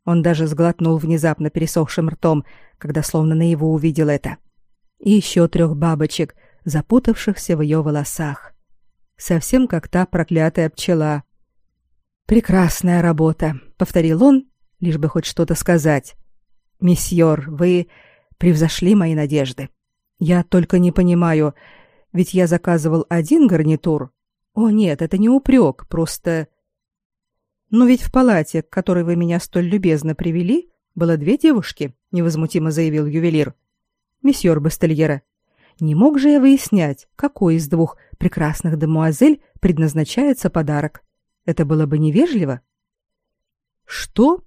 Он даже сглотнул внезапно пересохшим ртом, когда словно на его увидел это. И еще трех бабочек, запутавшихся в ее волосах. Совсем как та проклятая пчела, Прекрасная работа, повторил он, лишь бы хоть что-то сказать. Месьеор, вы превзошли мои надежды. Я только не понимаю, ведь я заказывал один гарнитур. О нет, это не упрек, просто Но ведь в палате, к которой вы меня столь любезно привели, было две девушки, невозмутимо заявил ювелир. Месьеор Бастельера, не мог же я выяснять, какой из двух прекрасных демуазель предназначается подарок. Это было бы невежливо. Что?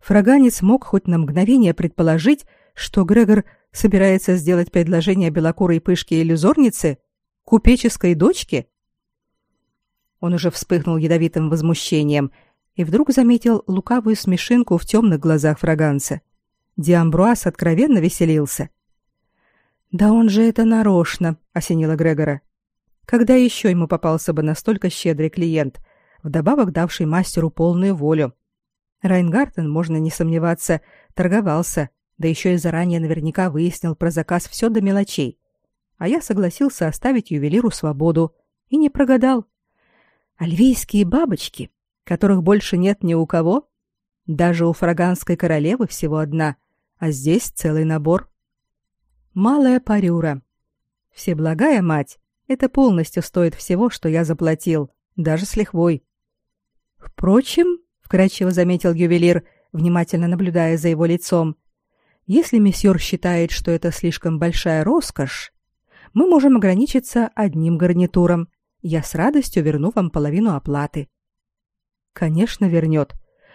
Фраганец мог хоть на мгновение предположить, что Грегор собирается сделать предложение белокурой пышке иллюзорнице, купеческой дочке. Он уже вспыхнул ядовитым возмущением и вдруг заметил лукавую смешинку в темных глазах фраганца. Диамбруас откровенно веселился. «Да он же это нарочно», — осенило Грегора. «Когда еще ему попался бы настолько щедрый клиент, вдобавок давший мастеру полную волю. Райнгартен, можно не сомневаться, торговался, да еще и заранее наверняка выяснил про заказ все до мелочей. А я согласился оставить ювелиру свободу и не прогадал. Альвийские бабочки, которых больше нет ни у кого, даже у фраганской королевы всего одна, а здесь целый набор. Малая парюра. Всеблагая мать, это полностью стоит всего, что я заплатил, даже с лихвой. Впрочем, вкратчиво заметил ювелир, внимательно наблюдая за его лицом, если месье считает, что это слишком большая роскошь, мы можем ограничиться одним гарнитуром. Я с радостью верну вам половину оплаты. Конечно, вернет,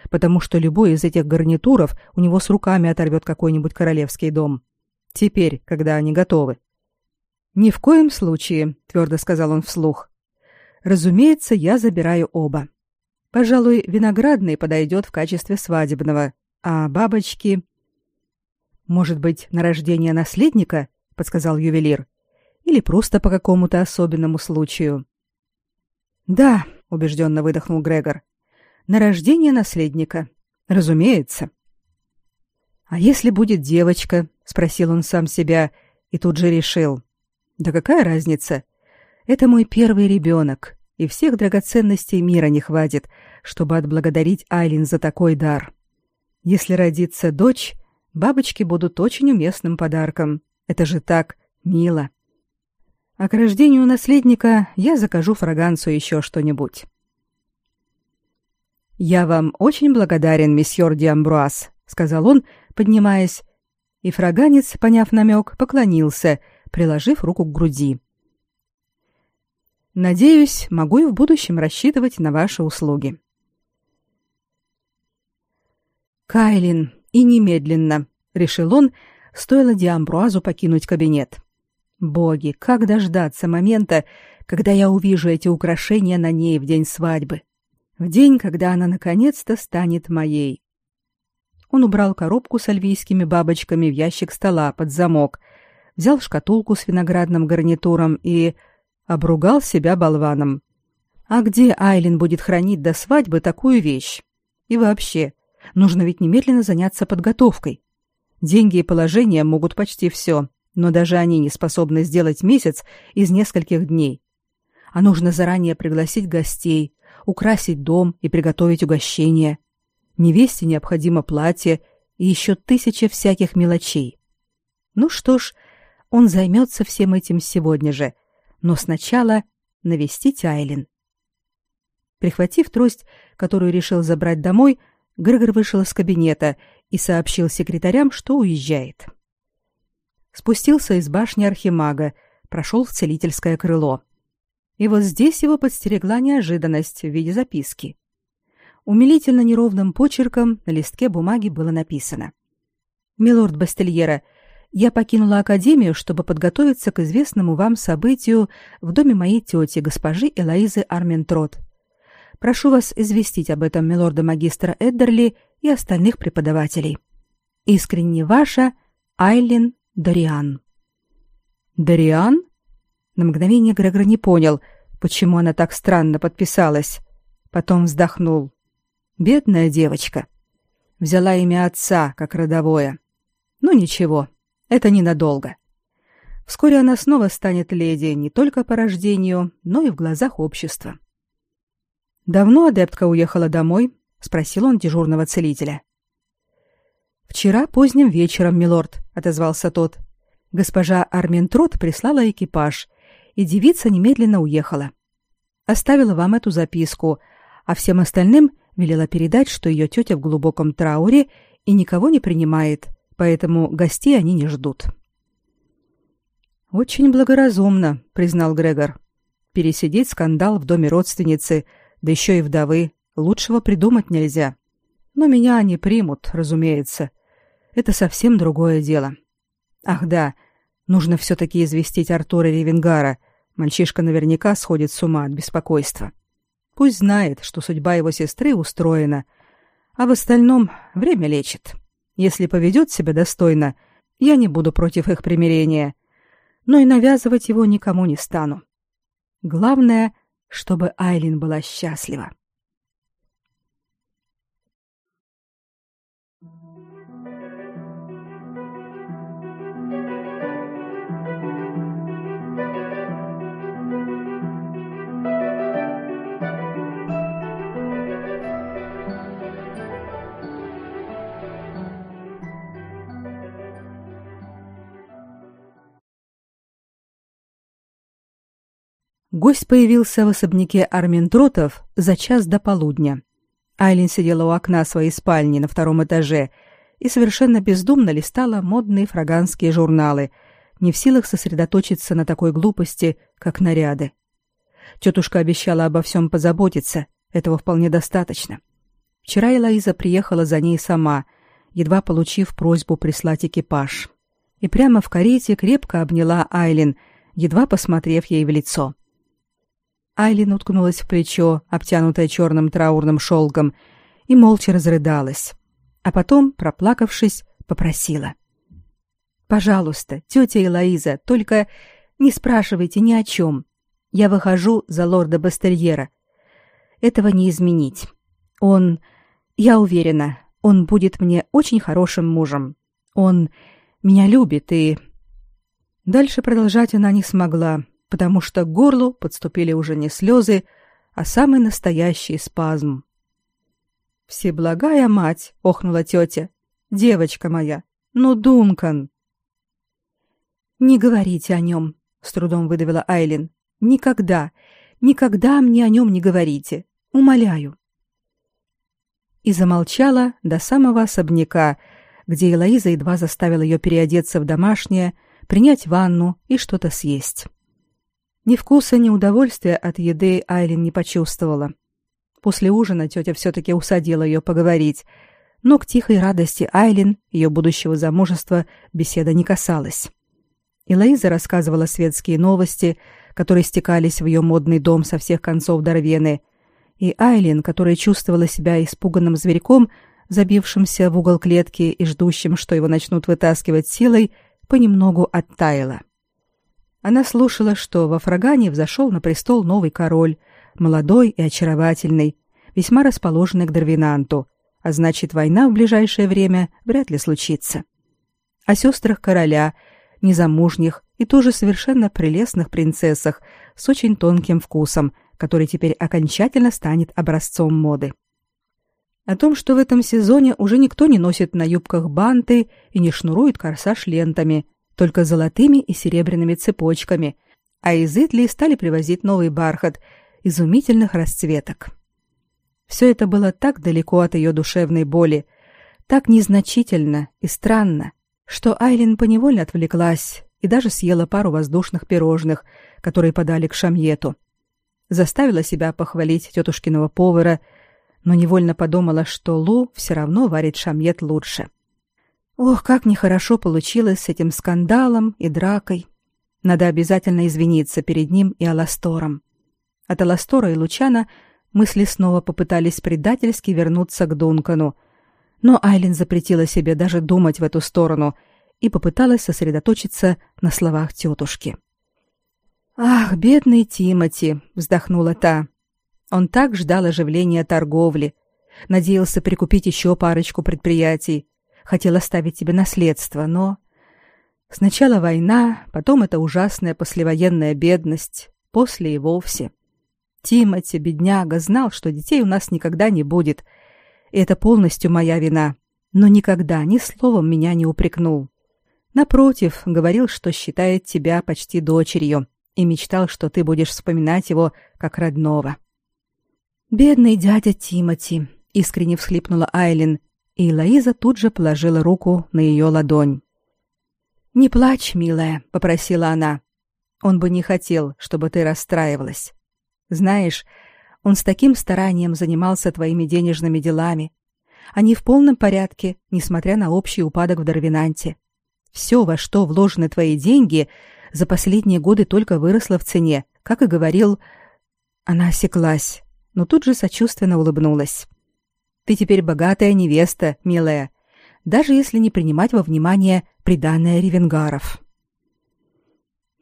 потому что любой из этих гарнитуров у него с руками оторвет какой-нибудь королевский дом. Теперь, когда они готовы. Ни в коем случае, твердо сказал он вслух. Разумеется, я забираю оба. Пожалуй, виноградный подойдет в качестве свадебного, а бабочки... Может быть, на рождение наследника, подсказал ювелир, или просто по какому-то особенному случаю. Да, убежденно выдохнул Грегор. На рождение наследника. Разумеется. А если будет девочка? спросил он сам себя и тут же решил: да какая разница? Это мой первый ребенок и всех драгоценностей мира не хватит, чтобы отблагодарить Айлин за такой дар. Если родится дочь, бабочки будут очень уместным подарком. Это же так мило. А к рождению наследника я закажу фраганцу еще что-нибудь. Я вам очень благодарен, месьеор Диамбруас, сказал он, поднимаясь, и фраганец, поняв намек, поклонился, приложив руку к груди. Надеюсь, могу и в будущем рассчитывать на ваши услуги. Кайлин, и немедленно, решил он, стоило Диамбруазу покинуть кабинет. Боги, как дождаться момента, когда я увижу эти украшения на ней в день свадьбы, в день, когда она наконец-то станет моей. Он убрал коробку с альвийскими бабочками в ящик стола под замок, взял шкатулку с виноградным гарнитуром и Обругал себя болваном. А где Айлин будет хранить до свадьбы такую вещь? И вообще, нужно ведь немедленно заняться подготовкой. Деньги и положение могут почти все, но даже они не способны сделать месяц из нескольких дней. А нужно заранее пригласить гостей, украсить дом и приготовить угощение. Невесте необходимо платье и еще тысяча всяких мелочей. Ну что ж, он займется всем этим сегодня же, но сначала навестить Айлин. Прихватив трость, которую решил забрать домой, Грегор вышел из кабинета и сообщил секретарям, что уезжает. Спустился из башни архимага, прошел в целительское крыло. И вот здесь его подстерегла неожиданность в виде записки. Умилительно неровным почерком на листке бумаги было написано. «Милорд Бастельера, я покинула Академию, чтобы подготовиться к известному вам событию в доме моей тети, госпожи Элоизы Арментрот. Прошу вас известить об этом милорда-магистра Эддерли и остальных преподавателей. Искренне ваша Айлин Дариан. Дариан? На мгновение Грегор не понял, почему она так странно подписалась. Потом вздохнул. Бедная девочка. Взяла имя отца как родовое. Ну ничего, это ненадолго. Вскоре она снова станет леди не только по рождению, но и в глазах общества. Давно адептка уехала домой? спросил он дежурного целителя. Вчера поздним вечером, милорд, отозвался тот. Госпожа Арментрот прислала экипаж, и девица немедленно уехала. Оставила вам эту записку, а всем остальным велела передать, что ее тетя в глубоком трауре и никого не принимает, поэтому гостей они не ждут. Очень благоразумно, признал Грегор. Пересидеть скандал в доме родственницы да еще и вдовы, лучшего придумать нельзя. Но меня они примут, разумеется. Это совсем другое дело. Ах да, нужно все-таки известить Артура Ревенгара. Мальчишка наверняка сходит с ума от беспокойства. Пусть знает, что судьба его сестры устроена, а в остальном время лечит. Если поведет себя достойно, я не буду против их примирения, но и навязывать его никому не стану. Главное — чтобы Айлин была счастлива. Гость появился в особняке Арминтротов за час до полудня. Айлин сидела у окна своей спальни на втором этаже и совершенно бездумно листала модные фраганские журналы, не в силах сосредоточиться на такой глупости, как наряды. Тетушка обещала обо всем позаботиться, этого вполне достаточно. Вчера Элоиза приехала за ней сама, едва получив просьбу прислать экипаж. И прямо в карете крепко обняла Айлин, едва посмотрев ей в лицо. — Айлин уткнулась в плечо, обтянутое черным траурным шелком, и молча разрыдалась. А потом, проплакавшись, попросила. «Пожалуйста, тетя Элоиза, только не спрашивайте ни о чем. Я выхожу за лорда Бастерьера. Этого не изменить. Он, я уверена, он будет мне очень хорошим мужем. Он меня любит и...» Дальше продолжать она не смогла, потому что к горлу подступили уже не слезы, а самый настоящий спазм. «Всеблагая мать!» — охнула тетя. «Девочка моя! Ну, Дункан!» «Не говорите о нем!» — с трудом выдавила Айлин. «Никогда, никогда мне о нем не говорите! Умоляю!» И замолчала до самого особняка, где Элоиза едва заставила ее переодеться в домашнее, принять ванну и что-то съесть. Ни вкуса, ни удовольствия от еды Айлин не почувствовала. После ужина тетя все-таки усадила ее поговорить, но к тихой радости Айлин, ее будущего замужества, беседа не касалась. Элоиза рассказывала светские новости, которые стекались в ее модный дом со всех концов Дорвены, и Айлин, которая чувствовала себя испуганным зверьком, забившимся в угол клетки и ждущим, что его начнут вытаскивать силой, понемногу оттаяла. Она слушала, что во Фрагане взошел на престол новый король, молодой и очаровательный, весьма расположенный к Дарвинанту, а значит, война в ближайшее время вряд ли случится. о сестрах короля, незамужних и тоже совершенно прелестных принцессах с очень тонким вкусом, который теперь окончательно станет образцом моды. О том, что в этом сезоне уже никто не носит на юбках банты и не шнурует корсаж лентами, только золотыми и серебряными цепочками, а из Итлии стали привозить новый бархат изумительных расцветок. Все это было так далеко от ее душевной боли, так незначительно и странно, что Айлин поневоле отвлеклась и даже съела пару воздушных пирожных, которые подали к шамьету. Заставила себя похвалить тетушкиного повара, но невольно подумала, что Лу все равно варит шамьет лучше. Ох, как нехорошо получилось с этим скандалом и дракой. Надо обязательно извиниться перед ним и Аластором. От Аластора и Лучана мысли снова попытались предательски вернуться к Дункану, но Айлин запретила себе даже думать в эту сторону и попыталась сосредоточиться на словах тетушки. «Ах, бедный Тимати!» — вздохнула та. Он так ждал оживления торговли, надеялся прикупить еще парочку предприятий, хотел оставить тебе наследство, но... Сначала война, потом эта ужасная послевоенная бедность, после и вовсе. Тимати, бедняга, знал, что детей у нас никогда не будет, и это полностью моя вина, но никогда ни словом меня не упрекнул. Напротив, говорил, что считает тебя почти дочерью и мечтал, что ты будешь вспоминать его как родного. Бедный дядя Тимати, искренне всхлипнула Айлин, и Лоиза тут же положила руку на ее ладонь. «Не плачь, милая», — попросила она. «Он бы не хотел, чтобы ты расстраивалась. Знаешь, он с таким старанием занимался твоими денежными делами. Они в полном порядке, несмотря на общий упадок в Дарвинанте. Все, во что вложены твои деньги, за последние годы только выросло в цене, как и говорил...» Она осеклась, но тут же сочувственно улыбнулась. Ты теперь богатая невеста, милая, даже если не принимать во внимание приданое ревенгаров.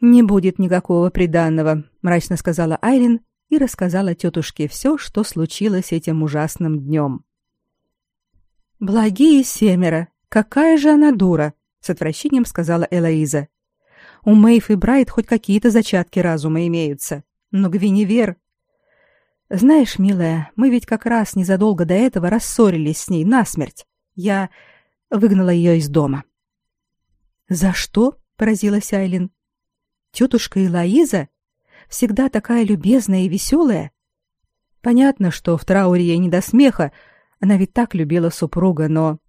Не будет никакого приданого, мрачно сказала Айрин и рассказала тетушке все, что случилось этим ужасным днем. Благие семеро, какая же она дура, с отвращением сказала Элоиза. У Мэйв и Брайт хоть какие-то зачатки разума имеются, но Гвиневер знаешь, милая, мы ведь как раз незадолго до этого рассорились с ней насмерть. Я выгнала ее из дома. За что? поразилась Айлин. Тетушка Элоиза всегда такая любезная и веселая. Понятно, что в трауре ей не до смеха, она ведь так любила супруга, но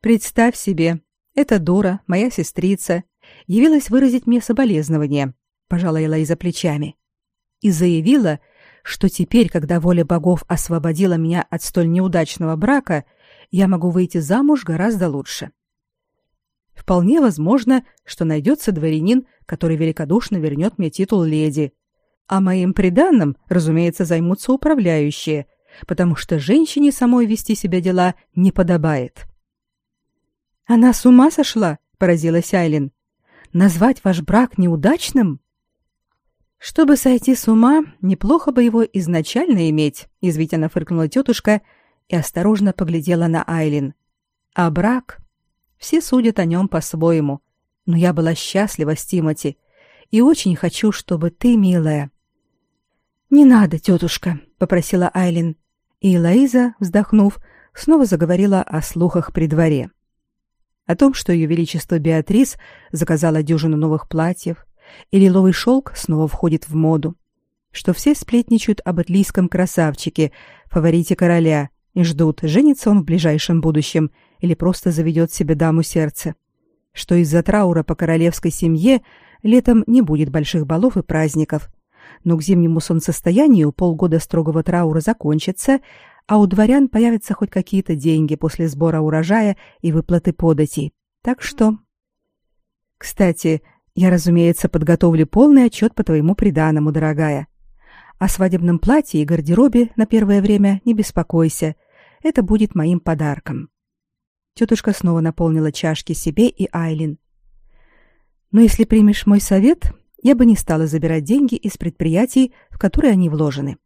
представь себе, эта дура, моя сестрица, явилась выразить мне соболезнование, пожала Элоиза плечами, и заявила, что теперь, когда воля богов освободила меня от столь неудачного брака, я могу выйти замуж гораздо лучше. Вполне возможно, что найдется дворянин, который великодушно вернет мне титул леди. А моим приданным, разумеется, займутся управляющие, потому что женщине самой вести себя дела не подобает. Она с ума сошла, поразилась Айлин. Назвать ваш брак неудачным? Чтобы сойти с ума, неплохо бы его изначально иметь, извитенно фыркнула тетушка и осторожно поглядела на Айлин. А брак? Все судят о нем по-своему. Но я была счастлива с Тимати и очень хочу, чтобы ты, милая. Не надо, тетушка, попросила Айлин, и Лаиза, вздохнув, снова заговорила о слухах при дворе. О том, что ее величество Беатрис заказала дюжину новых платьев, и лиловый шелк снова входит в моду, что все сплетничают об атлийском красавчике, фаворите короля, и ждут, женится он в ближайшем будущем или просто заведет себе даму сердца, что из-за траура по королевской семье летом не будет больших балов и праздников, но к зимнему солнцестоянию полгода строгого траура закончится, а у дворян появятся хоть какие-то деньги после сбора урожая и выплаты податей. Так что... Кстати, я, разумеется, подготовлю полный отчет по твоему приданому, дорогая. О свадебном платье и гардеробе на первое время не беспокойся. Это будет моим подарком. Тетушка снова наполнила чашки себе и Айлин. Но если примешь мой совет, я бы не стала забирать деньги из предприятий, в которые они вложены.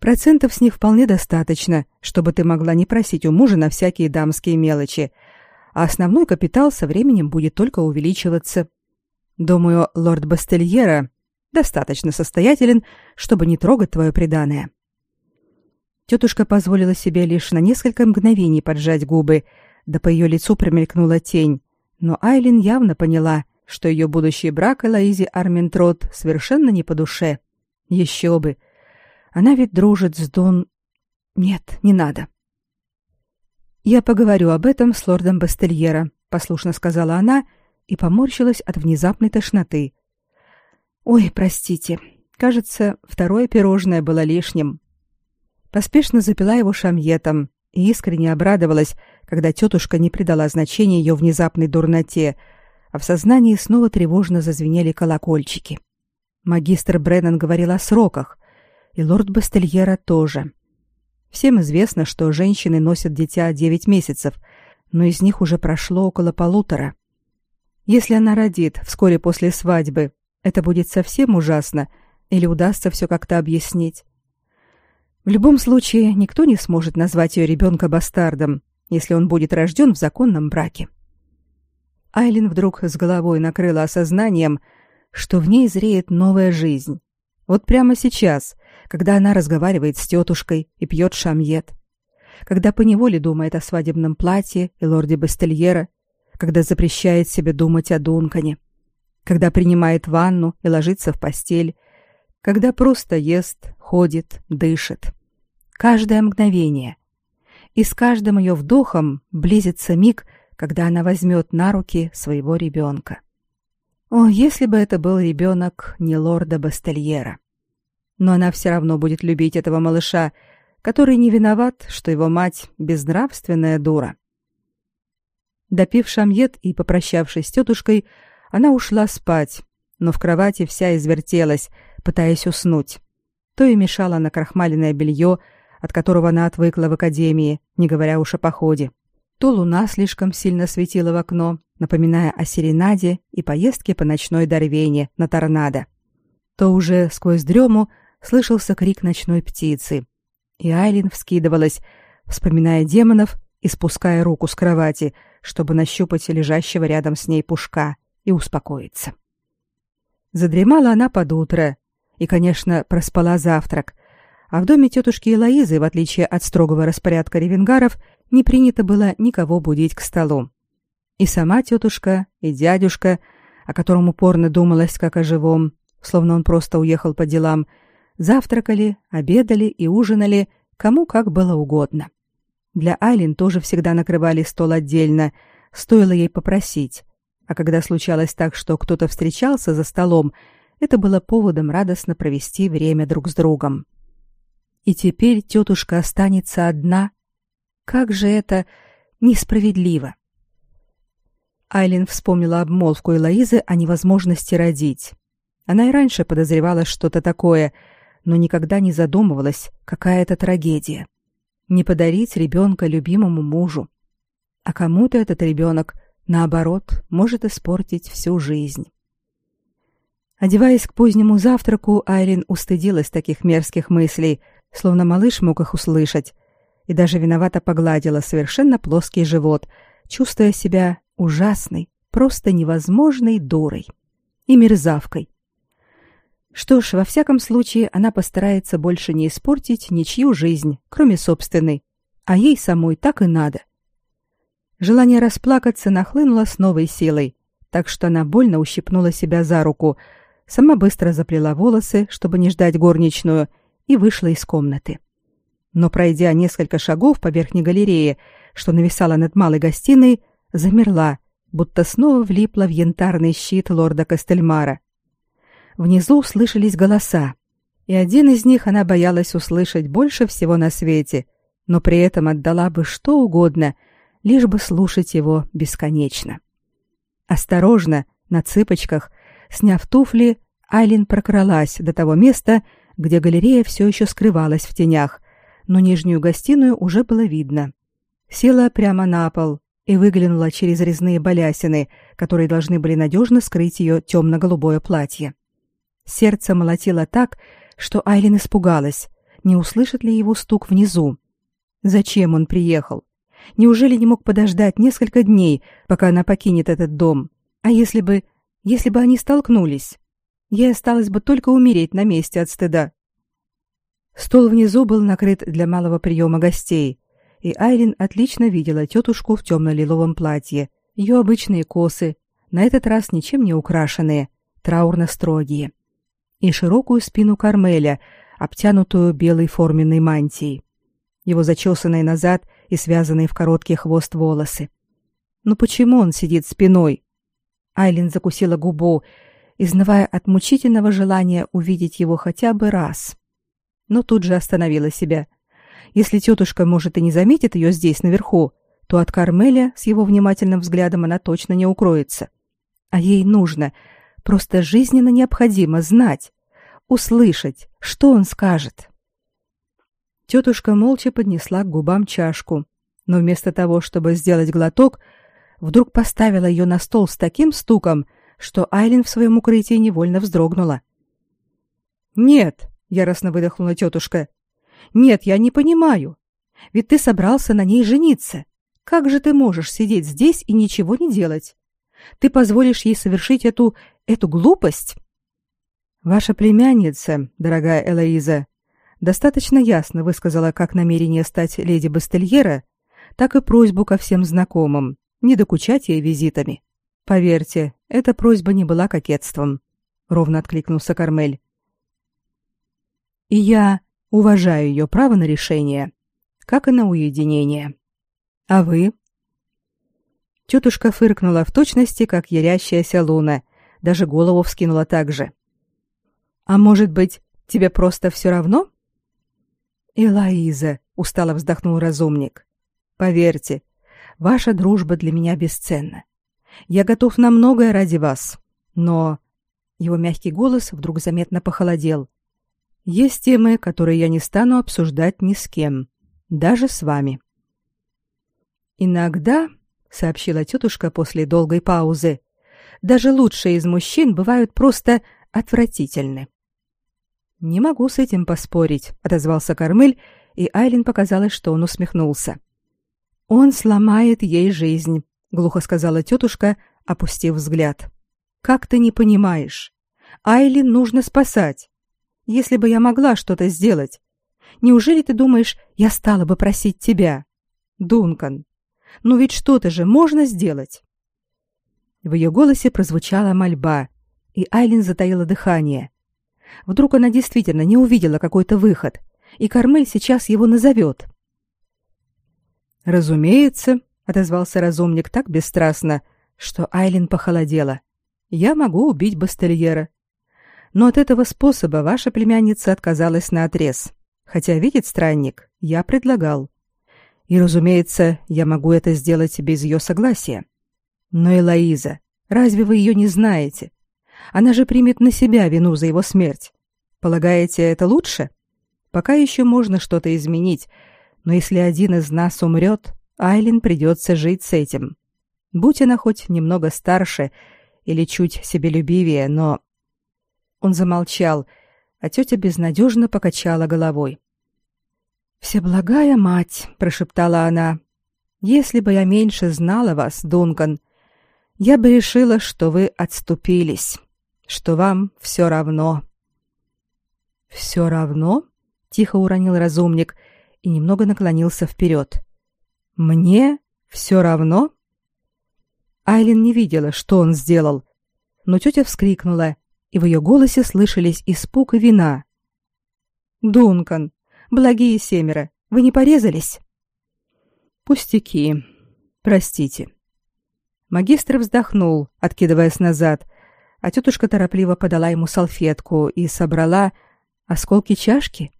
Процентов с них вполне достаточно, чтобы ты могла не просить у мужа на всякие дамские мелочи, а основной капитал со временем будет только увеличиваться. Думаю, лорд Бастельера достаточно состоятелен, чтобы не трогать твое преданное. Тетушка позволила себе лишь на несколько мгновений поджать губы, да по ее лицу промелькнула тень, но Айлин явно поняла, что ее будущий брак Элоизе Арминтрот совершенно не по душе. Еще бы! Она ведь дружит с Дон... Нет, не надо. «Я поговорю об этом с лордом Бастельера», — послушно сказала она и поморщилась от внезапной тошноты. «Ой, простите. Кажется, второе пирожное было лишним». Поспешно запила его шамьетом и искренне обрадовалась, когда тетушка не придала значения ее внезапной дурноте, а в сознании снова тревожно зазвенели колокольчики. Магистр Бреннан говорил о сроках, и лорд Бастельера тоже. Всем известно, что женщины носят дитя 9 месяцев, но из них уже прошло около полутора. Если она родит вскоре после свадьбы, это будет совсем ужасно, или удастся все как-то объяснить. В любом случае, никто не сможет назвать ее ребенка бастардом, если он будет рожден в законном браке. Айлин вдруг с головой накрыла осознанием, что в ней зреет новая жизнь. Вот прямо сейчас, когда она разговаривает с тетушкой и пьет шамьет, когда поневоле думает о свадебном платье и лорде Бастельера, когда запрещает себе думать о Дункане, когда принимает ванну и ложится в постель, когда просто ест, ходит, дышит. Каждое мгновение. И с каждым ее вдохом близится миг, когда она возьмет на руки своего ребенка. О, если бы это был ребенок не лорда Бастельера. Но она все равно будет любить этого малыша, который не виноват, что его мать безнравственная дура. Допив шамьет и попрощавшись с тетушкой, она ушла спать, но в кровати вся извертелась, пытаясь уснуть. То и мешала на крахмаленное белье, от которого она отвыкла в академии, не говоря уж о походе. То луна слишком сильно светила в окно, напоминая о серенаде и поездке по ночной Дорвене на торнадо. То уже сквозь дрему слышался крик ночной птицы, и Айлин вскидывалась, вспоминая демонов и спуская руку с кровати, чтобы нащупать лежащего рядом с ней пушка и успокоиться. Задремала она под утро и, конечно, проспала завтрак, а в доме тетушки Элоизы, в отличие от строгого распорядка ревенгаров, не принято было никого будить к столу. И сама тетушка, и дядюшка, о котором упорно думалось как о живом, словно он просто уехал по делам, завтракали, обедали и ужинали, кому как было угодно. Для Айлин тоже всегда накрывали стол отдельно, стоило ей попросить. А когда случалось так, что кто-то встречался за столом, это было поводом радостно провести время друг с другом. И теперь тетушка останется одна. Как же это несправедливо. Айлин вспомнила обмолвку Элоизы о невозможности родить. Она и раньше подозревала что-то такое, но никогда не задумывалась, какая это трагедия. Не подарить ребенка любимому мужу. А кому-то этот ребенок, наоборот, может испортить всю жизнь. Одеваясь к позднему завтраку, Айлин устыдилась таких мерзких мыслей, словно малыш мог их услышать, и даже виновато погладила совершенно плоский живот, чувствуя себя ужасной, просто невозможной дурой и мерзавкой. Что ж, во всяком случае, она постарается больше не испортить ничью жизнь, кроме собственной, а ей самой так и надо. Желание расплакаться нахлынуло с новой силой, так что она больно ущипнула себя за руку, сама быстро заплела волосы, чтобы не ждать горничную, и вышла из комнаты. Но пройдя несколько шагов по верхней галерее, что нависала над малой гостиной, замерла, будто снова влипла в янтарный щит лорда Костельмара. Внизу слышались голоса, и один из них она боялась услышать больше всего на свете, но при этом отдала бы что угодно, лишь бы слушать его бесконечно. Осторожно, на цыпочках, сняв туфли, Айлин прокралась до того места, где галерея все еще скрывалась в тенях, но нижнюю гостиную уже было видно. Села прямо на пол и выглянула через резные балясины, которые должны были надежно скрыть ее темно-голубое платье. Сердце молотило так, что Айлин испугалась, не услышит ли его стук внизу. Зачем он приехал? Неужели не мог подождать несколько дней, пока она покинет этот дом? А если бы... если бы они столкнулись? Ей осталось бы только умереть на месте от стыда. Стол внизу был накрыт для малого приема гостей, и Айрин отлично видела тетушку в темно-лиловом платье, ее обычные косы, на этот раз ничем не украшенные, траурно-строгие, и широкую спину Кармеля, обтянутую белой форменной мантией, его зачесанные назад и связанные в короткий хвост волосы. Но почему он сидит спиной? Айлин закусила губу, изнывая от мучительного желания увидеть его хотя бы раз. Но тут же остановила себя. Если тетушка, может, и не заметит ее здесь наверху, то от Кармеля с его внимательным взглядом она точно не укроется. А ей нужно, просто жизненно необходимо знать, услышать, что он скажет. Тетушка молча поднесла к губам чашку, но вместо того, чтобы сделать глоток, вдруг поставила ее на стол с таким стуком, что Айлин в своем укрытии невольно вздрогнула. «Нет», — яростно выдохнула тетушка, — «нет, я не понимаю. Ведь ты собрался на ней жениться. Как же ты можешь сидеть здесь и ничего не делать? Ты позволишь ей совершить эту... эту глупость?» «Ваша племянница, дорогая Элоиза, достаточно ясно высказала как намерение стать леди Бастельера, так и просьбу ко всем знакомым не докучать ей визитами. Поверьте, эта просьба не была кокетством, ровно откликнулся Кармель. И я уважаю ее право на решение, как и на уединение. А вы? Тетушка фыркнула в точности, как ярящаяся луна, даже голову вскинула так же. А может быть, тебе просто все равно? Элоиза, устало вздохнул разумник. Поверьте, ваша дружба для меня бесценна. Я готов на многое ради вас. Но его мягкий голос вдруг заметно похолодел. Есть темы, которые я не стану обсуждать ни с кем, даже с вами. Иногда, сообщила тетушка после долгой паузы, даже лучшие из мужчин бывают просто отвратительны. Не могу с этим поспорить, отозвался Кармель, и Айлин показалось, что он усмехнулся. Он сломает ей жизнь, глухо сказала тетушка, опустив взгляд. Как ты не понимаешь? Айлин нужно спасать. Если бы я могла что-то сделать, неужели ты думаешь, я стала бы просить тебя? Дункан, ну ведь что-то же можно сделать. В ее голосе прозвучала мольба, и Айлин затаила дыхание. Вдруг она действительно не увидела какой-то выход, и Кармель сейчас его назовет. Разумеется, отозвался разумник так бесстрастно, что Айлин похолодела. Я могу убить Бастельера. Но от этого способа ваша племянница отказалась наотрез. Хотя, видит странник, я предлагал. И, разумеется, я могу это сделать без ее согласия. Но Элоиза, разве вы ее не знаете? Она же примет на себя вину за его смерть. Полагаете, это лучше? Пока еще можно что-то изменить, но если один из нас умрет, Айлин придется жить с этим. Будь она хоть немного старше или чуть себелюбивее, но... Он замолчал, а тетя безнадежно покачала головой. «Всеблагая мать», — прошептала она, — «если бы я меньше знала вас, Дункан, я бы решила, что вы отступились, что вам все равно». «Все равно?» — тихо уронил разумник и немного наклонился вперед. «Мне все равно?» Айлин не видела, что он сделал, но тетя вскрикнула, и в ее голосе слышались испуг и вина. «Дункан, благие семеро, вы не порезались?» «Пустяки. Простите». Магистр вздохнул, откидываясь назад, а тетушка торопливо подала ему салфетку и собрала осколки чашки.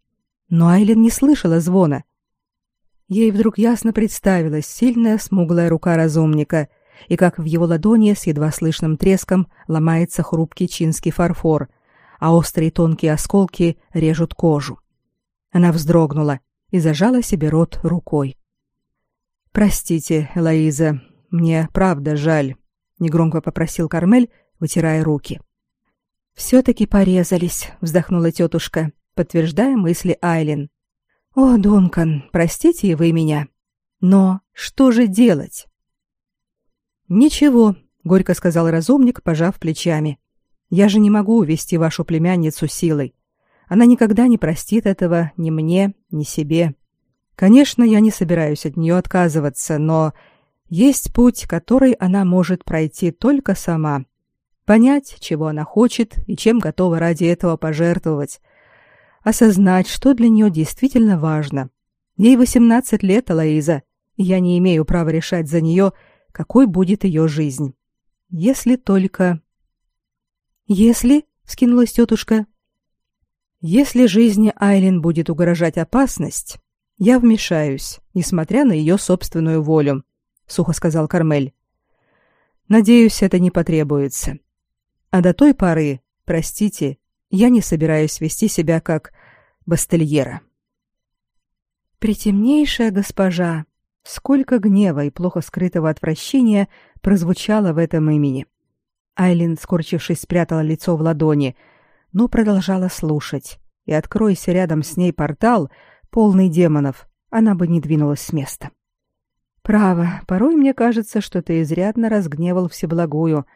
Но Айлин не слышала звона. Ей вдруг ясно представилась сильная смуглая рука разумника, и как в его ладони с едва слышным треском ломается хрупкий чинский фарфор, а острые тонкие осколки режут кожу. Она вздрогнула и зажала себе рот рукой. «Простите, Элоиза, мне правда жаль», — негромко попросил Кармель, вытирая руки. «Все-таки порезались», — вздохнула тетушка, подтверждая мысли Айлин. «О, Дункан, простите и вы меня. Но что же делать? Ничего, горько сказал разумник, пожав плечами. Я же не могу увести вашу племянницу силой. Она никогда не простит этого ни мне, ни себе. Конечно, я не собираюсь от нее отказываться, но есть путь, который она может пройти только сама. Понять, чего она хочет и чем готова ради этого пожертвовать. Осознать, что для нее действительно важно. Ей 18 лет, Алаиза, и я не имею права решать за нее, какой будет ее жизнь. Если только... Если, скинулась тетушка, если жизни Айлин будет угрожать опасность, я вмешаюсь, несмотря на ее собственную волю, сухо сказал Кармель. Надеюсь, это не потребуется. А до той поры, простите, я не собираюсь вести себя как бастельера. Притемнейшая госпожа, сколько гнева и плохо скрытого отвращения прозвучало в этом имени. Айлин, скорчившись, спрятала лицо в ладони, но продолжала слушать. И откройся рядом с ней портал, полный демонов, она бы не двинулась с места. Право, порой мне кажется, что ты изрядно разгневал Всеблагую,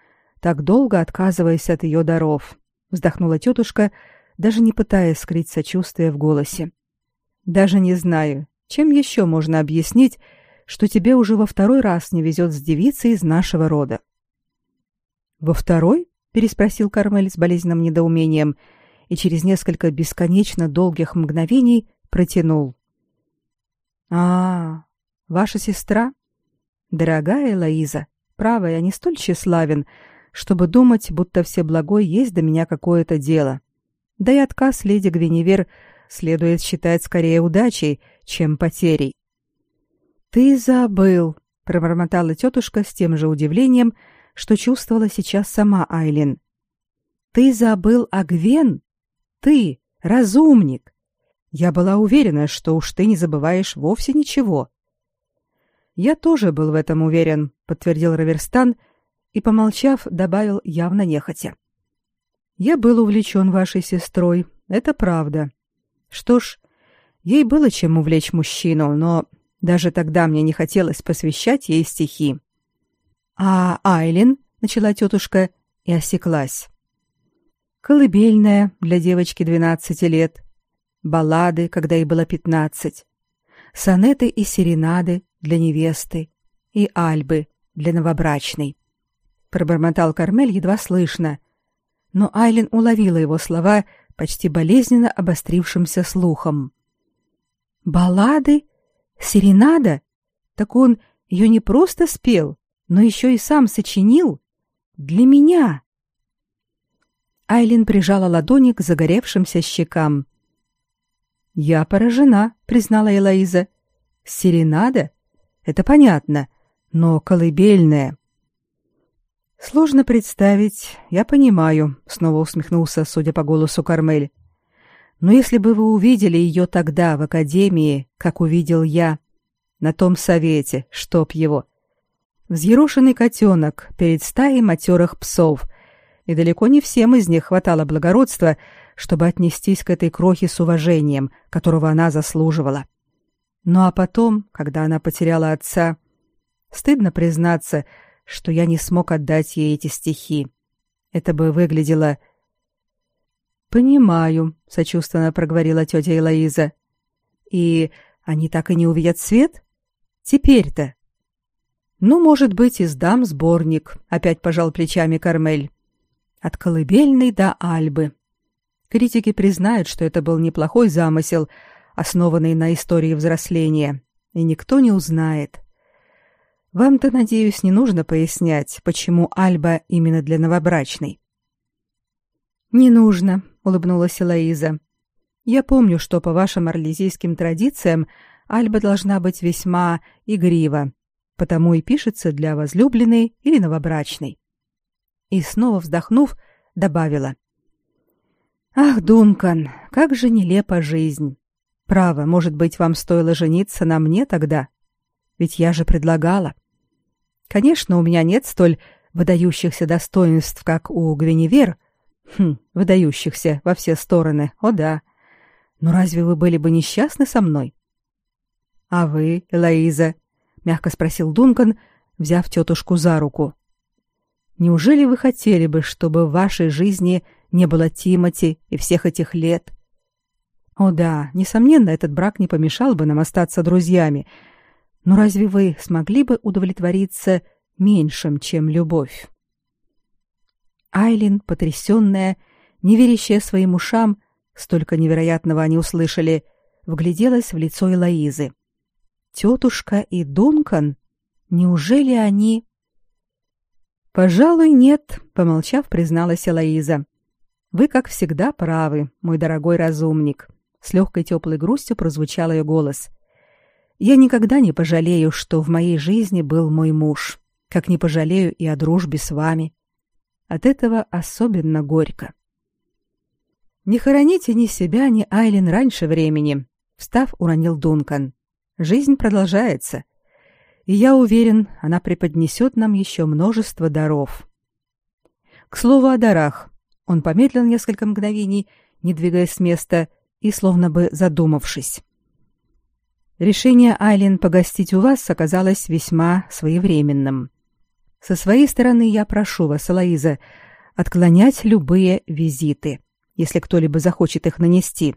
так долго отказываясь от ее даров, вздохнула тетушка, даже не пытаясь скрыть сочувствие в голосе. Даже не знаю, чем еще можно объяснить, что тебе уже во второй раз не везет с девицей из нашего рода. Во второй? Переспросил Кармель с болезненным недоумением и через несколько бесконечно долгих мгновений протянул. А, ваша сестра? Дорогая Лаиза, право, я не столь тщеславен, чтобы думать, будто все благой есть до меня какое-то дело. Да и отказ леди Гвиневер следует считать скорее удачей, чем потерей. Ты забыл, пробормотала тетушка с тем же удивлением, что чувствовала сейчас сама Айлин. Ты забыл о Гвен? Ты, разумник. Я была уверена, что уж ты не забываешь вовсе ничего. Я тоже был в этом уверен, подтвердил Раверстан и, помолчав, добавил явно нехотя. Я был увлечен вашей сестрой, это правда. Что ж, ей было чем увлечь мужчину, но даже тогда мне не хотелось посвящать ей стихи. А Айлин, начала тетушка и осеклась. Колыбельная для девочки двенадцати лет, баллады, когда ей было пятнадцать, сонеты и серенады для невесты и альбы для новобрачной. Пробормотал Кармель едва слышно, но Айлин уловила его слова почти болезненно обострившимся слухом. Баллады? Серенада? Так он ее не просто спел, но еще и сам сочинил для меня. Айлин прижала ладони к загоревшимся щекам. Я поражена, признала Элоиза. Серенада? Это понятно, но колыбельная. Сложно представить, я понимаю, снова усмехнулся, судя по голосу Кармель. Но если бы вы увидели ее тогда в академии, как увидел я, на том совете, чтоб его, Взъерошенный котенок перед стаей матерых псов, и далеко не всем из них хватало благородства, чтобы отнестись к этой крохе с уважением, которого она заслуживала. Ну а потом, когда она потеряла отца, стыдно признаться, что я не смог отдать ей эти стихи. Это бы выглядело... «Понимаю», — сочувственно проговорила тетя Элоиза. «И они так и не увидят свет? Теперь-то?» Ну, может быть, и сдам сборник, опять пожал плечами Кармель. От колыбельной до альбы. Критики признают, что это был неплохой замысел, основанный на истории взросления, и никто не узнает. Вам-то, надеюсь, не нужно пояснять, почему альба именно для новобрачной. Не нужно, улыбнулась Элоиза. Я помню, что по вашим орлезийским традициям альба должна быть весьма игрива, потому и пишется для возлюбленной или новобрачной. И снова вздохнув, добавила: Ах, Дункан, как же нелепа жизнь. Право, может быть, вам стоило жениться на мне тогда? Ведь я же предлагала. Конечно, у меня нет столь выдающихся достоинств, как у Гвиневер. Хм, выдающихся во все стороны. О да. Но разве вы были бы несчастны со мной? А вы, Элоиза, мягко спросил Дункан, взяв тетушку за руку. Неужели вы хотели бы, чтобы в вашей жизни не было Тимати и всех этих лет? О да, несомненно, этот брак не помешал бы нам остаться друзьями. Но разве вы смогли бы удовлетвориться меньшим, чем любовь? Айлин, потрясенная, не верящая своим ушам, столько невероятного они услышали, вгляделась в лицо Элоизы. Тетушка и Дункан? Неужели они... «Пожалуй, нет», — помолчав, призналась Элоиза. «Вы, как всегда, правы, мой дорогой разумник». С легкой теплой грустью прозвучал ее голос. «Я никогда не пожалею, что в моей жизни был мой муж, как не пожалею и о дружбе с вами. От этого особенно горько». «Не хороните ни себя, ни Айлин раньше времени», — встав, уронил Дункан. «Жизнь продолжается и я уверен, она преподнесет нам еще множество даров. К слову о дарах. Он помедлил несколько мгновений, не двигаясь с места и словно бы задумавшись. Решение Айлин погостить у вас оказалось весьма своевременным. Со своей стороны я прошу вас, Алаиза, отклонять любые визиты, если кто-либо захочет их нанести.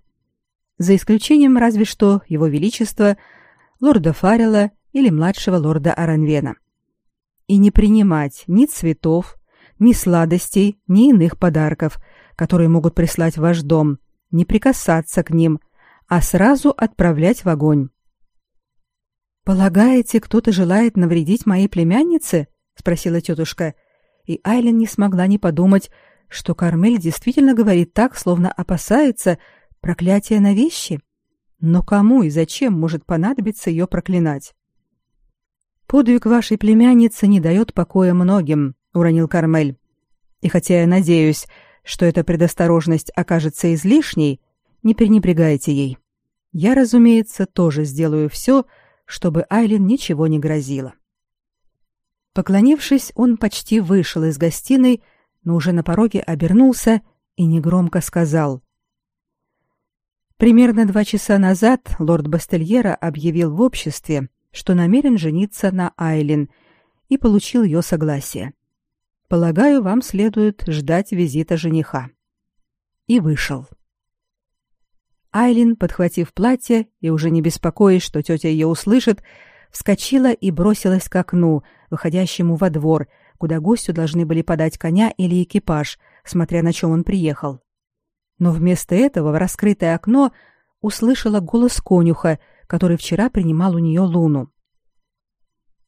За исключением разве что его величества лорда Фаррелла или младшего лорда Аранвена. И не принимать ни цветов, ни сладостей, ни иных подарков, которые могут прислать в ваш дом, не прикасаться к ним, а сразу отправлять в огонь. Полагаете, кто-то желает навредить моей племяннице? спросила тетушка, и Айлен не смогла не подумать, что Кармель действительно говорит так, словно опасается проклятия на вещи. Но кому и зачем может понадобиться ее проклинать? Подвиг вашей племянницы не дает покоя многим, уронил Кармель. И хотя я надеюсь, что эта предосторожность окажется излишней, не пренебрегайте ей. Я, разумеется, тоже сделаю все, чтобы Айлин ничего не грозило. Поклонившись, он почти вышел из гостиной, но уже на пороге обернулся и негромко сказал: Примерно два часа назад лорд Бастельера объявил в обществе, что намерен жениться на Айлин и получил ее согласие. Полагаю, вам следует ждать визита жениха. И вышел. Айлин, подхватив платье и уже не беспокоясь, что тетя ее услышит, вскочила и бросилась к окну, выходящему во двор, куда гостю должны были подать коня или экипаж, смотря на чем он приехал. Но вместо этого в раскрытое окно услышала голос конюха, который вчера принимал у нее Луну.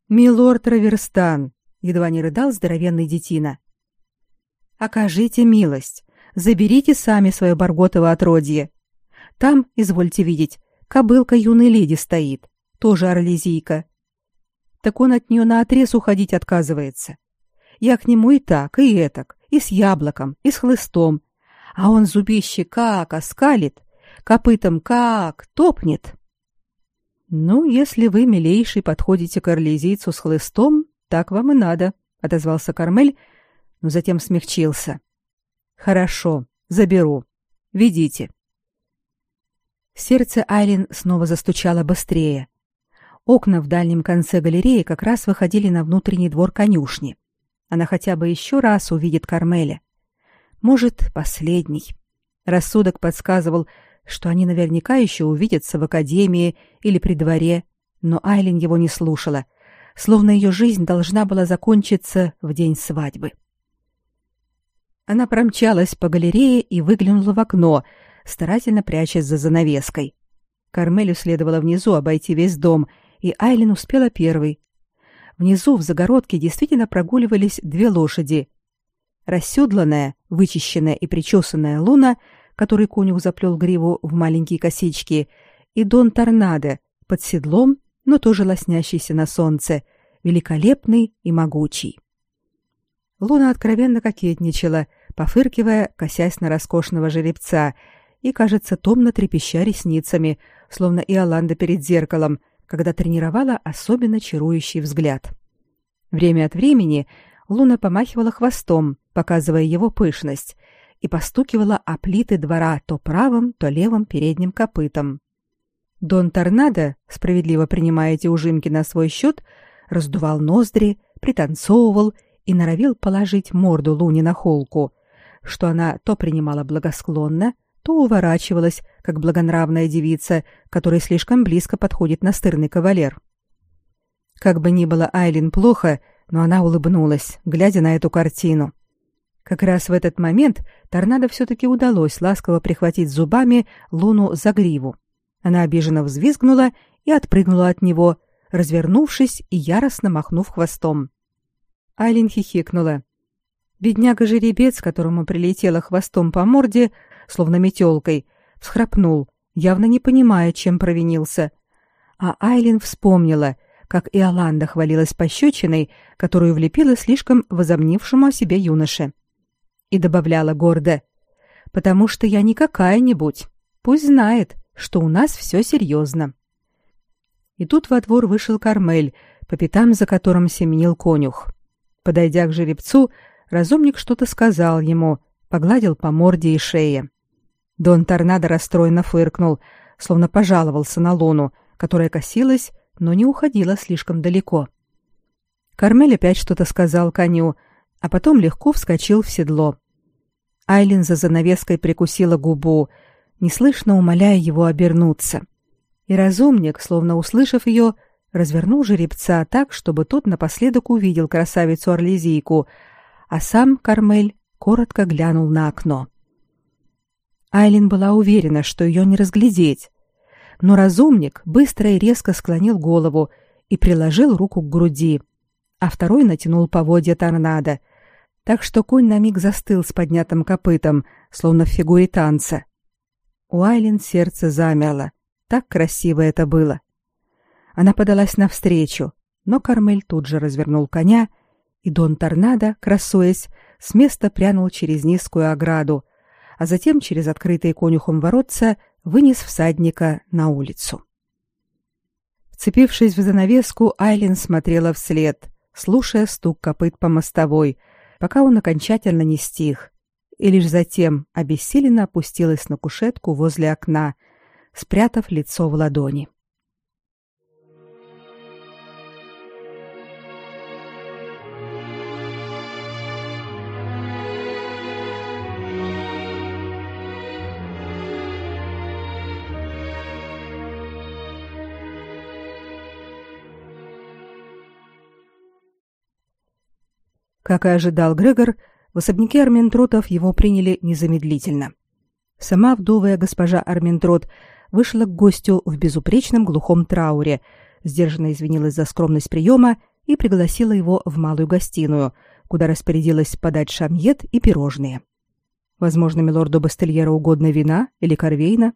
«Милорд Раверстан!» — едва не рыдал здоровенный детина. «Окажите милость, заберите сами свое барготово отродье. Там, извольте видеть, кобылка юной леди стоит, тоже орлезийка. Так он от нее наотрез уходить отказывается. Я к нему и так, и этак, и с яблоком, и с хлыстом, а он зубище как оскалит, копытом как топнет. Ну, если вы, милейший, подходите к орлезийцу с хлыстом, так вам и надо, отозвался Кармель, но затем смягчился. Хорошо, заберу. Ведите. Сердце Айлин снова застучало быстрее. Окна в дальнем конце галереи как раз выходили на внутренний двор конюшни. Она хотя бы еще раз увидит Кармеля. Может, последний. Рассудок подсказывал, что они наверняка еще увидятся в академии или при дворе, но Айлин его не слушала, словно ее жизнь должна была закончиться в день свадьбы. Она промчалась по галерее и выглянула в окно, старательно прячась за занавеской. Кармелю следовало внизу обойти весь дом, и Айлин успела первой. Внизу в загородке действительно прогуливались две лошади. Расседланная, вычищенная и причесанная Луна — который конюх заплел гриву в маленькие косички, и Дон Торнадо под седлом, но тоже лоснящийся на солнце, великолепный и могучий. Луна откровенно кокетничала, пофыркивая, косясь на роскошного жеребца, и, кажется, томно трепеща ресницами, словно Иоланда перед зеркалом, когда тренировала особенно чарующий взгляд. Время от времени Луна помахивала хвостом, показывая его пышность, и постукивала о плиты двора то правым, то левым передним копытом. Дон Торнадо, справедливо принимая эти ужимки на свой счет, раздувал ноздри, пританцовывал и норовил положить морду Луне на холку, что она то принимала благосклонно, то уворачивалась, как благонравная девица, которой слишком близко подходит настырный кавалер. Как бы ни было Айлин плохо, но она улыбнулась, глядя на эту картину. Как раз в этот момент торнадо все-таки удалось ласково прихватить зубами Луну за гриву. Она обиженно взвизгнула и отпрыгнула от него, развернувшись и яростно махнув хвостом. Айлин хихикнула. Бедняга-жеребец, которому прилетело хвостом по морде, словно метелкой, всхрапнул, явно не понимая, чем провинился. А Айлин вспомнила, как Иоланда хвалилась пощечиной, которую влепила слишком возомнившему о себе юноше. И добавляла гордо, «Потому что я не какая-нибудь. Пусть знает, что у нас все серьезно». И тут во двор вышел Кармель, по пятам за которым семенил конюх. Подойдя к жеребцу, разумник что-то сказал ему, погладил по морде и шее. Дон Торнадо расстроенно фыркнул, словно пожаловался на Луну, которая косилась, но не уходила слишком далеко. Кармель опять что-то сказал коню, а потом легко вскочил в седло. Айлин за занавеской прикусила губу, неслышно умоляя его обернуться. И разумник, словно услышав ее, развернул жеребца так, чтобы тот напоследок увидел красавицу-орлезийку, а сам Кармель коротко глянул на окно. Айлин была уверена, что ее не разглядеть, но разумник быстро и резко склонил голову и приложил руку к груди, а второй натянул поводья торнадо, так что конь на миг застыл с поднятым копытом, словно в фигуре танца. У Айлин сердце замерло. Так красиво это было. Она подалась навстречу, но Кармель тут же развернул коня, и Дон Торнадо, красуясь, с места прянул через низкую ограду, а затем через открытые конюхом воротца вынес всадника на улицу. Вцепившись в занавеску, Айлин смотрела вслед, слушая стук копыт по мостовой, пока он окончательно не стих, и лишь затем обессиленно опустилась на кушетку возле окна, спрятав лицо в ладони. Как и ожидал Грегор, в особняке Арментротов его приняли незамедлительно. Сама вдовая госпожа Арментрот вышла к гостю в безупречном глухом трауре, сдержанно извинилась за скромность приема и пригласила его в малую гостиную, куда распорядилась подать шамьет и пирожные. Возможно, милорду Бастельера угодно вина или корвейна.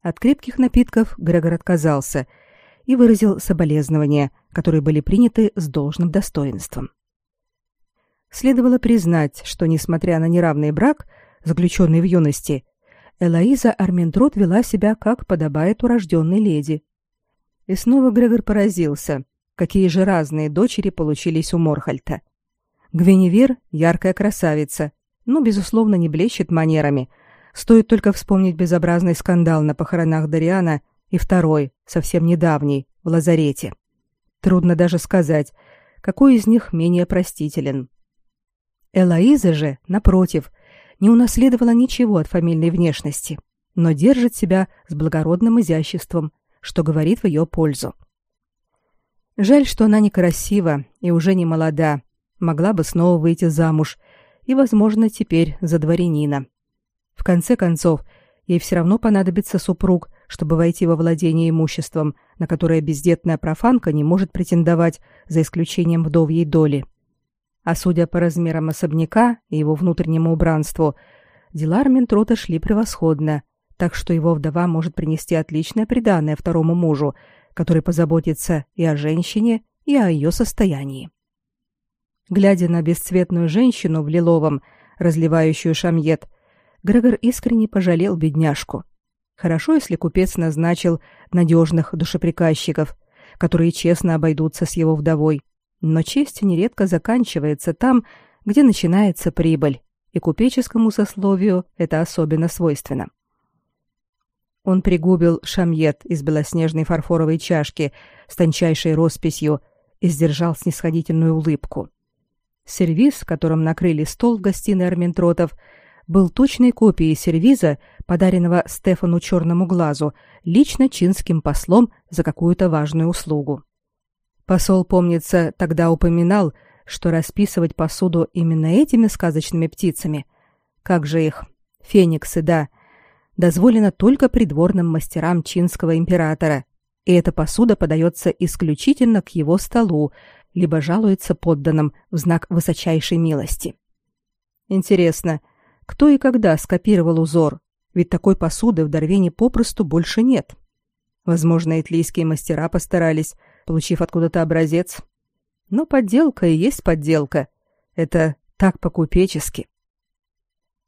От крепких напитков Грегор отказался и выразил соболезнования, которые были приняты с должным достоинством. Следовало признать, что, несмотря на неравный брак, заключенный в юности, Элоиза Армендрот вела себя, как подобает урожденной леди. И снова Грегор поразился, какие же разные дочери получились у Морхальта. Гвиневер — яркая красавица, но, безусловно, не блещет манерами. Стоит только вспомнить безобразный скандал на похоронах Дариана и второй, совсем недавний, в лазарете. Трудно даже сказать, какой из них менее простителен. Элоиза же, напротив, не унаследовала ничего от фамильной внешности, но держит себя с благородным изяществом, что говорит в ее пользу. Жаль, что она некрасива и уже не молода, могла бы снова выйти замуж и, возможно, теперь за дворянина. В конце концов, ей все равно понадобится супруг, чтобы войти во владение имуществом, на которое бездетная профанка не может претендовать, за исключением вдовьей доли. — а судя по размерам особняка и его внутреннему убранству, дела Арминтрота шли превосходно, так что его вдова может принести отличное приданое второму мужу, который позаботится и о женщине, и о ее состоянии. Глядя на бесцветную женщину в лиловом, разливающую шамьет, Грегор искренне пожалел бедняжку. Хорошо, если купец назначил надежных душеприказчиков, которые честно обойдутся с его вдовой, но честь нередко заканчивается там, где начинается прибыль, и купеческому сословию это особенно свойственно. Он пригубил шамьет из белоснежной фарфоровой чашки с тончайшей росписью и сдержал снисходительную улыбку. Сервиз, которым накрыли стол в гостиной Арментротов, был точной копией сервиза, подаренного Стефану Черному Глазу, лично чинским послом за какую-то важную услугу. Посол, помнится, тогда упоминал, что расписывать посуду именно этими сказочными птицами, как же их, фениксы, да, дозволено только придворным мастерам чинского императора, и эта посуда подается исключительно к его столу, либо жалуется подданным в знак высочайшей милости. Интересно, кто и когда скопировал узор? Ведь такой посуды в Дарвине попросту больше нет. Возможно, итлийские мастера постарались, получив откуда-то образец. Но подделка и есть подделка. Это так по-купечески.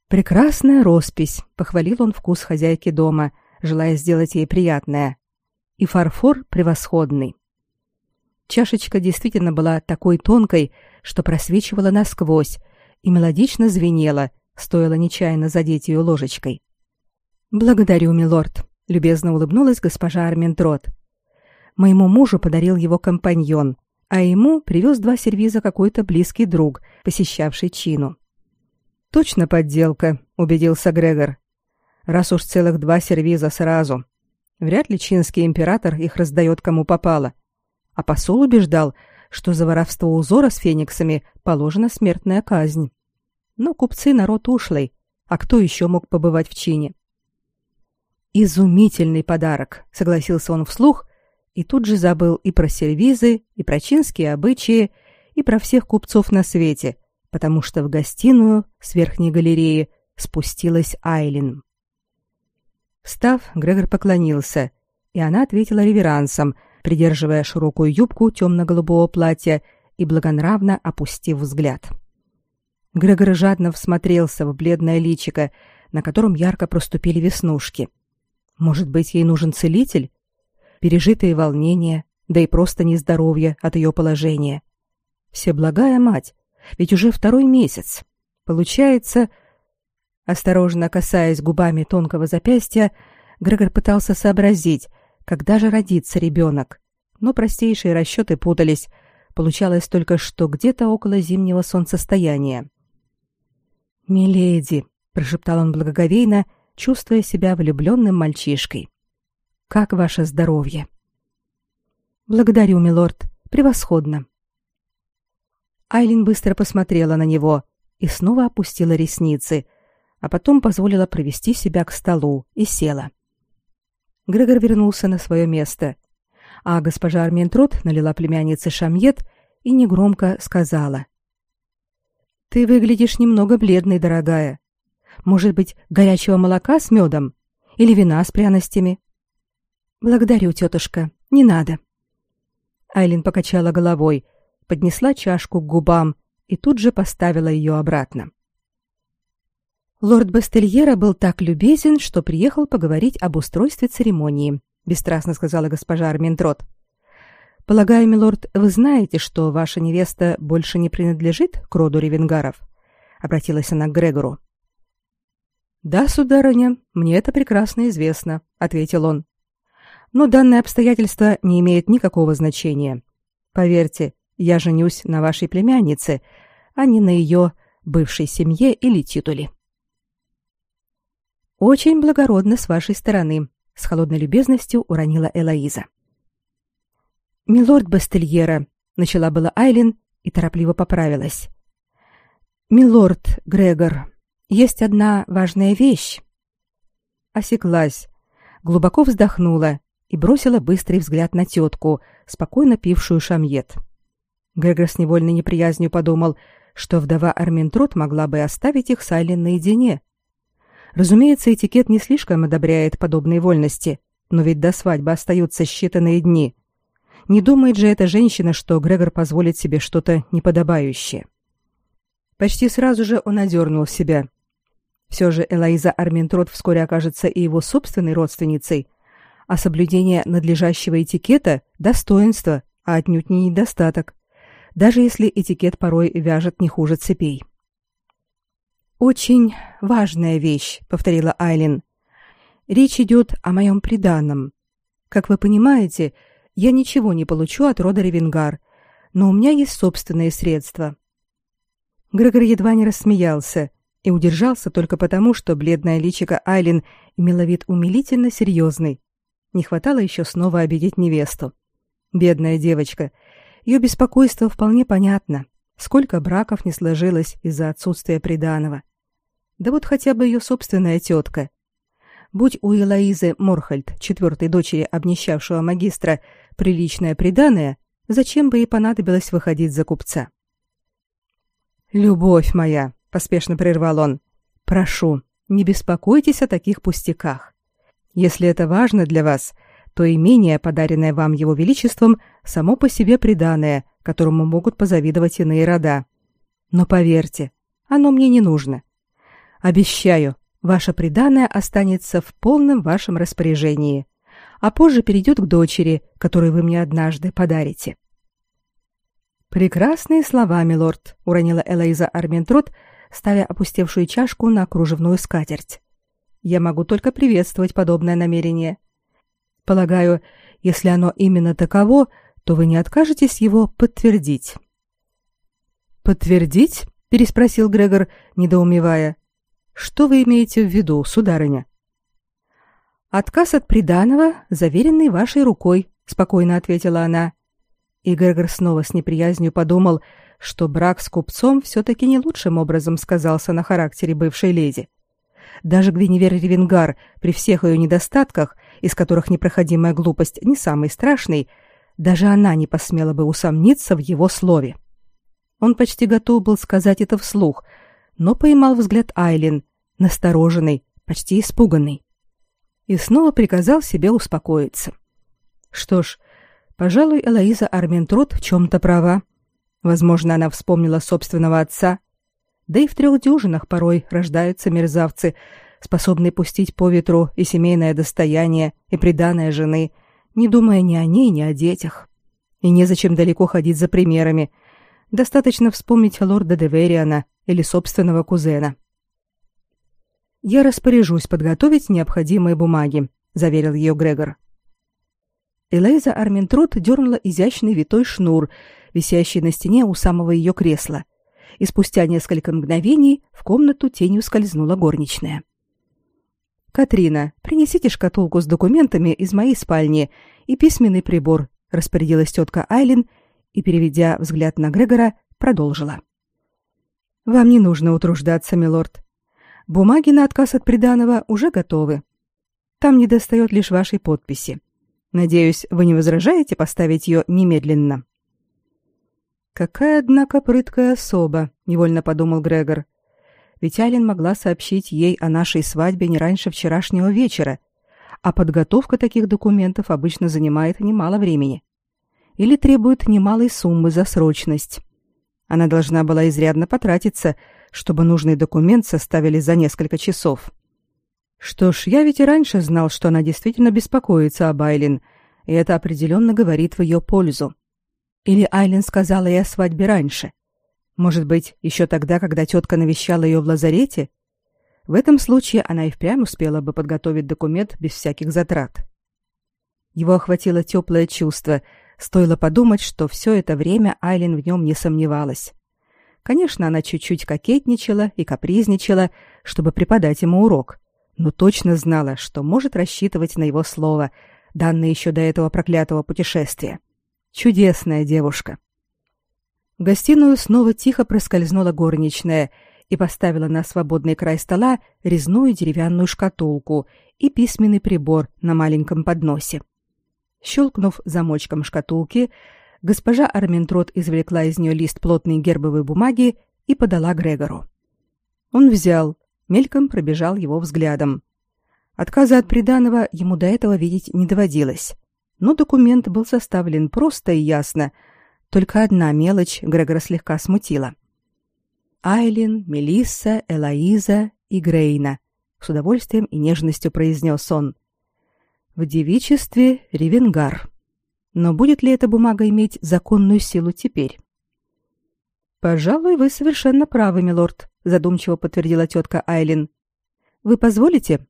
Прекрасная роспись, похвалил он вкус хозяйки дома, желая сделать ей приятное. И фарфор превосходный. Чашечка действительно была такой тонкой, что просвечивала насквозь и мелодично звенела, стоило нечаянно задеть ее ложечкой. «Благодарю, милорд», — любезно улыбнулась госпожа Арментрот. «Моему мужу подарил его компаньон, а ему привез два сервиза какой-то близкий друг, посещавший чину. Точно подделка, убедился Грегор. Раз уж целых два сервиза сразу. Вряд ли чинский император их раздает кому попало. А посол убеждал, что за воровство узора с фениксами положена смертная казнь. Но купцы народ ушлый, а кто еще мог побывать в чине? Изумительный подарок, согласился он вслух и тут же забыл и про сервизы, и про чинские обычаи, и про всех купцов на свете, потому что в гостиную с верхней галереи спустилась Айлин. Встав, Грегор поклонился, и она ответила реверансом, придерживая широкую юбку темно-голубого платья и благонравно опустив взгляд. Грегор жадно всмотрелся в бледное личико, на котором ярко проступили веснушки. Может быть, ей нужен целитель? Пережитые волнения, да и просто нездоровье от ее положения. Всеблагая мать, ведь уже второй месяц. Получается, осторожно касаясь губами тонкого запястья, Грегор пытался сообразить, когда же родится ребенок. Но простейшие расчеты путались. Получалось только, что где-то около зимнего солнцестояния. «Миледи», — прошептал он благоговейно, чувствуя себя влюбленным мальчишкой. «Как ваше здоровье?» «Благодарю, милорд. Превосходно. Айлин быстро посмотрела на него и снова опустила ресницы, а потом позволила провести себя к столу и села. Грегор вернулся на свое место, а госпожа Арментрот налила племяннице шамьет и негромко сказала: "Ты выглядишь немного бледной, дорогая. Может быть, горячего молока с медом или вина с пряностями?" "Благодарю, тетушка, не надо." Айлин покачала головой поднесла чашку к губам и тут же поставила ее обратно. Лорд Бастельера был так любезен, что приехал поговорить об устройстве церемонии, бесстрастно сказала госпожа Арминтрот. Полагаю, милорд, вы знаете, что ваша невеста больше не принадлежит к роду Ревенгаров, обратилась она к Грегору. Да, сударыня, мне это прекрасно известно, ответил он. Но данное обстоятельство не имеет никакого значения. Поверьте, я женюсь на вашей племяннице, а не на ее бывшей семье или титуле. Очень благородно с вашей стороны, с холодной любезностью уронила Элоиза. Милорд Бастельера, начала была Айлин и торопливо поправилась. Милорд Грегор, есть одна важная вещь. Осеклась, глубоко вздохнула и бросила быстрый взгляд на тетку, спокойно пившую шамьет. Грегор с невольной неприязнью подумал, что вдова Арминтрот могла бы оставить их с Айлен наедине. Разумеется, этикет не слишком одобряет подобные вольности, но ведь до свадьбы остаются считанные дни. Не думает же эта женщина, что Грегор позволит себе что-то неподобающее. Почти сразу же он одернул себя. Все же Элоиза Арминтрот вскоре окажется и его собственной родственницей, а соблюдение надлежащего этикета – достоинство, а отнюдь не недостаток даже если этикет порой вяжет не хуже цепей. «Очень важная вещь», — повторила Айлин. Речь идет о моем приданом. Как вы понимаете, я ничего не получу от рода Ревенгар, но у меня есть собственные средства. Грегор едва не рассмеялся и удержался только потому, что бледная личико Айлин имела вид умилительно серьезный. Не хватало еще снова обидеть невесту. Бедная девочка. Ее беспокойство вполне понятно. Сколько браков не сложилось из-за отсутствия приданого. Да вот хотя бы ее собственная тетка. Будь у Элоизы Морхальд, четвертой дочери обнищавшего магистра, приличное приданое, зачем бы ей понадобилось выходить за купца? «Любовь моя», — поспешно прервал он, — «прошу, не беспокойтесь о таких пустяках. Если это важно для вас, то имение, подаренное вам его величеством, само по себе приданое, которому могут позавидовать иные рода. Но поверьте, оно мне не нужно. Обещаю, ваше приданое останется в полном вашем распоряжении, а позже перейдет к дочери, которую вы мне однажды подарите. Прекрасные слова, милорд, уронила Элайза Арментрот, ставя опустевшую чашку на кружевную скатерть. Я могу только приветствовать подобное намерение. Полагаю, если оно именно таково, то вы не откажетесь его подтвердить. Подтвердить? переспросил Грегор, недоумевая. Что вы имеете в виду, сударыня? Отказ от приданого, заверенный вашей рукой, спокойно ответила она. И Грегор снова с неприязнью подумал, что брак с купцом все таки не лучшим образом сказался на характере бывшей леди. Даже Гвиневер Ревенгар, при всех ее недостатках, из которых непроходимая глупость не самый страшный, даже она не посмела бы усомниться в его слове. Он почти готов был сказать это вслух, но поймал взгляд Айлин, настороженный, почти испуганный. И снова приказал себе успокоиться. Что ж, пожалуй, Элоиза Арментрот в чем-то права. Возможно, она вспомнила собственного отца. Да и в трех дюжинах порой рождаются мерзавцы, способные пустить по ветру и семейное достояние, и приданое жены, не думая ни о ней, ни о детях. И незачем далеко ходить за примерами. Достаточно вспомнить лорда Девериана или собственного кузена. «Я распоряжусь подготовить необходимые бумаги», — заверил ее Грегор. Элейза Арминтрот дернула изящный витой шнур, висящий на стене у самого ее кресла, и спустя несколько мгновений в комнату тенью скользнула горничная. Катрина, принесите шкатулку с документами из моей спальни и письменный прибор, распорядилась тетка Айлин и, переведя взгляд на Грегора, продолжила. Вам не нужно утруждаться, милорд. Бумаги на отказ от приданого уже готовы. Там недостает лишь вашей подписи. Надеюсь, вы не возражаете поставить ее немедленно. Какая, однако, прыткая особа, невольно подумал Грегор ведь Ален могла сообщить ей о нашей свадьбе не раньше вчерашнего вечера, а подготовка таких документов обычно занимает немало времени. Или требует немалой суммы за срочность. Она должна была изрядно потратиться, чтобы нужный документ составили за несколько часов. Что ж, я ведь и раньше знал, что она действительно беспокоится об Айлин, и это определенно говорит в ее пользу. Или Айлин сказала ей о свадьбе раньше. Может быть, еще тогда, когда тетка навещала ее в лазарете? В этом случае она и впрямь успела бы подготовить документ без всяких затрат. Его охватило теплое чувство. Стоило подумать, что все это время Айлин в нем не сомневалась. Конечно, она чуть-чуть кокетничала и капризничала, чтобы преподать ему урок, но точно знала, что может рассчитывать на его слово, данное еще до этого проклятого путешествия. Чудесная девушка. В гостиную снова тихо проскользнула горничная и поставила на свободный край стола резную деревянную шкатулку и письменный прибор на маленьком подносе. Щелкнув замочком шкатулки, госпожа Арментрот извлекла из нее лист плотной гербовой бумаги и подала Грегору. Он взял, мельком пробежал его взглядом. Отказа от приданого ему до этого видеть не доводилось, но документ был составлен просто и ясно — только одна мелочь Грегора слегка смутила. Айлин, Мелисса, Элоиза и Грейна, с удовольствием и нежностью произнес он. В девичестве Ревенгар. Но будет ли эта бумага иметь законную силу теперь? Пожалуй, вы совершенно правы, милорд, задумчиво подтвердила тетка Айлин. Вы позволите?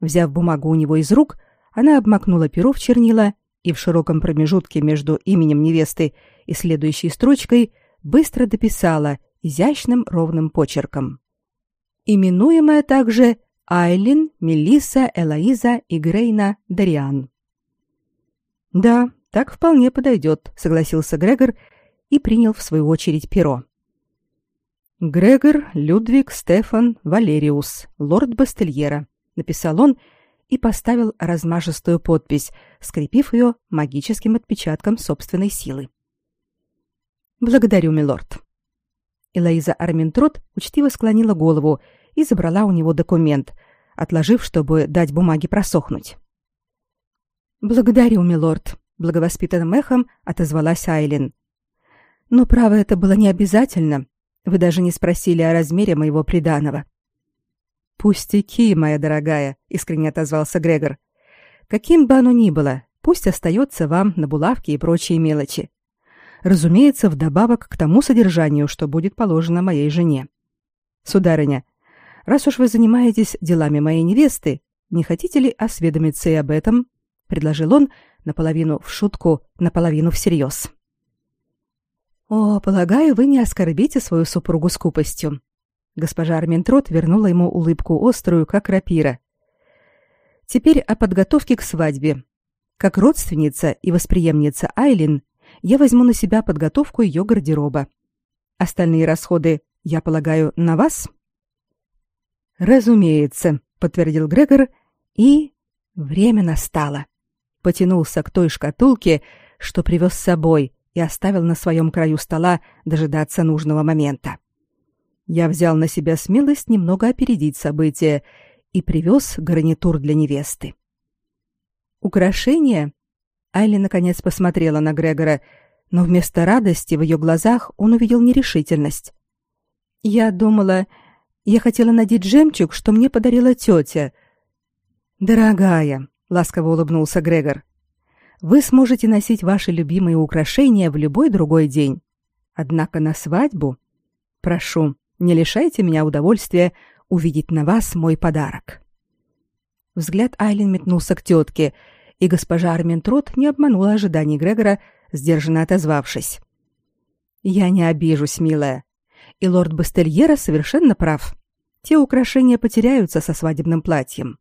Взяв бумагу у него из рук, она обмакнула перо в чернила и в широком промежутке между именем невесты и следующей строчкой быстро дописала изящным ровным почерком. Именуемая также Айлин, Мелисса, Элоиза и Грейна Дариан. «Да, так вполне подойдет», — согласился Грегор и принял в свою очередь перо. «Грегор Людвиг Стефан Валериус, лорд Бастельера», — написал он и поставил размашистую подпись, скрепив ее магическим отпечатком собственной силы. «Благодарю, милорд». Элоиза Арминтрот учтиво склонила голову и забрала у него документ, отложив, чтобы дать бумаге просохнуть. «Благодарю, милорд», — благовоспитанным эхом отозвалась Айлин. «Но, право, это было не обязательно. Вы даже не спросили о размере моего приданого». «Пустяки, моя дорогая», — искренне отозвался Грегор. «Каким бы оно ни было, пусть остается вам на булавки и прочие мелочи. Разумеется, вдобавок к тому содержанию, что будет положено моей жене. Сударыня, раз уж вы занимаетесь делами моей невесты, не хотите ли осведомиться и об этом?» — предложил он, наполовину в шутку, наполовину всерьез. «О, полагаю, вы не оскорбите свою супругу скупостью. Госпожа Арминтрот вернула ему улыбку острую, как рапира. Теперь о подготовке к свадьбе. Как родственница и восприемница Айлин, я возьму на себя подготовку ее гардероба. Остальные расходы, я полагаю, на вас? Разумеется, подтвердил Грегор, и время настало. Потянулся к той шкатулке, что привез с собой, и оставил на своем краю стола дожидаться нужного момента я взял на себя смелость немного опередить события и привез гарнитур для невесты. Украшение? Айли наконец посмотрела на Грегора, но вместо радости в ее глазах он увидел нерешительность. Я думала, я хотела надеть жемчуг, что мне подарила тетя. Дорогая, ласково улыбнулся Грегор. Вы сможете носить ваши любимые украшения в любой другой день. Однако на свадьбу, прошу, не лишайте меня удовольствия увидеть на вас мой подарок. Взгляд Айлин метнулся к тетке, и госпожа Арминтрот не обманула ожиданий Грегора, сдержанно отозвавшись. «Я не обижусь, милая. И лорд Бастельера совершенно прав. Те украшения потеряются со свадебным платьем.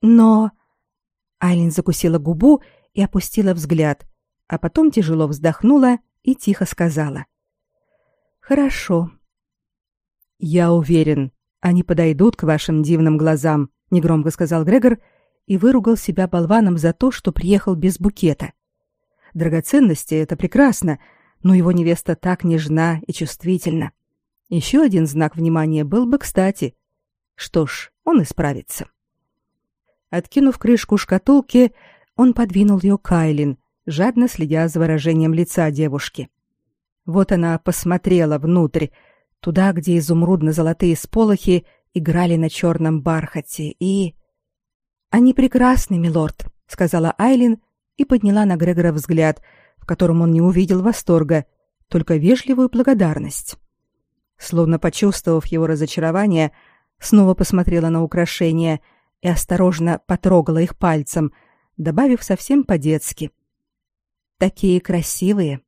Но...» Айлин закусила губу и опустила взгляд, а потом тяжело вздохнула и тихо сказала. «Хорошо, я уверен, они подойдут к вашим дивным глазам, негромко сказал Грегор и выругал себя болваном за то, что приехал без букета. Драгоценности это прекрасно, но его невеста так нежна и чувствительна. Еще один знак внимания был бы кстати. Что ж, он исправится. Откинув крышку шкатулки, он подвинул ее к Айлин, жадно следя за выражением лица девушки. Вот она посмотрела внутрь, туда, где изумрудно-золотые сполохи играли на черном бархате, и... «Они прекрасны, милорд», — сказала Айлин и подняла на Грегора взгляд, в котором он не увидел восторга, только вежливую благодарность. Словно почувствовав его разочарование, снова посмотрела на украшения и осторожно потрогала их пальцем, добавив совсем по-детски. «Такие красивые!»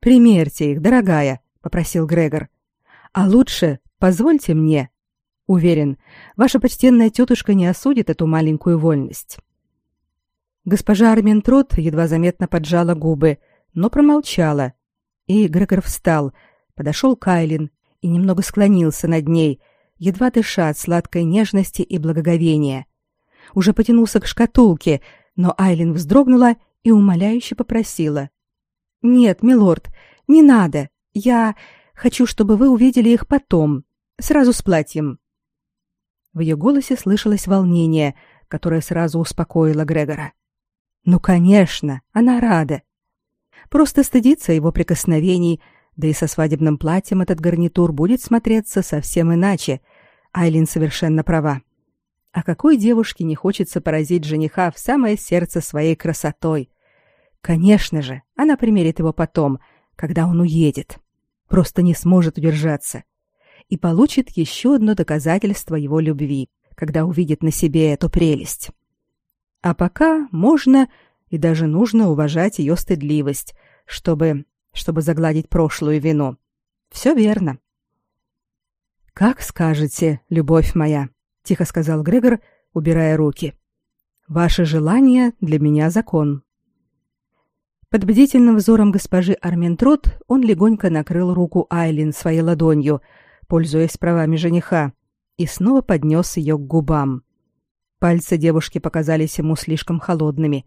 «Примерьте их, дорогая», попросил Грегор. А лучше позвольте мне. Уверен, ваша почтенная тетушка не осудит эту маленькую вольность. Госпожа Арминтрот едва заметно поджала губы, но промолчала. И Грегор встал, подошел к Айлин и немного склонился над ней, едва дыша от сладкой нежности и благоговения. Уже потянулся к шкатулке, но Айлин вздрогнула и умоляюще попросила: "Нет, милорд, не надо. Я хочу, чтобы вы увидели их потом, сразу с платьем. В ее голосе слышалось волнение, которое сразу успокоило Грегора. Ну, конечно, она рада. Просто стыдится его прикосновений, да и со свадебным платьем этот гарнитур будет смотреться совсем иначе. Айлин совершенно права. А какой девушке не хочется поразить жениха в самое сердце своей красотой? Конечно же, она примерит его потом, когда он уедет просто не сможет удержаться и получит еще одно доказательство его любви, когда увидит на себе эту прелесть. А пока можно и даже нужно уважать ее стыдливость, чтобы чтобы загладить прошлую вину. Все верно. Как скажете, любовь моя, тихо сказал Грегор, убирая руки. Ваше желание для меня закон. Под бдительным взором госпожи Арментрот он легонько накрыл руку Айлин своей ладонью, пользуясь правами жениха, и снова поднес ее к губам. Пальцы девушки показались ему слишком холодными.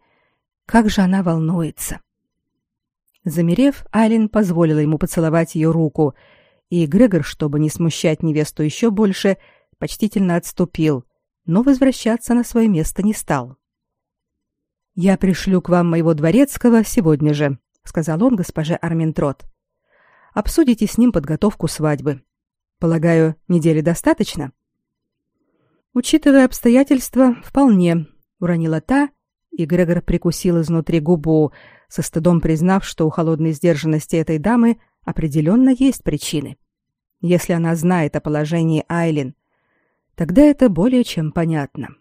Как же она волнуется. Замерев, Айлин позволила ему поцеловать ее руку, и Грегор, чтобы не смущать невесту еще больше, почтительно отступил, но возвращаться на свое место не стал. «Я пришлю к вам моего дворецкого сегодня же», — сказал он госпоже Арминтрот. «Обсудите с ним подготовку свадьбы. Полагаю, недели достаточно?» «Учитывая обстоятельства, вполне», — уронила та, и Грегор прикусил изнутри губу, со стыдом признав, что у холодной сдержанности этой дамы определенно есть причины. Если она знает о положении Айлин, тогда это более чем понятно.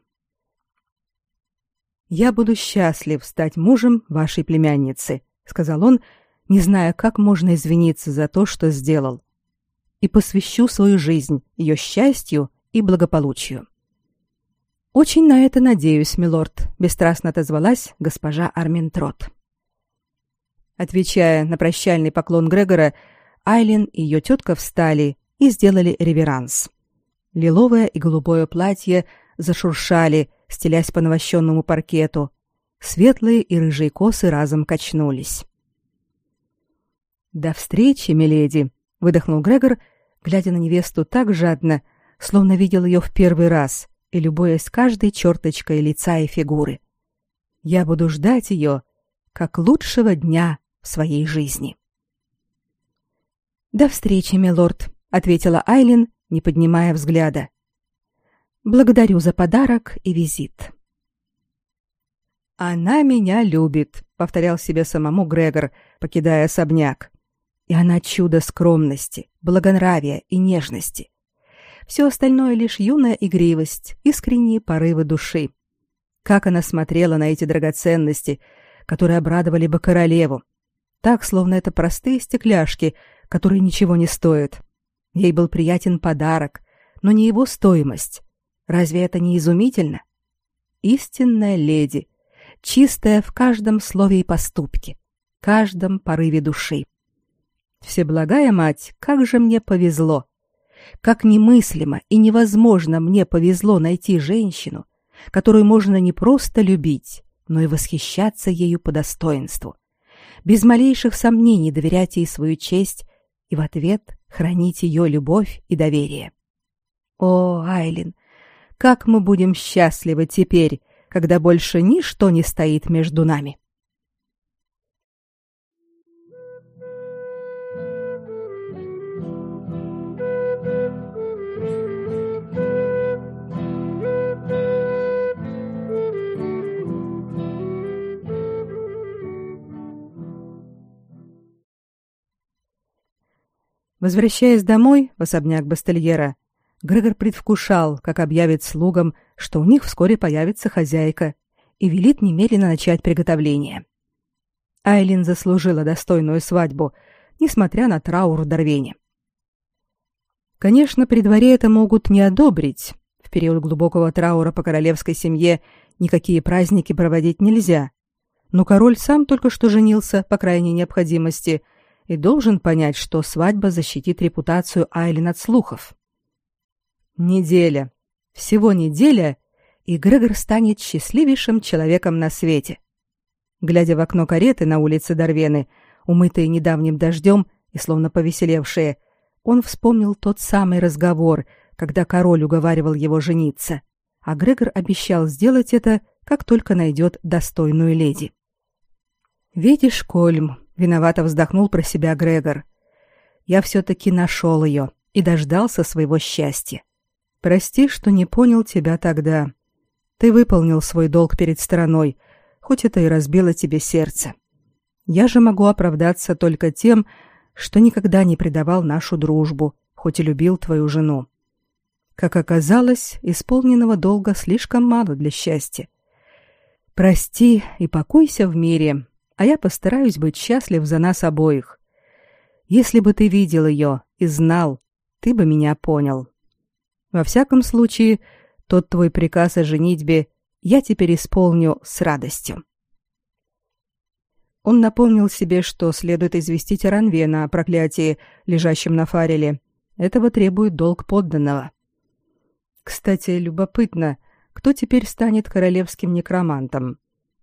«Я буду счастлив стать мужем вашей племянницы», — сказал он, не зная, как можно извиниться за то, что сделал, и посвящу свою жизнь ее счастью и благополучию. «Очень на это надеюсь, милорд», — бесстрастно отозвалась госпожа Арминтрот. Отвечая на прощальный поклон Грегора, Айлин и ее тетка встали и сделали реверанс. Лиловое и голубое платье зашуршали, стелясь по навощенному паркету. Светлые и рыжие косы разом качнулись. «До встречи, миледи!» — выдохнул Грегор, глядя на невесту так жадно, словно видел ее в первый раз и любуясь каждой черточкой лица и фигуры. «Я буду ждать ее, как лучшего дня в своей жизни. До встречи, милорд, ответила Айлин, не поднимая взгляда. Благодарю за подарок и визит. Она меня любит, повторял себе самому Грегор, покидая особняк. И она чудо скромности, благонравия и нежности. Все остальное лишь юная игривость, искренние порывы души. Как она смотрела на эти драгоценности, которые обрадовали бы королеву, так, словно это простые стекляшки, которые ничего не стоят. Ей был приятен подарок, но не его стоимость. Разве это не изумительно? Истинная леди, чистая в каждом слове и поступке, каждом порыве души. Всеблагая мать, как же мне повезло! Как немыслимо и невозможно мне повезло найти женщину, которую можно не просто любить, но и восхищаться ею по достоинству без малейших сомнений доверять ей свою честь и в ответ хранить ее любовь и доверие. О, Айлин, как мы будем счастливы теперь, когда больше ничто не стоит между нами. Возвращаясь домой, в особняк Бастельера, Грегор предвкушал, как объявит слугам, что у них вскоре появится хозяйка, и велит немедленно начать приготовление. Айлин заслужила достойную свадьбу, несмотря на траур в Дорвене. Конечно, при дворе это могут не одобрить. В период глубокого траура по королевской семье никакие праздники проводить нельзя. Но король сам только что женился по крайней необходимости – и должен понять, что свадьба защитит репутацию Айлин от слухов. Неделя. Всего неделя, и Грегор станет счастливейшим человеком на свете. Глядя в окно кареты на улице Дорвены, умытые недавним дождем и словно повеселевшие, он вспомнил тот самый разговор, когда король уговаривал его жениться, а Грегор обещал сделать это, как только найдет достойную леди. «Видишь, Кольм, Виновато вздохнул про себя Грегор. Я все-таки нашел ее и дождался своего счастья. Прости, что не понял тебя тогда. Ты выполнил свой долг перед страной, хоть это и разбило тебе сердце. Я же могу оправдаться только тем, что никогда не предавал нашу дружбу, хоть и любил твою жену. Как оказалось, исполненного долга слишком мало для счастья. Прости и покойся в мире, а я постараюсь быть счастлив за нас обоих. Если бы ты видел ее и знал, ты бы меня понял. Во всяком случае, тот твой приказ о женитьбе я теперь исполню с радостью. Он напомнил себе, что следует известить Ранвена о проклятии, лежащем на Фареле. Этого требует долг подданного. Кстати, любопытно, кто теперь станет королевским некромантом?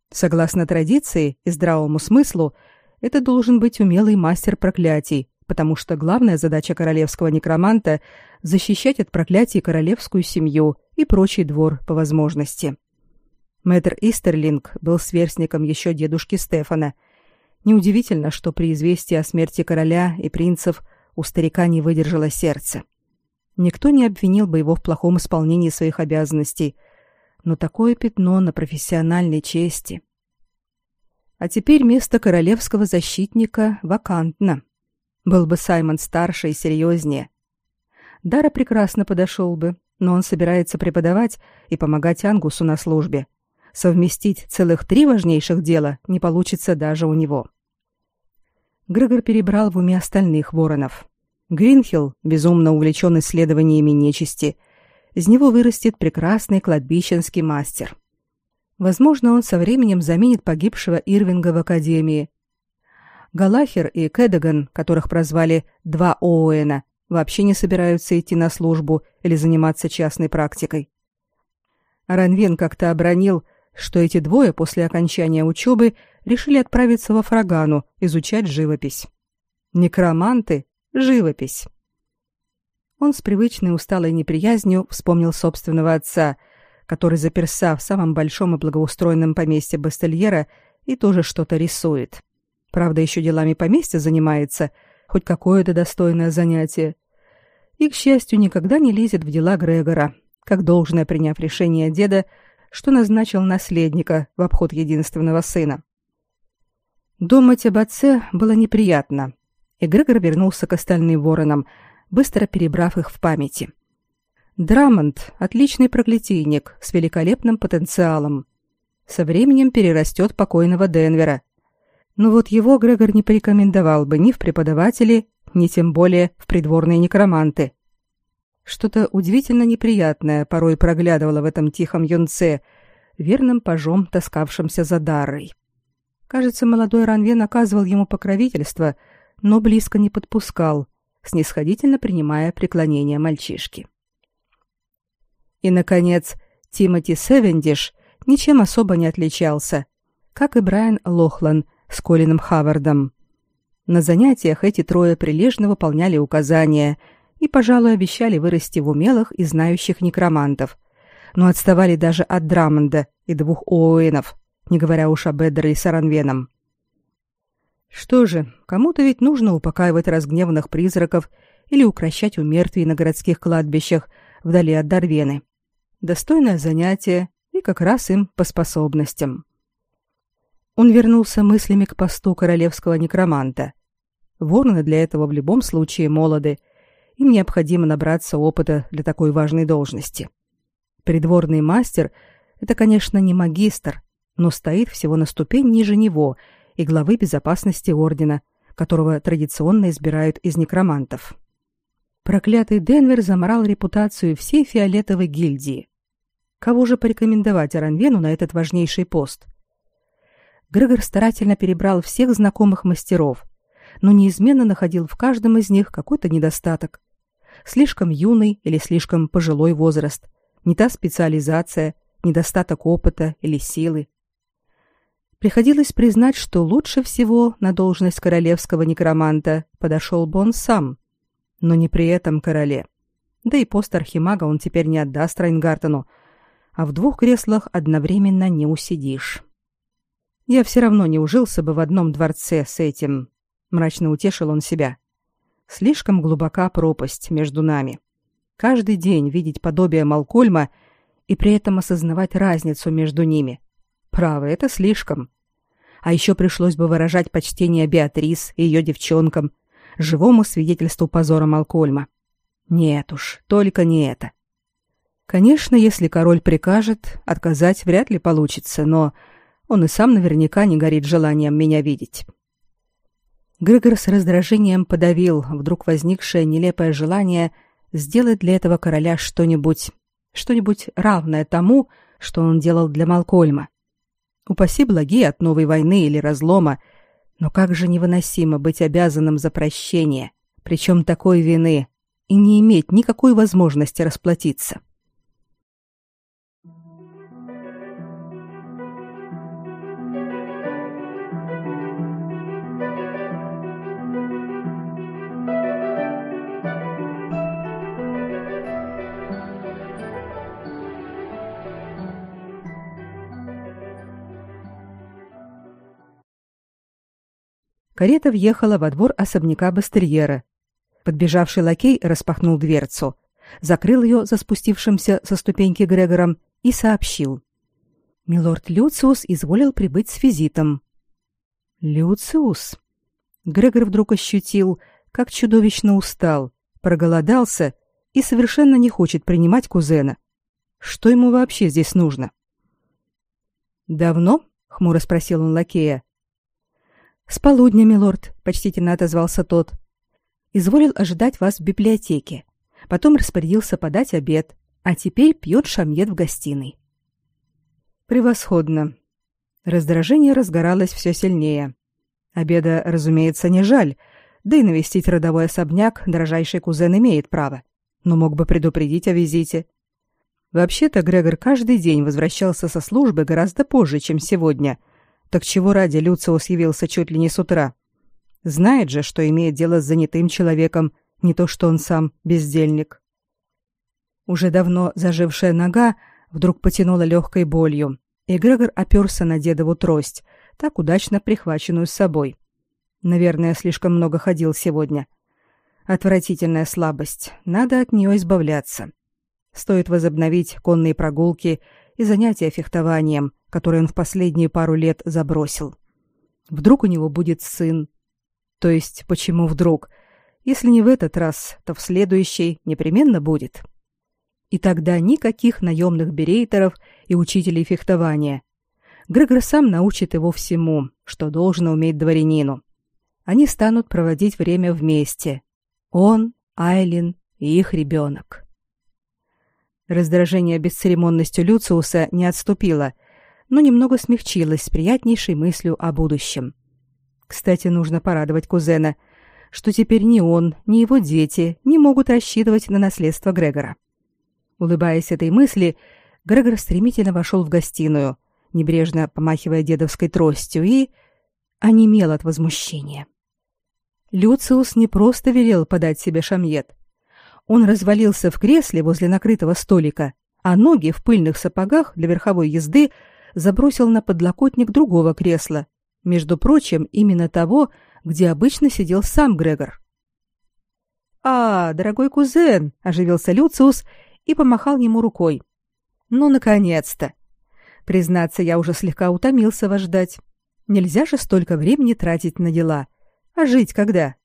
Согласно традиции и здравому смыслу, это должен быть умелый мастер проклятий, потому что главная задача королевского некроманта – защищать от проклятий королевскую семью и прочий двор по возможности. Мэтр Истерлинг был сверстником еще дедушки Стефана. Неудивительно, что при известии о смерти короля и принцев у старика не выдержало сердце. Никто не обвинил бы его в плохом исполнении своих обязанностей, но такое пятно на профессиональной чести. А теперь место королевского защитника вакантно. Был бы Саймон старше и серьезнее. Дара прекрасно подошел бы, но он собирается преподавать и помогать Ангусу на службе. Совместить целых три важнейших дела не получится даже у него. Грегор перебрал в уме остальных воронов. Гринхилл, безумно увлечен исследованиями нечисти, из него вырастет прекрасный кладбищенский мастер. Возможно, он со временем заменит погибшего Ирвинга в академии. Галахер и Кэдаган, которых прозвали «два Оуэна», вообще не собираются идти на службу или заниматься частной практикой. Ранвен как-то обронил, что эти двое после окончания учебы решили отправиться во Фрагану изучать живопись. Некроманты Живопись. Он с привычной усталой неприязнью вспомнил собственного отца, который заперся в самом большом и благоустроенном поместье Бастельера и тоже что-то рисует. Правда, еще делами поместья занимается, хоть какое-то достойное занятие. И, к счастью, никогда не лезет в дела Грегора, как должное приняв решение деда, что назначил наследника в обход единственного сына. Думать об отце было неприятно, и Грегор вернулся к остальным воронам, быстро перебрав их в памяти. Драмонт — отличный проклятийник с великолепным потенциалом. Со временем перерастет покойного Денвера. Но вот его Грегор не порекомендовал бы ни в преподаватели, ни тем более в придворные некроманты. Что-то удивительно неприятное порой проглядывало в этом тихом юнце, верным пажом таскавшимся за Дарой. Кажется, молодой Ранвен оказывал ему покровительство — но близко не подпускал, снисходительно принимая преклонение мальчишки. И, наконец, Тимоти Севендиш ничем особо не отличался, как и Брайан Лохлан с Колином Хавардом. На занятиях эти трое прилежно выполняли указания и, пожалуй, обещали вырасти в умелых и знающих некромантов, но отставали даже от Драмонда и двух Оуэнов, не говоря уж об Эддере и Саранвеном. Что же, кому-то ведь нужно упокаивать разгневанных призраков или укращать умертвий на городских кладбищах вдали от Дарвены. Достойное занятие и как раз им по способностям. Он вернулся мыслями к посту королевского некроманта. Вороны для этого в любом случае молоды, им необходимо набраться опыта для такой важной должности. Придворный мастер — это, конечно, не магистр, но стоит всего на ступень ниже него — и главы безопасности ордена, которого традиционно избирают из некромантов. Проклятый Денвер заморал репутацию всей фиолетовой гильдии. Кого же порекомендовать Аранвену на этот важнейший пост? Грегор старательно перебрал всех знакомых мастеров, но неизменно находил в каждом из них какой-то недостаток. Слишком юный или слишком пожилой возраст, не та специализация, недостаток опыта или силы. Приходилось признать, что лучше всего на должность королевского некроманта подошел бы он сам, но не при этом короле. Да и пост архимага он теперь не отдаст Райнгартену, а в двух креслах одновременно не усидишь. Я все равно не ужился бы в одном дворце с этим, мрачно утешил он себя. Слишком глубока пропасть между нами. Каждый день видеть подобие Малкольма и при этом осознавать разницу между ними — Право, это слишком. А еще пришлось бы выражать почтение Беатрис и ее девчонкам, живому свидетельству позора Малкольма. Нет уж, только не это. Конечно, если король прикажет, отказать вряд ли получится, но он и сам наверняка не горит желанием меня видеть. Грегор с раздражением подавил вдруг возникшее нелепое желание сделать для этого короля что-нибудь, что-нибудь равное тому, что он делал для Малкольма. Упаси благи от новой войны или разлома, но как же невыносимо быть обязанным за прощение, причем такой вины, и не иметь никакой возможности расплатиться. Карета въехала во двор особняка Бастерьера. Подбежавший лакей распахнул дверцу, закрыл ее за спустившимся со ступеньки Грегором и сообщил. «Милорд Люциус изволил прибыть с визитом». «Люциус?» Грегор вдруг ощутил, как чудовищно устал, проголодался и совершенно не хочет принимать кузена. Что ему вообще здесь нужно? «Давно?» — хмуро спросил он лакея. С полудня, милорд, почтительно отозвался тот. Изволил ожидать вас в библиотеке. Потом распорядился подать обед, а теперь пьет шамьет в гостиной. Превосходно. Раздражение разгоралось все сильнее. Обеда, разумеется, не жаль, да и навестить родовой особняк дорожайший кузен имеет право, но мог бы предупредить о визите. Вообще-то Грегор каждый день возвращался со службы гораздо позже, чем сегодня — так чего ради Люциус явился чуть ли не с утра? Знает же, что имеет дело с занятым человеком, не то что он сам бездельник. Уже давно зажившая нога вдруг потянула легкой болью, и Грегор оперся на дедову трость, так удачно прихваченную с собой. Наверное, слишком много ходил сегодня. Отвратительная слабость, надо от нее избавляться. Стоит возобновить конные прогулки и занятия фехтованием, который он в последние пару лет забросил. Вдруг у него будет сын. То есть, почему вдруг? Если не в этот раз, то в следующий непременно будет. И тогда никаких наемных берейтеров и учителей фехтования. Грегор сам научит его всему, что должно уметь дворянину. Они станут проводить время вместе. Он, Айлин и их ребенок. Раздражение бесцеремонностью Люциуса не отступило, но немного смягчилась с приятнейшей мыслью о будущем. Кстати, нужно порадовать кузена, что теперь ни он, ни его дети не могут рассчитывать на наследство Грегора. Улыбаясь этой мысли, Грегор стремительно вошел в гостиную, небрежно помахивая дедовской тростью, и онемел от возмущения. Люциус не просто велел подать себе шамьет. Он развалился в кресле возле накрытого столика, а ноги в пыльных сапогах для верховой езды забросил на подлокотник другого кресла, между прочим, именно того, где обычно сидел сам Грегор. «А, дорогой кузен!» — оживился Люциус и помахал ему рукой. «Ну, наконец-то! Признаться, я уже слегка утомился вас ждать. Нельзя же столько времени тратить на дела. А жить когда?»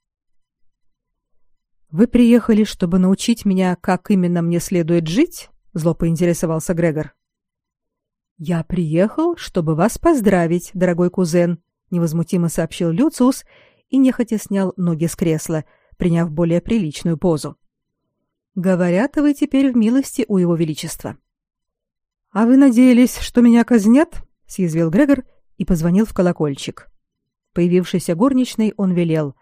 «Вы приехали, чтобы научить меня, как именно мне следует жить?» — зло поинтересовался Грегор. Я приехал, чтобы вас поздравить, дорогой кузен, невозмутимо сообщил Люциус и нехотя снял ноги с кресла, приняв более приличную позу. Говорят, вы теперь в милости у его величества. А вы надеялись, что меня казнят? съязвил Грегор и позвонил в колокольчик. Появившийся горничной он велел: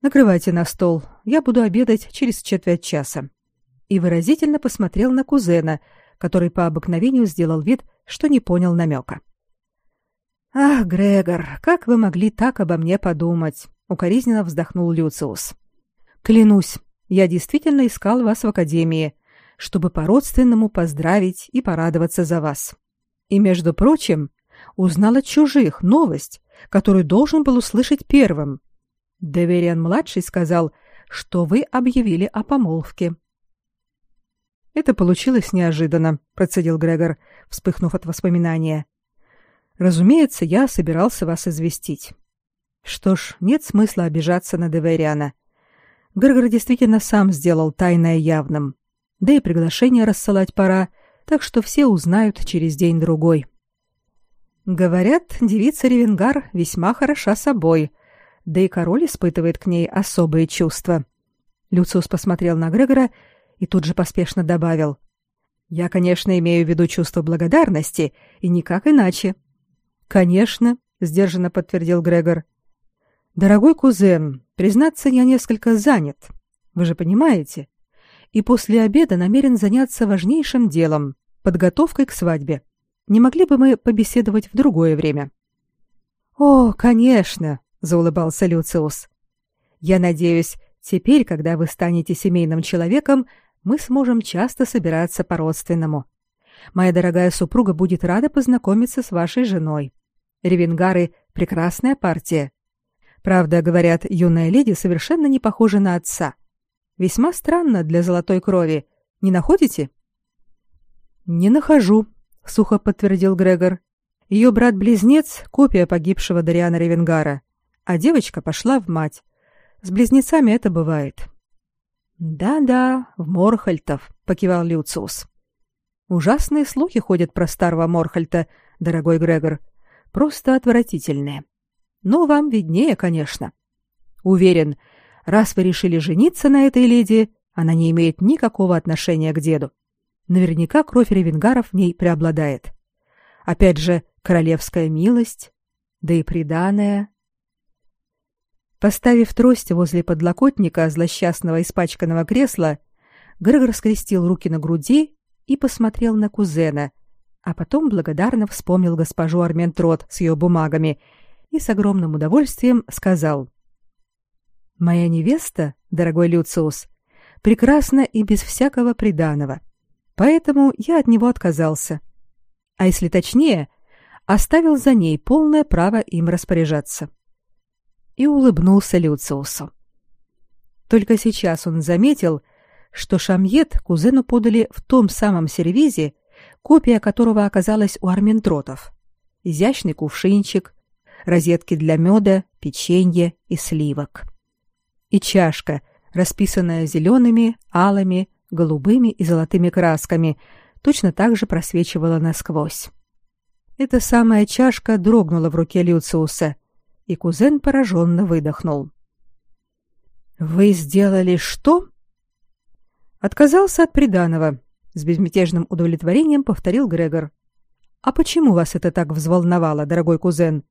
"Накрывайте на стол. Я буду обедать через четверть часа". И выразительно посмотрел на кузена, который по обыкновению сделал вид, что не понял намека. «Ах, Грегор, как вы могли так обо мне подумать?» — укоризненно вздохнул Люциус. «Клянусь, я действительно искал вас в академии, чтобы по-родственному поздравить и порадоваться за вас. И, между прочим, узнал от чужих новость, которую должен был услышать первым. Девериан-младший сказал, что вы объявили о помолвке. Это получилось неожиданно, процедил Грегор, вспыхнув от воспоминания. Разумеется, я собирался вас известить. Что ж, нет смысла обижаться на Девериана. Грегор действительно сам сделал тайное явным. Да и приглашение рассылать пора, так что все узнают через день-другой. Говорят, девица Ревенгар весьма хороша собой, да и король испытывает к ней особые чувства. Люциус посмотрел на Грегора и тут же поспешно добавил. «Я, конечно, имею в виду чувство благодарности, и никак иначе». «Конечно», — сдержанно подтвердил Грегор. «Дорогой кузен, признаться, я несколько занят. Вы же понимаете? И после обеда намерен заняться важнейшим делом — подготовкой к свадьбе. Не могли бы мы побеседовать в другое время?» «О, конечно», — заулыбался Люциус. «Я надеюсь, теперь, когда вы станете семейным человеком, мы сможем часто собираться по-родственному. Моя дорогая супруга будет рада познакомиться с вашей женой. Ревенгары — прекрасная партия. Правда, говорят, юная леди совершенно не похожа на отца. Весьма странно для золотой крови. Не находите? Не нахожу, сухо подтвердил Грегор. Ее брат-близнец копия погибшего Дариана Ревенгара, а девочка пошла в мать. С близнецами это бывает. Да-да, в Морхальтов, покивал Люциус. Ужасные слухи ходят про старого Морхальта, дорогой Грегор. Просто отвратительные. Но вам виднее, конечно. Уверен, раз вы решили жениться на этой леди, она не имеет никакого отношения к деду. Наверняка кровь ревенгаров в ней преобладает. Опять же, королевская милость, да и приданое. Поставив трость возле подлокотника злосчастного испачканного кресла, Грегор скрестил руки на груди и посмотрел на кузена, а потом благодарно вспомнил госпожу Арментрот с ее бумагами и с огромным удовольствием сказал. «Моя невеста, дорогой Люциус, прекрасна и без всякого приданого, поэтому я от него отказался. А если точнее, оставил за ней полное право им распоряжаться» и улыбнулся Люциусу. Только сейчас он заметил, что шамьет кузену подали в том самом сервизе, копия которого оказалась у арментротов. Изящный кувшинчик, розетки для меда, печенье и сливок. И чашка, расписанная зелеными, алыми, голубыми и золотыми красками, точно так же просвечивала насквозь. Эта самая чашка дрогнула в руке Люциуса, и кузен пораженно выдохнул. «Вы сделали что?» «Отказался от приданого», — с безмятежным удовлетворением повторил Грегор. «А почему вас это так взволновало, дорогой кузен?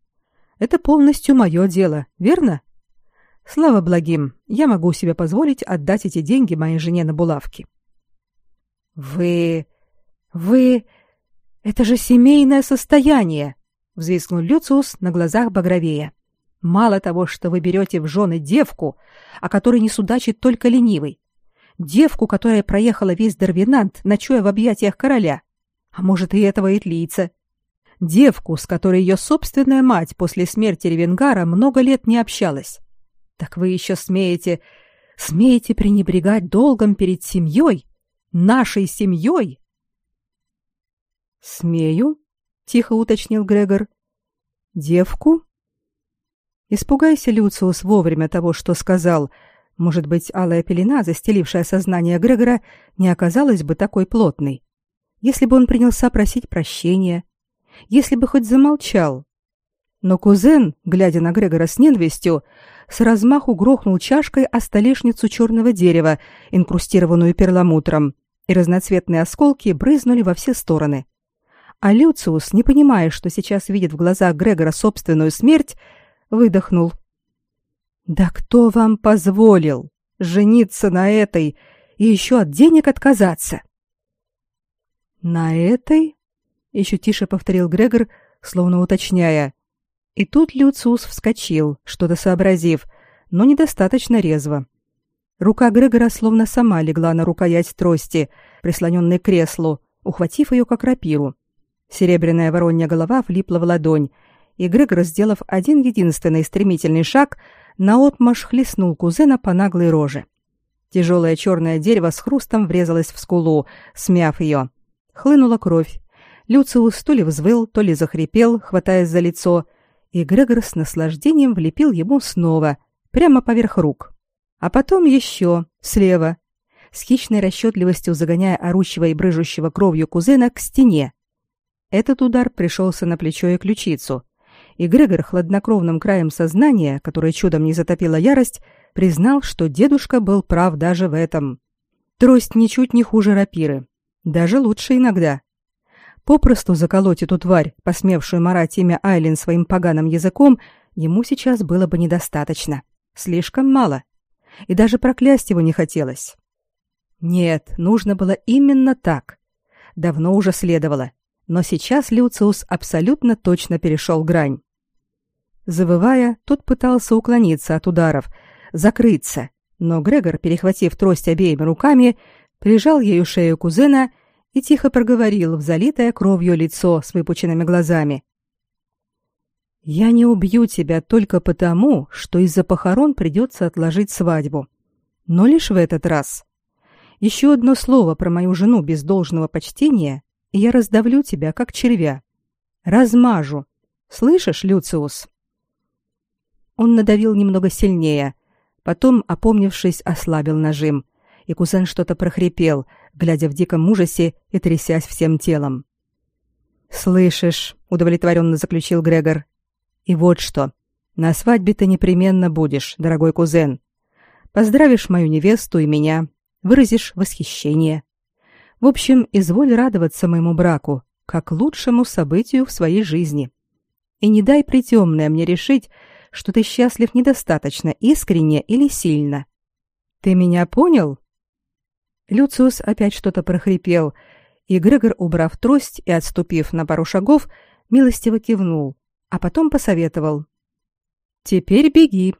Это полностью мое дело, верно? Слава благим, я могу себе позволить отдать эти деньги моей жене на булавки». «Вы... вы... это же семейное состояние!» — взвизгнул Люциус на глазах багровея. Мало того, что вы берете в жены девку, о которой не судачит только ленивый, девку, которая проехала весь Дарвинант, ночуя в объятиях короля, а может и этого итлийца, девку, с которой ее собственная мать после смерти Ревенгара много лет не общалась. Так вы еще смеете, смеете пренебрегать долгом перед семьей, нашей семьей? Смею, тихо уточнил Грегор. Девку? Испугайся, Люциус, вовремя того, что сказал. Может быть, алая пелена, застелившая сознание Грегора, не оказалась бы такой плотной. Если бы он принялся просить прощения, если бы хоть замолчал. Но кузен, глядя на Грегора с ненавистью, с размаху грохнул чашкой о столешницу черного дерева, инкрустированную перламутром, и разноцветные осколки брызнули во все стороны. А Люциус, не понимая, что сейчас видит в глазах Грегора собственную смерть, выдохнул. Да кто вам позволил жениться на этой и еще от денег отказаться? На этой? Еще тише повторил Грегор, словно уточняя. И тут Люциус вскочил, что-то сообразив, но недостаточно резво. Рука Грегора словно сама легла на рукоять трости, прислоненной к креслу, ухватив ее как рапиру. Серебряная воронья голова влипла в ладонь, и Грегор, сделав один единственный стремительный шаг, наотмашь хлестнул кузена по наглой роже. Тяжелое черное дерево с хрустом врезалось в скулу, смяв ее. Хлынула кровь. Люциус то ли взвыл, то ли захрипел, хватаясь за лицо, и Грегор с наслаждением влепил ему снова, прямо поверх рук. А потом еще, слева. с хищной расчетливостью загоняя орущего и брыжущего кровью кузена к стене. Этот удар пришелся на плечо и ключицу, и Грегор хладнокровным краем сознания, которое чудом не затопила ярость, признал, что дедушка был прав даже в этом. Трость ничуть не хуже рапиры, даже лучше иногда. Попросту заколоть эту тварь, посмевшую марать имя Айлин своим поганым языком, ему сейчас было бы недостаточно. Слишком мало. И даже проклясть его не хотелось. Нет, нужно было именно так. Давно уже следовало. Но сейчас Люциус абсолютно точно перешел грань. Завывая, тот пытался уклониться от ударов, закрыться, но Грегор, перехватив трость обеими руками, прижал ею шею кузена и тихо проговорил в залитое кровью лицо с выпученными глазами. «Я не убью тебя только потому, что из-за похорон придется отложить свадьбу. Но лишь в этот раз. Еще одно слово про мою жену без должного почтения, и я раздавлю тебя, как червя. Размажу. Слышишь, Люциус?» Он надавил немного сильнее, потом, опомнившись, ослабил нажим, и кузен что-то прохрипел, глядя в диком ужасе и трясясь всем телом. «Слышишь», — удовлетворенно заключил Грегор. «И вот что. На свадьбе ты непременно будешь, дорогой кузен. Поздравишь мою невесту и меня, выразишь восхищение. В общем, изволь радоваться моему браку, как лучшему событию в своей жизни. И не дай притемное мне решить, что ты счастлив недостаточно искренне или сильно. Ты меня понял? Люциус опять что-то прохрипел, и Грегор, убрав трость и отступив на пару шагов, милостиво кивнул, а потом посоветовал: "Теперь беги".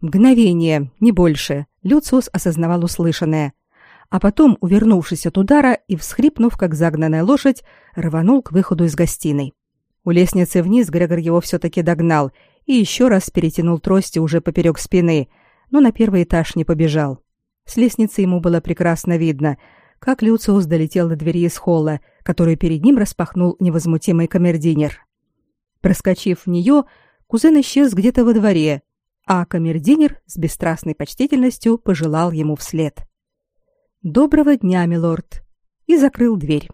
Мгновение, не больше, Люциус осознавал услышанное, а потом, увернувшись от удара и всхрипнув, как загнанная лошадь, рванул к выходу из гостиной. У лестницы вниз Грегор его все-таки догнал и еще раз перетянул трости уже поперек спины, но на первый этаж не побежал. С лестницы ему было прекрасно видно, как Люциус долетел до двери из холла, которую перед ним распахнул невозмутимый камердинер. Проскочив в нее, кузен исчез где-то во дворе, а камердинер с бесстрастной почтительностью пожелал ему вслед. «Доброго дня, милорд!» и закрыл дверь.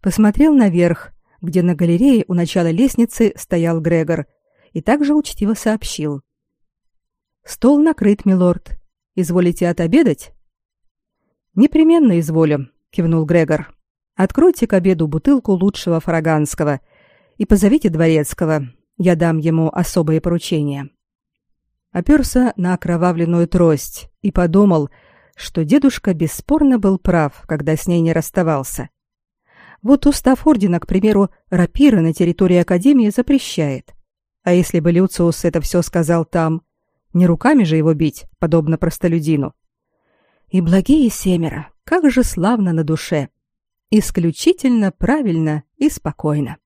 Посмотрел наверх, где на галерее у начала лестницы стоял Грегор, и также учтиво сообщил. «Стол накрыт, милорд. Изволите отобедать?» «Непременно изволю», — кивнул Грегор. «Откройте к обеду бутылку лучшего фраганского и позовите дворецкого. Я дам ему особые поручения». Оперся на окровавленную трость и подумал, что дедушка бесспорно был прав, когда с ней не расставался. Вот устав ордена, к примеру, рапиры на территории Академии запрещает. А если бы Люциус это все сказал там, не руками же его бить, подобно простолюдину. И благие семеро, как же славно на душе. Исключительно правильно и спокойно.